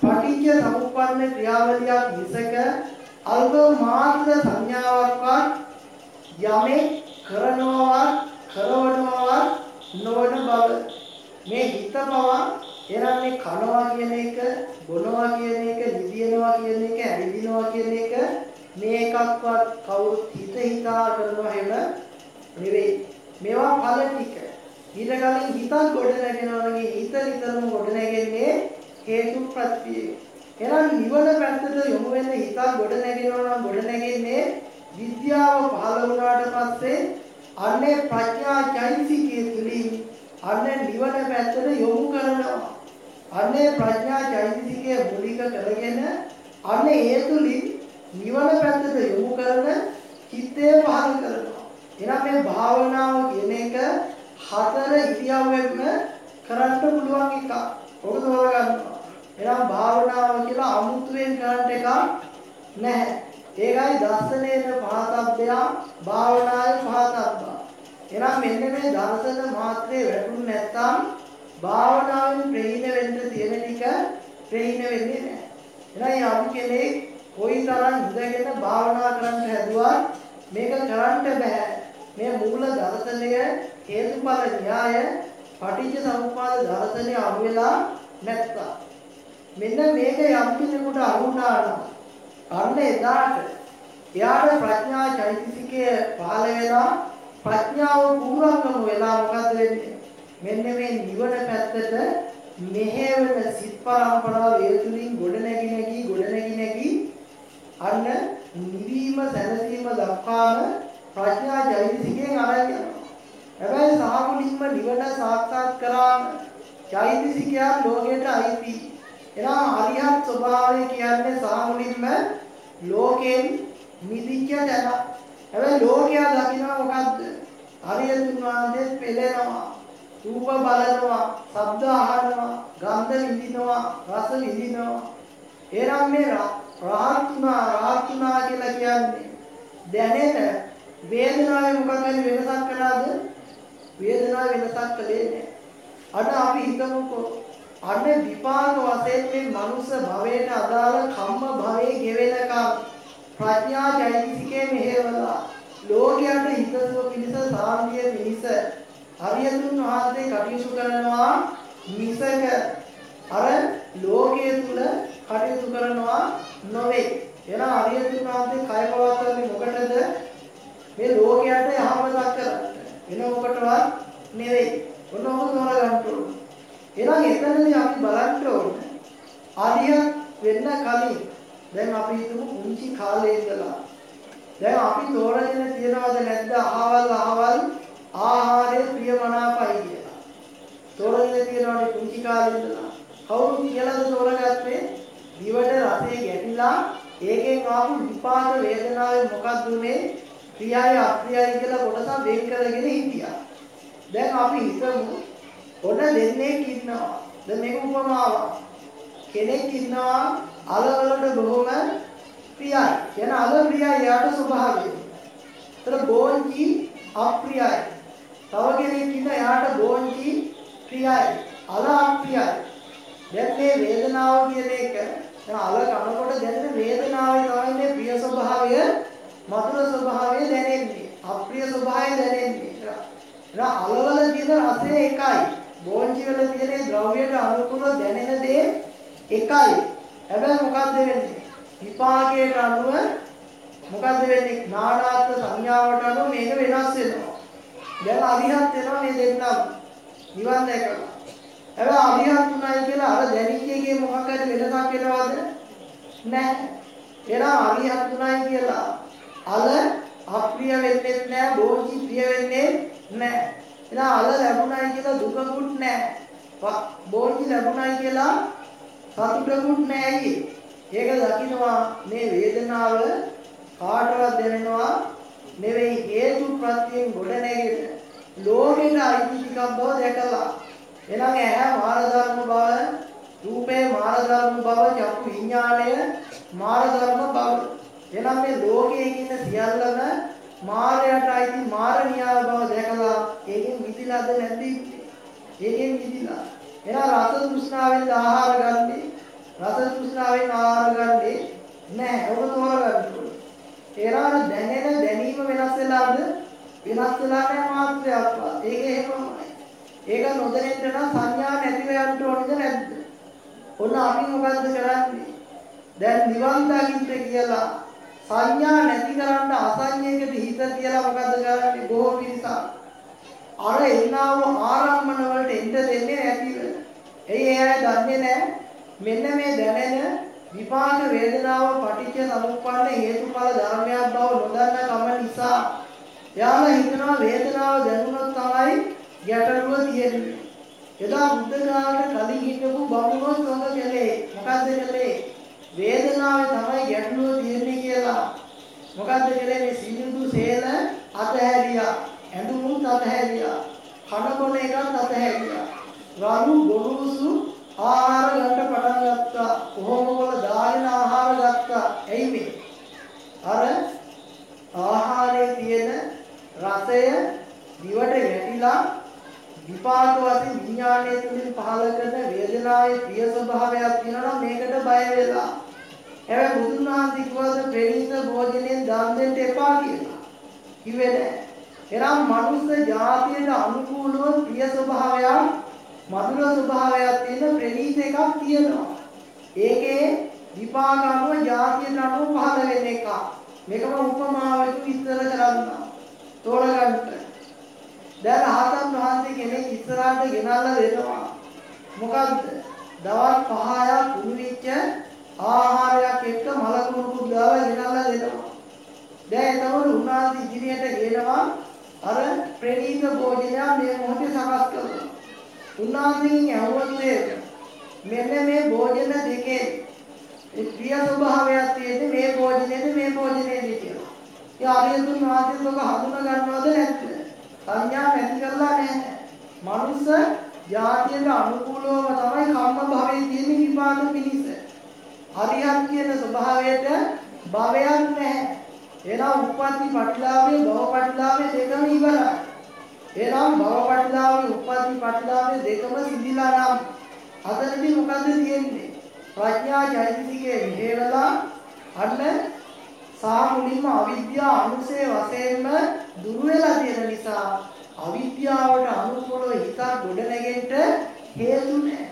පටිච්ච සමුප්පන්න ක්‍රියාවලියක් මිසක අල්ප මාත්‍ර සංඥාවක්වත් යමෙක් කරනවවත් කරවනවවත් නොවන බව මේ හිත පවා එරන්නේ කනවා කියන එක, බොනවා කියන එක, නිදිනවා කියන එක, ඇවිදිනවා කියන එක මේ එකක්වත් කවුරුත් හිත හිතා කරනවා හැම නෙවෙයි. මේවා ඵල ටික. ඊට කලින් හිතක් ගොඩ නැගෙනවා නම් හිත නිතරම ගොඩ නැගෙන්නේ හේතු ප්‍රත්‍යය. එහෙනම් නිවන පැත්තට යොමු වෙන්න හිතක් ගොඩ නැගෙනවා නම් ගොඩ නැගෙන්නේ විද්‍යාව පහළ වුණාට පස්සේ අන්නේ ප්‍රඥා චෛතසිකයේ තුලින් අන්නේ නිවන පැත්තට යොමු කරනවා. අන්නේ ප්‍රඥා චෛතසිකය මූලික කරගෙන අන්නේ ඒ තුලින් නිවන පැත්තට යොමු කරන චිත්තය පහළ කරනවා. එහෙනම් මේ භාවනාව කියන එක හතර ඉරියව්වෙම කරන්න පුළුවන් එකක්. ඔබ තෝරගන්නවා. එහෙනම් භාවනාව කියලා අමුතුවෙන් කරන්න එකක් නැහැ. ඒකයි දර්ශනේන පහතබ්බය භාවනාවේ පහතබ්බා. එහෙනම් මෙන්න මේ දර්ශන මාත්‍රේ වැටුනේ නැත්නම් භාවනාවෙන් ප්‍රහීන වෙන්න තියෙන ටික ප්‍රහීන වෙන්නේ නැහැ. එහෙනම් යම් කෙනෙක් කොයිතරම් ඉඳගෙන භාවනා කරන්න හැදුවත් මේක කරන්න බෑ. මේ මූල දර්ශනය හේතුඵල න්‍යාය පටිච්ච සමුප්පාද දර්ශනය අහු වෙලා නැත්තා. මෙන්න මේක යම් කෙනෙකුට අහුණා නම් අන්න එදාට එයාට ප්‍රඥා චෛතසිකය පහළ වෙලා ප්‍රඥාව පූර්ණකම වෙලා මොකද වෙන්නේ? මෙන්න මේ නිවන පැත්තට මෙහෙවන සිත් පරම්පරාව ඒ තුලින් ගොඩ නැගි නැගි ගොඩ නැගි නැගි අන්න නිවීම සැනසීම දක්වාම ප්‍රඥා චෛතසිකයෙන් අරන් යනවා. හැබැයි සාමුලින්ම නිවන සාක්ෂාත් කරාම චෛතසිකයන් ලෝකයට අයිති. එනම් අරිහත් ස්වභාවය කියන්නේ සාමුලින්ම ලෝකෙන් මිදිච්ච තැන. හැබැයි ලෝකයා දකිනවා මොකද්ද? අරියතුන් වහන්සේ පෙළෙනවා. රූප බලනවා, ශබ්ද අහනවා, ගන්ධ විඳිනවා, රස විඳිනවා. එනම් මේ රාහතුනා රාහතුනා කියලා කියන්නේ දැනෙන වේදනාවේ මොකක් හරි වෙනසක් කළාද? වේදනාව වෙනසක් කළේ නැහැ. අද අපි හිතමුකෝ අද විපාක වශයෙන් මේ මනුස්ස භවයට අදාළ කම්ම භවයේ ගෙවෙනකම් ප්‍රඥා චෛතසිකයේ මෙහෙवला ලෝකයට හිතසුව පිණිස සාන්තිය පිණිස හරියතුන් වහන්සේ කටයුතු කරනවා මිසක අර ලෝකයේ තුල කටයුතු කරනවා නොවේ. එහෙනම් හරියතුන් වහන්සේ කය පවත්වන්නේ මොකටද? මේ ලෝකයට යහපතක් කරන්න. වෙන මොකටවත් නෙවෙයි. ඔන්න ඔහොම තෝරගන්න ඕනේ. එහෙනම් එතනදී අපි බලන්න ඕනේ. ආදිය වෙන්න කලින් දැන් අපි හිතමු කුංචි කාලේ ඉඳලා දැන් අපි තෝරගෙන තියනවද නැද්ද අහවල් අහවල් ආහාරය ප්‍රියමනාපයි කියලා. තෝරගෙන තියනවනේ කුංචි කාලේ ඉඳලා. කවුරුත් කියලාද තෝරගත්තේ? දිවට රසය ගැටිලා ඒකෙන් ආපු විපාක වේදනාවේ මොකක්ද උනේ? ප්‍රියයි අප්‍රියයි කියලා කොටස වෙන් කරගෙන හිටියා. දැන් අපි හිතමු ඔන්න දෙන්නෙක් ඉන්නවා. දැන් මේක උපමාවක්. කෙනෙක් ඉන්නවා අලවලට බොහොම ප්‍රියයි. කියන අල ප්‍රියයි යාට ස්වභාවය. ඒතර බෝන්චි අප්‍රියයි. තව කෙනෙක් ඉන්න යාට බෝන්චි ප්‍රියයි. අල අප්‍රියයි. දැන් මේ වේදනාව කියන එක දැන් අල කනකොට දැනෙන වේදනාවේ තමයි මේ ප්‍රිය ස්වභාවය මధుර ස්වභාවය දැනෙන්නේ. අප්‍රිය ස්වභාවය දැනෙන්නේ. එනවා අලවල තියෙන රසය එකයි. බෝන්චි වල තියෙන ද්‍රව්‍යයට අනුකූලව දැනෙන දේ එකයි. හැබැයි මොකක්ද වෙන්නේ? විපාකයට අනුව මොකද්ද වෙන්නේ? නානාත්ම සංඥාවට අනුව මේක වෙනස් වෙනවා. දැන් අරිහත් වෙනවා මේ දෙන්නා. නිවන් දැකලා. හැබැයි අරිහත් උනායි කියලා අර දැනිච්ච එකේ මොකක් හරි වෙනසක් වෙනවද? නැහැ. එහෙනම් අරිහත් උනායි කියලා අල අප්‍රිය වෙන්නේ නැහැ, බෝධි ප්‍රිය වෙන්නේ නැහැ. එහෙනම් අල ලැබුණයි කියලා දුකකුත් නැහැ. බෝධි ලැබුණයි කියලා සතුටකුත් නැහැ. ඒක දකින්නවා මේ වේදනාව කාටවත් දැනෙනවා නෙවෙයි හේතු ප්‍රත්‍යයෙන් ගොඩ නැගෙන ලෝකෙට අයිති ටිකක් බව දැකලා එනං ඇහැ මාර ධර්ම බව රූපේ මාර ධර්ම බව චක්කු විඥාණය මාර ධර්ම බව එනම් මේ ලෝකයේ ඉන්න සියල්ලම මායයට අයිති මාර න්‍යාය බව දැකලා ඒකෙන් මිදිලාද නැද්ද ඒකෙන් මිදිලා. එහෙනම් රස තෘෂ්ණාවෙන් ආහාර ගන්නේ. රස තෘෂ්ණාවෙන් ආහාර ගන්නේ නැහැ. ඔබ තෝරගන්න ඕනේ. ඒරාන දැනෙන දැනීම වෙනස් වෙලාද වෙනස් වෙලා නැහැ මාත්‍රයක්වත් ඒක එහෙමමයි. ඒක නොදැනෙන්න නම් සංඥා නැතිව යන්න ඕනද නැද්ද? ඔන්න අපි මොකද්ද කරන්නේ? දැන් නිවන් දකින්න කියලා සංඥා නැති කරන්න අසංඥයකට හිත කියලා මොකද්ද කරන්නේ? බොහෝ පිරිසක්. අර එන්නා වූ ආරම්මන වලට එන්න දෙන්නේ නැතිව එයි එයා දන්නේ නැහැ. මෙන්න මේ දැනෙන විපාක වේදනාව පටිච්ච සමුප්පන්න හේතුඵල ධර්මයක් බව නොදන්නා කම නිසා එයාලා හිතනවා වේදනාව දැනුණොත් තමයි ගැටලුව තියෙන්නේ. එදා බුද්ධ කාලේ කලින් හිටපු බමුණෝ සොඟ කළේ. මොකද්ද කළේ? වේදනාවේ තමයි ගැටලුව තියෙන්නේ කියලා. මොකද්ද කළේ මේ සිනිඳු සේල අතහැරියා. ඇඳුමුත් අතහැරියා. කන බොන එකත් අතහැරියා. රණු ගොනුසු ආහාර ගන්න පටන් ගත්තා. කොහොම වල දාගෙන ආහාර ගත්තා. එයි මේ. අර ආහාරයේ තියෙන රසය දිවට ගැටිලා විපාක වශයෙන් විඥානයේ තුලින් පහළ කරන වේදනාවේ ප්‍රිය ස්වභාවයක් තියෙනවා මේකට බය වෙලා. හැබැයි බුදුන් වහන්සේ කිව්වද ප්‍රේණිත භෝජනයෙන් දන් දෙන්න එපා කියලා. කිව්වේ නෑ. එනම් මනුස්ස ජාතියට අනුකූලව ප්‍රිය ස්වභාවයක් මధుර ස්වභාවයක් තියෙන ප්‍රණීත එකක් තියෙනවා. ඒකේ විපාක අනුව ජාතියට අනුව පහළ වෙන එකක්. මේකම උපමාවකින් විස්තර කරන්න. තෝරගන්න. දැන් රහතන් වහන්සේ කෙනෙක් ඉස්සරහට ගෙනල්ලා දෙනවා. මොකද්ද? දවස් 5ක් කුණු වෙච්ච ආහාරයක් එක්ක මලකුණුකුත් දාලා ගෙනල්ලා දෙනවා. දැන් එතකොට උන්වහන්සේ ඉදිරියට ගෙනවා අර ප්‍රණීත භෝජනය මේ මොහොතේ සකස් කරනවා. උන්වහන්සේගෙන් ඇහුවත් මෙන්න මේ භෝජන දෙකේ ඒ ප්‍රිය ස්වභාවයක් තියෙන්නේ මේ භෝජනයේද මේ භෝජනයේද කියලා. ඒ ආර්යතුන් වහන්සේ ලෝක හඳුනා ගන්නවද නැද්ද? සංඥා නැති කරලා නැහැ. මනුස්ස ජාතියට අනුකූලවම තමයි කම්ම භවයේ තියෙන විපාක පිණිස. හරියක් කියන ස්වභාවයට භවයක් නැහැ. එනම් උප්පත්ති පටිලාභේ භව පටිලාභේ දෙකම ඉවරයි. එනම් භව පටිලාභේ උප්පත්ති පටිලාභේ දෙකම සිඳිලා නම් අතනදී මොකද තියෙන්නේ? ප්‍රඥා චෛතසිකයේ මෙහෙवला අන්න සා මුලින්ම අවිද්‍යා අනුසේ වශයෙන්ම දුර වෙලා තියෙන නිසා අවිද්‍යාවට අනුකූලව හිතක් ගොඩ නැගෙන්න හේතු නැහැ.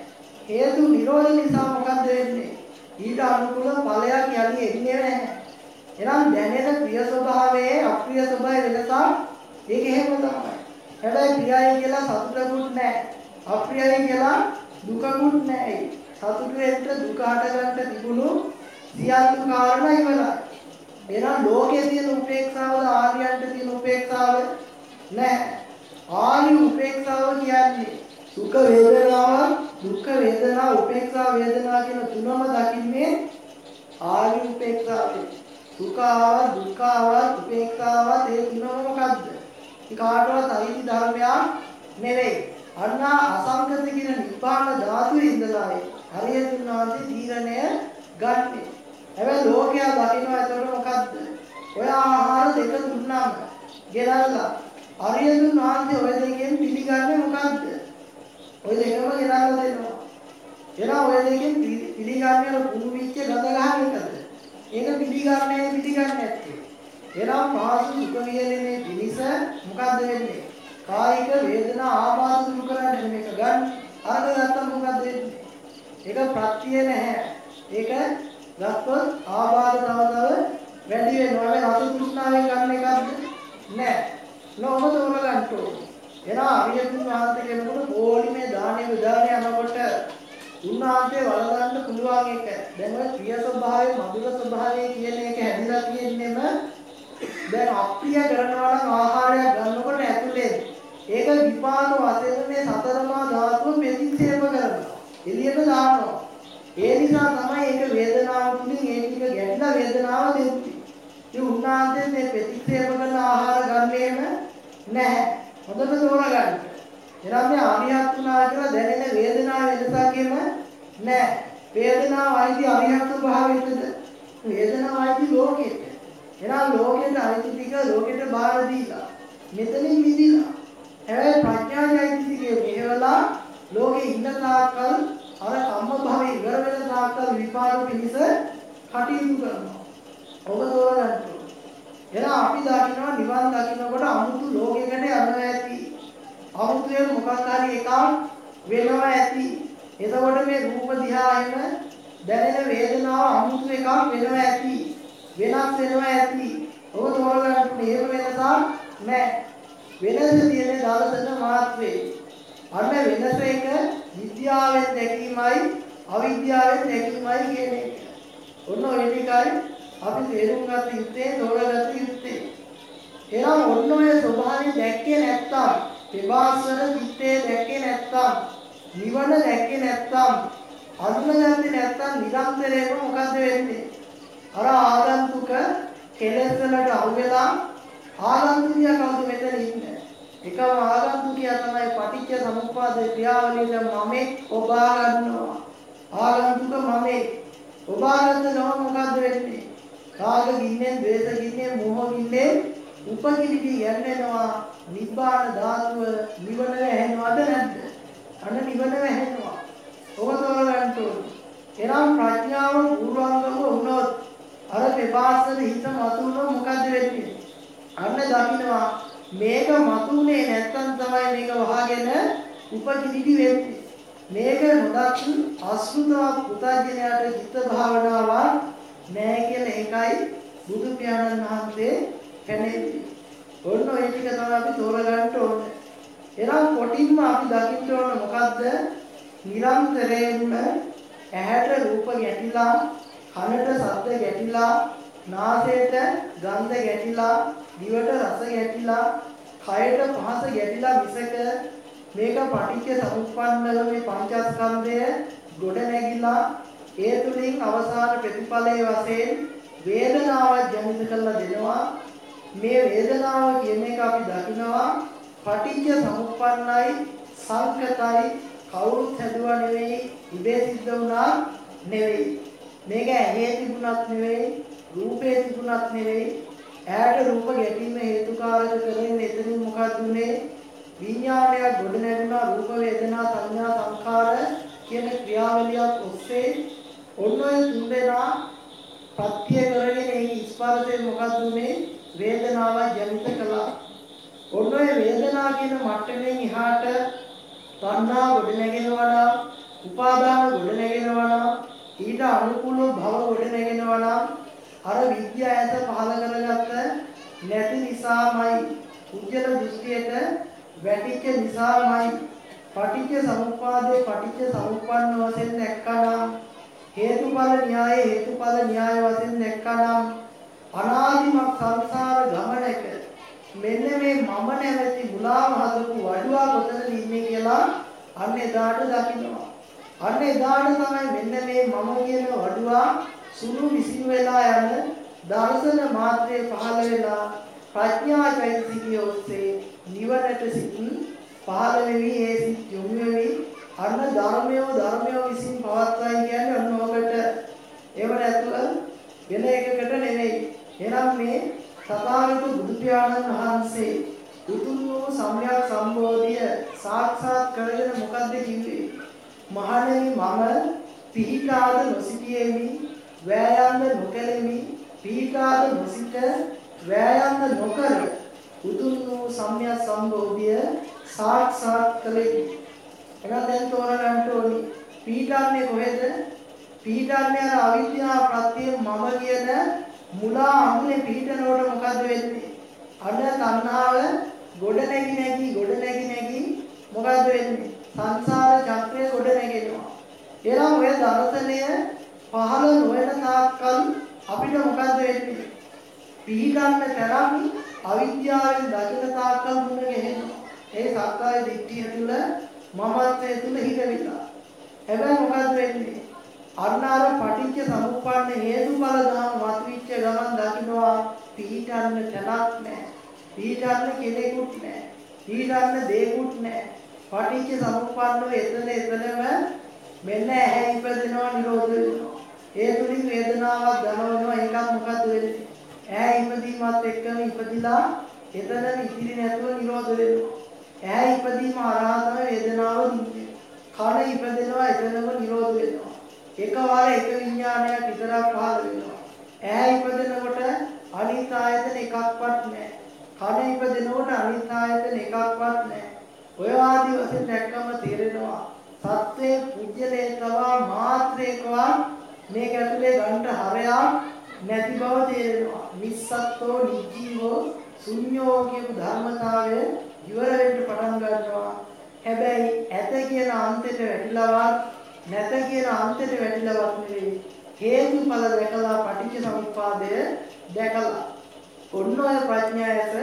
හේතු නිරෝධ නිසා මොකද වෙන්නේ? ඊට අනුකූල ඵලයක් යන්නේ එන්නේ නැහැ. එහෙනම් දැනෙන ප්‍රිය ස්වභාවයේ අප්‍රිය ස්වභාවය වෙනසක් ඒක එහෙම තමයි. හැබැයි ප්‍රියයි කියලා සතුටකුත් නැහැ. අප්‍රියයි කියලා දුකකුත් නැහැ. සතුට වෙන්න දුක හට ගන්න තිබුණු සියලු කාරණා ඉවරයි. එහෙනම් ලෝකයේ තියෙන උපේක්ෂාවද ආර්යයන්ට තියෙන උපේක්ෂාව නැහැ. ආර්ය උපේක්ෂාව කියන්නේ සුඛ වේදනාව, දුක්ඛ වේදනා, උපේක්ෂා වේදනා කියන තුනම දකින්නේ ආර්ය උපේක්ෂාවේ. සුඛාව, දුක්ඛාව, උපේක්ෂාව ඒ තුනම මොකද්ද? ඒ කාටවත් අයිති ධර්මයක් නෙවෙයි. අන්න අසංකත කියන නිපාන ධාතුවේ ඉඳලායි හරියටම නාමයේ තීරණය ගන්නේ. හැබැයි ලෝකයා දකිනවා එතකොට මොකද්ද? ඔය ආහාර දෙක දුන්නාම ගෙනල්ලා අරියදුන් වහන්සේ ඔය දෙකෙන් පිළිගන්නේ මොකද්ද? ඔය දෙකම ගෙනල්ලා දෙනවා. එනවා ඔය දෙකෙන් පිළිගන්නේ කුණු විච්ච ගඳ ගන්න එකද? ඒක පිළිගන්නේ පිළිගන්නේ නැත්තේ. එනම් පහසු සුඛ විහරණයේ පිනිස මොකද්ද වෙන්නේ? කායික වේදනා ආබාධ දුරු කරන්න මේක ගන්න. අරක ගත්තම මොකද්ද වෙන්නේ? ඒක ප්‍රත්‍ය නැහැ. ඒක ගත්තොත් ආබාධ තව තව වැඩි වෙනවා. මේ රස තෘෂ්ණාවෙන් ගන්න එකක්ද? නෑ. නොම තෝරගන්න ඕනේ. එනවා අරියතුන් වහන්සේ කෙනෙකුට පොලිමේ දානේ විදානේ යනකොට උන්වහන්සේ වළඳන්න පුළුවන් එක. දැන් ඔය ප්‍රිය ස්වභාවය, මధుර ස්වභාවය කියන එක හැදිලා තියෙන්නෙම දැන් අප්‍රිය කරනවා නම් ආහාරයක් ගන්නකොට ඇතුලේ ඒක විපාක වශයෙන් මේ සතරමා ධාතුව ප්‍රතික්ෂේප කරනවා. එළියට දානවා. ඒ නිසා තමයි ඒක වේදනාව තුලින් ඒ ටික ගැටලා වේදනාව දෙන්නේ. ඒ උන්වහන්සේ මේ ප්‍රතික්ෂේප කරන ආහාර ගන්නේම නැහැ. හොඳට තෝරගන්න. එනම් මේ අරිහත් වුණා කියලා දැනෙන වේදනාව වෙනසකෙම නැහැ. වේදනාව අයිති අරිහත් ස්වභාවයටද? වේදනාව අයිති ලෝකෙට. එනම් ලෝකෙට අයිති ටික ලෝකෙට බාර දීලා මෙතනින් මිදිලා. හැබැයි ප්‍රඥා චෛතසිකයේ මෙහෙवला ලෝකේ ඉන්න තාක්කල් අර කම්ම භවයේ ඉවර වෙන තාක්කල් විපාක පිණිස කටයුතු කරනවා. ඔබ තෝරගන්න. එහෙනම් අපි දකිනවා නිවන් දකින්නකොට අමුතු ලෝකයකට යනවා ඇති. අමුතුයෙන් මොකක් හරි එකක් වෙනවා ඇති. එතකොට මේ රූප දිහා එන දැනෙන වේදනාව අමුතු එකක් වෙනවා ඇති. වෙනස් වෙනවා ඇති. ඔබ තෝරගන්න මේක වෙනසක් නැහැ. වෙනස තියෙන දවසට මාත්‍රේ. අන්න වෙනස එක විද්‍යාවෙන් දැකීමයි අවිද්‍යාවෙන් දැකීමයි කියන එක. ඔන්න ඔය ටිකයි අපි තේරුම් ගත යුත්තේ තෝරගත යුත්තේ. එහෙනම් ඔන්න ඔය ස්වභාවය දැක්කේ නැත්තම් විවාසන චිත්තේ දැක්කේ නැත්තම් නිවන දැක්කේ නැත්තම් අඳුනගත්තේ නැත්තම් නිරන්තරයෙන්ම මොකද වෙන්නේ? අර ආගන්තුක කෙලෙස් වලට අහු වෙලා ආගන්තුකයා කවුද මෙතන ඉන්නේ? එකම ආගන්තුකයා තමයි පටිච්ච සමුප්පාද ක්‍රියාවලියට මමෙක් ඔබා ගන්නවා. ආගන්තුක මමෙක් ඔබා ගන්න නම මොකද්ද වෙන්නේ? කාග ගින්නෙන්, ද්වේෂ ගින්නෙන්, මෝහ ගින්නෙන් උපකිලිටි යන්නේනවා නිබ්බාන ධාතුව නිවන වැහෙනවද නැද්ද? අන්න නිවන වැහෙනවා. ඔබ තෝරගන්න ඕනේ. එනම් ප්‍රඥාව පූර්වාංගම වුණොත් අර විපාසන හිත මතුනොත් මොකද වෙන්නේ? අන්න දකින්නවා මේක මතුනේ නැත්තම් තමයි මේක වහගෙන උපකිලිටි වෙන්නේ. මේක නොදක් අසුතව පුතඥයාට චිත්ත භාවනාවක් නෑ කියන එකයි බුදු පියාණන් වහන්සේ කැනෙන්නේ. ඔන්න ඔය ටික තමයි අපි තෝරගන්න ඕනේ. එනම් කොටින්ම අපි දකින්න ඕන මොකද්ද? නිරන්තරයෙන්ම ඇහැට රූප ගැටිලා, කනට ශබ්ද ගැටිලා, නාසයට ගන්ධ ගැටිලා, දිවට රස ගැටිලා, කයට පහස ගැටිලා මිසක මේක පටිච්ච සමුප්පන්නව මේ පංචස්කන්ධය ගොඩ නැගිලා ඒ තුලින් අවසාන ප්‍රතිඵලයේ වශයෙන් වේදනාවක් ජනිත කරලා දෙනවා. මේ වේදනාව කියන එක අපි දකිනවා පටිච්ච සමුප්පන්නයි සංකතයි කවුරුත් හැදුවා නෙවෙයි ඉබේ සිද්ධ වුණා නෙවෙයි. මේක ඇහි තිබුණත් නෙවෙයි රූපේ තිබුණත් නෙවෙයි. ඇහැට රූප ගැටීම හේතුකාරක කරගෙන එතනින් මොකක්ද උනේ විඥානයක් ගොඩ නැගුණා රූප වේදනා සංඥා සංඛාර කියන ක්‍රියාවලියක් ඔස්සේ ඔන්න ඔය තුන් දෙනා පත්‍ය කරගෙන ඒ ස්පර්ශය මොකක්ද උනේ වේදනාව ජනිත කළා. ඔන්න ඔය වේදනාව කියන මට්ටමින් එහාට තණ්හා ගොඩ නැගෙනවා නම් උපාදාන ගොඩ නැගෙනවා නම් ඊට අනුකූලව භව ගොඩ නැගෙනවා නම් අර විද්‍යා ඇස පහල කරගත්ත නැති නිසාමයි උජ්ජල දෘෂ්ටියට වැටිච්ච නිසාමයි පටිච්ච සමුප්පාදේ පටිච්ච සමුප්පන්න වශයෙන් දැක්කනම් හේතුඵල න්‍යාය හේතුඵල න්‍යාය වශයෙන් දැක්කනම් අනාදිමත් සංසාර ගමනක මෙන්න මේ මම නැවති මුලාව හදපු වඩුවා කොතනද ඉන්නේ කියලා අන්න එදාට දකින්නවා. අන්න එදාට තමයි මෙන්න මේ මම කියන වඩුවා සුළු විසින් වෙලා යන දර්ශන මාත්‍රේ පහළ වෙලා ප්‍රඥා චෛතසිකයේ ඔස්සේ නිවනට සිටින් පහළ වෙවි ඒ සිත් යොමු වෙවි අන්න ධර්මයෝ ධර්මයෝ විසින් පවත්වයි කියන්නේ අන්න ඔකට ඒව නැතුව වෙන එකකට නෙමෙයි එහෙනම් මේ සතාවිත බුදු පියාණන් වහන්සේ උතුම් වූ සම්‍යක් සම්බෝධිය සාක්ෂාත් කරගෙන මොකද්ද කිව්වේ? මහණෙනි මම පිහිටාද නොසිටියෙමි වෑයම්ද නොකෙලෙමි පිහිටාද නොසිට වෑයම්ද නොකර උතුම් වූ සම්‍යක් සම්බෝධිය සාක්ෂාත් කළේ එහෙනම් දැන් තෝරගන්න ඕනි. පීඩන්නේ කොහෙද? පීඩන්නේ අර අවිද්‍යාව ප්‍රත්‍යයෙන් මම කියන මුලා අමුලේ පීඩනකොට මොකද්ද වෙන්නේ? අන්න තණ්හාව ගොඩ නැගි නැගි ගොඩ නැගි නැගි මොකද්ද වෙන්නේ? සංසාර චක්‍රය ගොඩ නැගෙනවා එහෙනම් ඔය දර්ශනය පහළ නොවන තාක්කල් අපිට මොකද්ද වෙන්නේ? පීඩන්න තරම් අවිද්‍යාවෙන් දකින තාක්කල් මුණ ගැහෙනවා. ඒ සක්කාය දිට්ඨිය තුළ මමත්වයේ තුල හිතවිලා. හැබැයි මොකද වෙන්නේ? අන්න අර පටිච්ච සමුප්පන්න හේතුඵල ධර්ම මතුවිච්ච ගමන් දකින්නවා පීඩන්න තැනක් නැහැ. පීඩන්න කෙනෙකුත් නැහැ. පීඩන්න දෙයක්ුත් නැහැ. පටිච්ච සමුප්පන්නව එතන එතනම මෙන්න ඇහැ ඉපදෙනවා නිරෝධ වෙනවා. ඒ තුලින් වේදනාවක් දැනෙනවා ඒකත් මොකද වෙන්නේ? ඇහැ ඉපදීමත් එක්කම ඉපදිලා එතනම ඉතිරි නැතුව නිරෝධ වෙනවා. ඇහැ ඉපදීම ආරාධන වේදනාව දුන්නේ. කන ඉපදෙනවා එතනම නිරෝධ වෙනවා. එකවර එක විඥානයක් විතරක් පහළ වෙනවා. ඇහැ ඉපදෙනකොට අනිත් ආයතන එකක්වත් නැහැ. කන ඉපදෙනකොට අනිත් ආයතන එකක්වත් නැහැ. ඔය ආදී වශයෙන් දැක්කම තේරෙනවා සත්වයේ පුජ්‍යලේ තවා මාත්‍රේකවත් මේක ඇතුලේ ගන්න හරයක් නැති බව තේරෙනවා. නිස්සත්ත්වෝ නිජීවෝ ශුන්‍යෝ කියපු ධර්මතාවය ඉවර වෙන්න පටන් ගන්නවා. හැබැයි ඇත කියන අන්තයට වැටිලවත් නැත කියන අන්තයට වැටිලවත් නෙවෙයි. හේතුඵල දැකලා පටිච්ච සමුප්පාදය දැකලා ඔන්න ඔය ප්‍රඥායස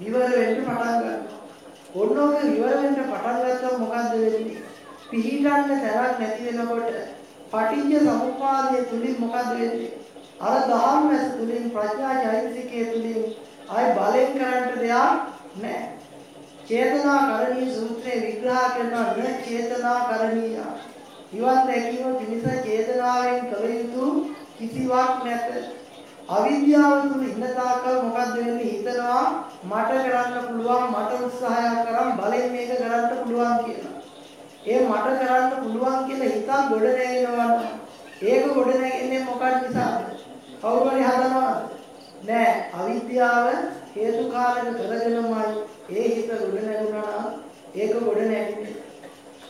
ඉවර වෙන්න පටන් ගන්නවා. ඔන්න ඔක ඉවර වෙන්න පටන් ගත්තම මොකද්ද වෙන්නේ? පිහිටන්න තරක් නැති වෙනකොට පටිච්ච සමුප්පාදයේ තුලින් මොකද්ද වෙන්නේ? අර ධර්මස් තුලින් ප්‍රඥා චෛතසිකයේ තුලින් ආයි බලෙන් කරන්න දෙයක් නැහැ. චේතනා කරණීය සූත්‍රයේ විග්‍රහ කරනවා න චේතනා කරණීය. නිවන් දැකීම පිණිස චේතනාවෙන් කළ යුතු කිසිවක් නැත. අවිද්‍යාව තුල ඉන්න තාක්කල් මොකද්ද වෙන්නේ හිතනවා මට කරන්න පුළුවන් මට උත්සාහයක් කරන් බලෙන් මේක කරන්න පුළුවන් කියලා. ඒ මට කරන්න පුළුවන් කියලා හිතා ගොඩ නැගෙනවා. ඒක ගොඩ නැගෙන්නේ මොකක් නිසාද? කවුරු හරි හදනවද? නෑ අවිද්‍යාව හේතු කාරක කරගෙනමයි ඒ හිත ගොඩ නැගුණා නම් ඒක ගොඩ නැගෙන්නේ.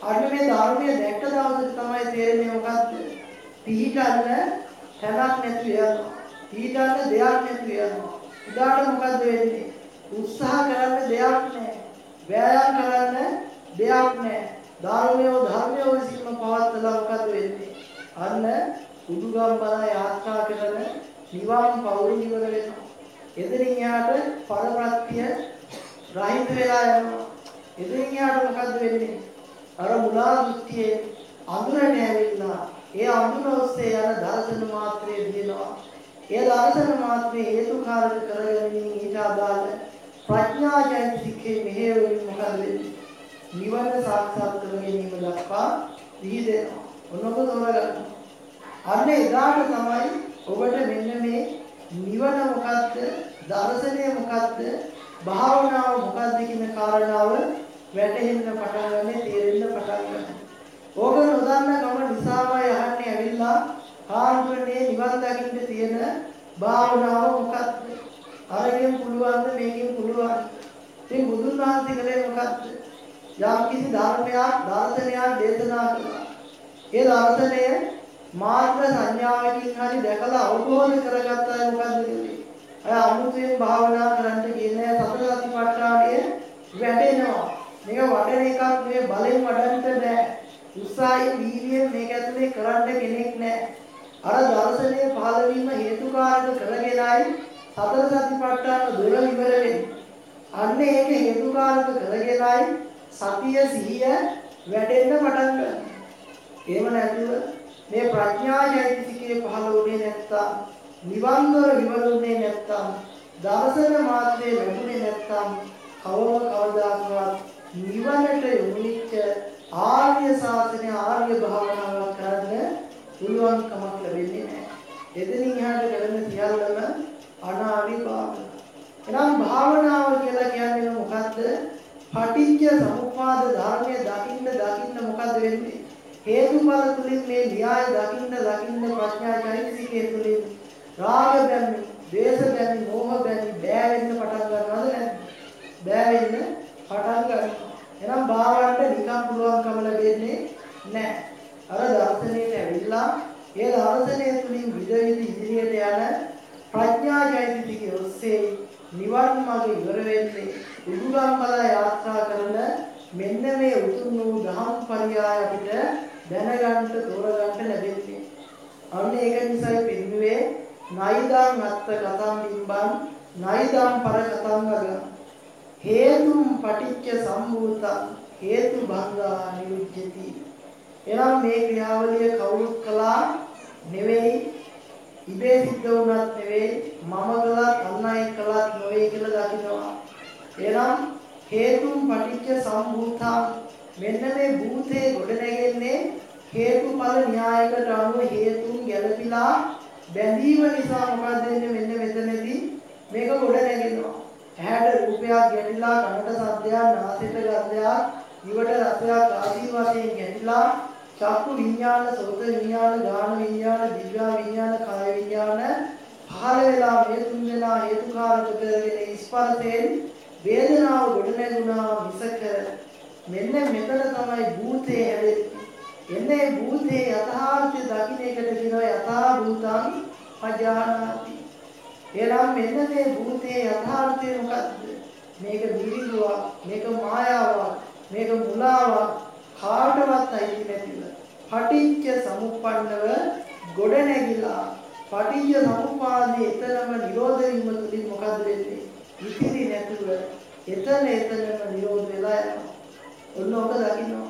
අන්න මේ ධර්මයේ දැක්ක දවසට තමයි තේරෙන්නේ මොකද්ද? පිහිටන්න තැනක් නැති වෙනවා. පිහිටන්න දෙයක් නැති වෙනවා. උදාට මොකද්ද වෙන්නේ? උත්සාහ කරන්න දෙයක් නැහැ. වෑයම් කරන්න දෙයක් නැහැ. ධර්මයේ ධර්මයේ විසින්ම පවත්ලා මොකද්ද වෙන්නේ? අන්න උඩුගම් යාත්‍රා කරන නිවන් පෞරු ඉවර වෙනවා. එදිරින් යාට පරප්‍රත්‍ය රහිත වෙලා යනවා. එදිරින් යාට මොකද්ද වෙන්නේ? අර මුලා දෘෂ්ටියේ අඳුරට ඇවිල්ලා ඒ අඳුර ඔස්සේ යන දර්ශන මාත්‍රයේ දිනනවා. ඒ දර්ශන මාත්‍රයේ හේතුකාරක කරගෙන ඊට අදාළ ප්‍රඥා චෛතසිකේ මෙහෙයවීම මොකද වෙන්නේ? නිවන සාක්ෂාත් කර ගැනීම දක්වා විහිදෙනවා. ඔන්නක තෝරගන්න. අන්න එදාට තමයි ඔබට මෙන්න මේ නිවන මොකද්ද? දර්ශනය මොකද්ද? භාවනාව මොකද්ද කියන කාරණාව වැටහෙන්න පටන් ගන්න තේරෙන්න පටන් ගන්න. ඕක නොදන්න කම නිසාමයි අහන්නේ ඇවිල්ලා ආන්තරනේ නිවන් දකින්න තියෙන භාවනාව මොකද්ද? අරගෙන පුළුවන්ද මේකෙන් පුළුවන්. ඉතින් බුදුන් වහන්සේ කලේ මොකද්ද? යම් කිසි ධර්මයක් දර්ශනයක් දේශනා කළා. ඒ දර්ශනය මාර්ග සංඥාවකින් හරි දැකලා අවබෝධ කරගත්තා මොකද්ද කියන්නේ? අය අමුතුවෙන් භාවනා කරන්න කියන්නේ සතර සතිපට්ඨානය වැඩෙනවා. මේක වඩන එකක් නෙවෙයි බලෙන් වඩන්න බෑ. උත්සාහයෙන් වීර්යයෙන් මේක ඇතුලේ කරන්න කෙනෙක් නෑ. අර දර්ශනය පහළ වීම හේතුකාරක කරගෙනයි සතර සතිපට්ඨාන දොර ඉවර වෙන්නේ. අන්න ඒක හේතුකාරක කරගෙනයි සතිය සිහිය වැඩෙන්න පටන් ගන්නවා. එහෙම නැතුව මේ ප්‍රඥා චෛතසිකයේ පහළ වුණේ නැත්තම් නිවන් දොර විවරුනේ නැත්තම් දර්ශන මාත්‍රේ ලැබුණේ නැත්තම් කවම කවදාකවත් නිවනට යොමුච්ච ආර්ය ශාසනය ආර්ය භාවනාවක් කරන්න පුළුවන් කමක් ලැබෙන්නේ නැහැ. එතනින් එහාට කරන සියල්ලම අනාවි භාවන. එනම් භාවනාව කියලා කියන්නේ මොකද්ද? පටිච්ච සමුප්පාද ධර්මය දකින්න දකින්න මොකද්ද වෙන්නේ? හේතුඵල තුලින් මේ න්‍යාය දකින්න දකින්න ප්‍රඥා චෛතසිකයේ තුලින් රාග බැමි, දේශ බැමි, මෝහ බැමි බෑ වෙන්න පටන් ගන්නවද නැද්ද? බෑ වෙන්න පටන් ගන්නවා. එහෙනම් භාවන්ට නිකම් පුළුවන්කම ලැබෙන්නේ නැහැ. අර දර්ශනයට ඇවිල්ලා ඒ දර්ශනය තුලින් විද විද ඉදිරියට යන ප්‍රඥා චෛතසිකයේ ඔස්සේ නිවන් මාර්ග ඉවර වෙන්නේ උඩුගම්පල යාත්‍රා කරන මෙන්න මේ උතුම් වූ දහම් පරියාය අපිට දැනගන්න තෝරගන්න ලැබෙන්නේ. අන්න ඒක නිසායි පින්නුවේ නයිදං අත්ත කතං බිම්බං නයිදං පර කතං ගග හේතුම් පටිච්ච සම්භූතං හේතු භංගා නිරුද්ධති. එනම් මේ ක්‍රියාවලිය කවුරුත් කළා නෙවෙයි ඉබේ සිද්ධ වුණත් නෙවෙයි මම කළත් අන් අය කළත් නෙවෙයි කියලා දකිනවා. එනම් හේතුම් පටිච්ච සම්භූතං මෙන්න මේ භූතේ ගොඩ නැගෙන්නේ හේතුඵල න්‍යායකට අනුව හේතුන් ගැළපීලා බැඳීම නිසා මොකද වෙන්නේ මෙන්න මෙතනදී මේක ගොඩ නැගෙනවා. ඇහැට රූපයක් ගැටිලා කනට ශබ්දයක් නාසයට ගන්ධයක් දිවට රසයක් ආදී වශයෙන් ගැටිලා චක්කු විඥාන සෝත විඥාන ගාන විඥාන දිව්‍යා විඥාන කාය විඥාන පහළ වෙලා මේ තුන් දෙනා හේතුකාරක කරගෙන ස්පර්ශයෙන් වේදනාව ගොඩ නැගුණා මිසක මෙන්න මෙතන තමයි භූතේ හැදෙන්නේ එන්නේ භූතේ යථාර්ථය දකින්න එකට කියනවා යථා භූතං අජානාති එනම් මෙන්න මේ භූතයේ යථාර්ථය මොකද්ද? මේක විරිදුවක්, මේක මායාවක්, මේක මුලාවක් කාටවත් අයිති නැතිව පටිච්ච සමුප්පන්නව ගොඩ නැගිලා පටිච්ච සමුපාදයේ එතරම් නිරෝධ වීම තුලින් මොකද වෙන්නේ? ඉතිරි නැතුව එතන එතනම නිරෝධ වෙලා යනවා. ඔන්න ඔබ දකින්නවා.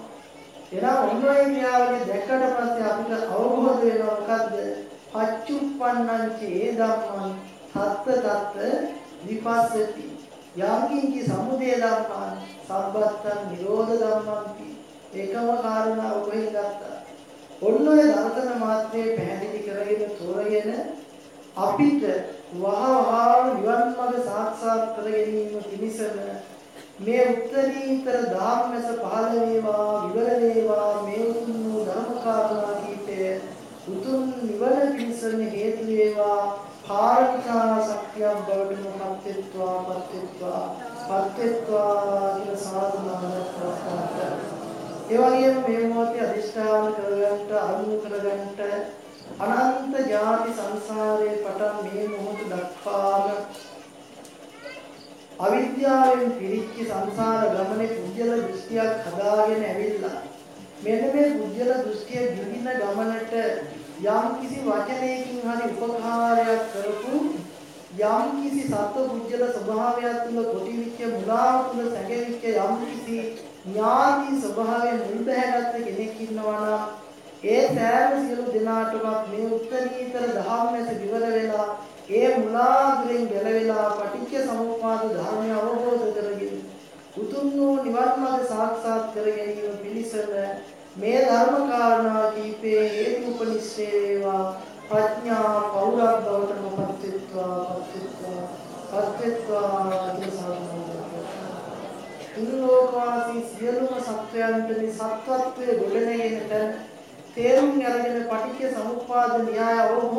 එනම් ඔන්න ඔය ක්‍රියාවලිය දැක්කට පස්සේ අපිට අවබෝධ වෙනවා මොකද්ද? පච්චුප්පන්නං චේ ධම්මං තත්ත තත්ත විපස්සති යම්කින්චි සමුදය ධම්මා සම්බත්තං නිරෝධ ධම්මන්ති ඒකම කාරණාව කොහෙන් ගත්තා ඔන්න ඔය දර්ශන මාත්‍රේ පැහැදිලි කරගෙන තෝරගෙන අපිට වහවහාම නිවන් මඟ සාක්ෂාත් කර ගැනීම පිණිසම මේ උත්තරීතර ධාම්මස පහළ වේවා විවර වේවා මේ උතුම් වූ ධර්ම කාරණා කීපය උතුම් නිවන පිණිසම හේතු වේවා. කාර්මිකා ශක්තියක් බවට මොහත්ත්වා පත්ත්වා පත්ත්වා කියලා සාධනාවක් ප්‍රාර්ථනා ඒ වගේම මේ මොහොතේ අදිෂ්ඨාන කරගන්න අනුමු කරගන්න අනන්ත ජාති සංසාරේ පටන් මේ මොහොත දක්වාම අවිද්‍යාවෙන් පිරිච්ච සංසාර ගමනේ පුජ්‍යල දෘෂ්ටියක් හදාගෙන ඇවිල්ලා මෙන්න මේ පුජ්‍යල දෘෂ්ටිය දිවින ගමනට යම් කිසි වචනයකින් හරි උපකාරයක් කරපු යම් කිසි සත්ව පුජ්‍යල ස්වභාවයක් තුල කොටිවිච්ච මුලාව තුල සැඟවිච්ච යම් කිසි ඥාති ස්වභාවයෙන් මුල් බැහැගත්ත කෙනෙක් ඉන්නවා නම් ඒ සෑම සියලු දෙනාටම මේ උත්තරීතර ධර්මයට විවර වෙලා ඒ මුලාදුරෙන් ගැලවිලා පටිච්ච සමුප්පාද ධර්මය අවබෝධ කරගෙන උතුම් වූ නිවන් මාර්ග සාක්ෂාත් කර ගැනීම පිණිසම මේ ධර්ම කාරණා කීපේ හේතු උපනිශ්‍රේ වේවා. ප්‍රඥා පෞරක් බවට මොපත්ත්වා පත්ත්වා පත්ත්වා කියලා තුන්ලෝකවාසී සියලුම සත්වයන්ට මේ සත්වත්වයේ ගොඩනැගෙන තැන තේරුම් අරගෙන පටිච්ච සමුප්පාද න්‍යාය අවබෝධ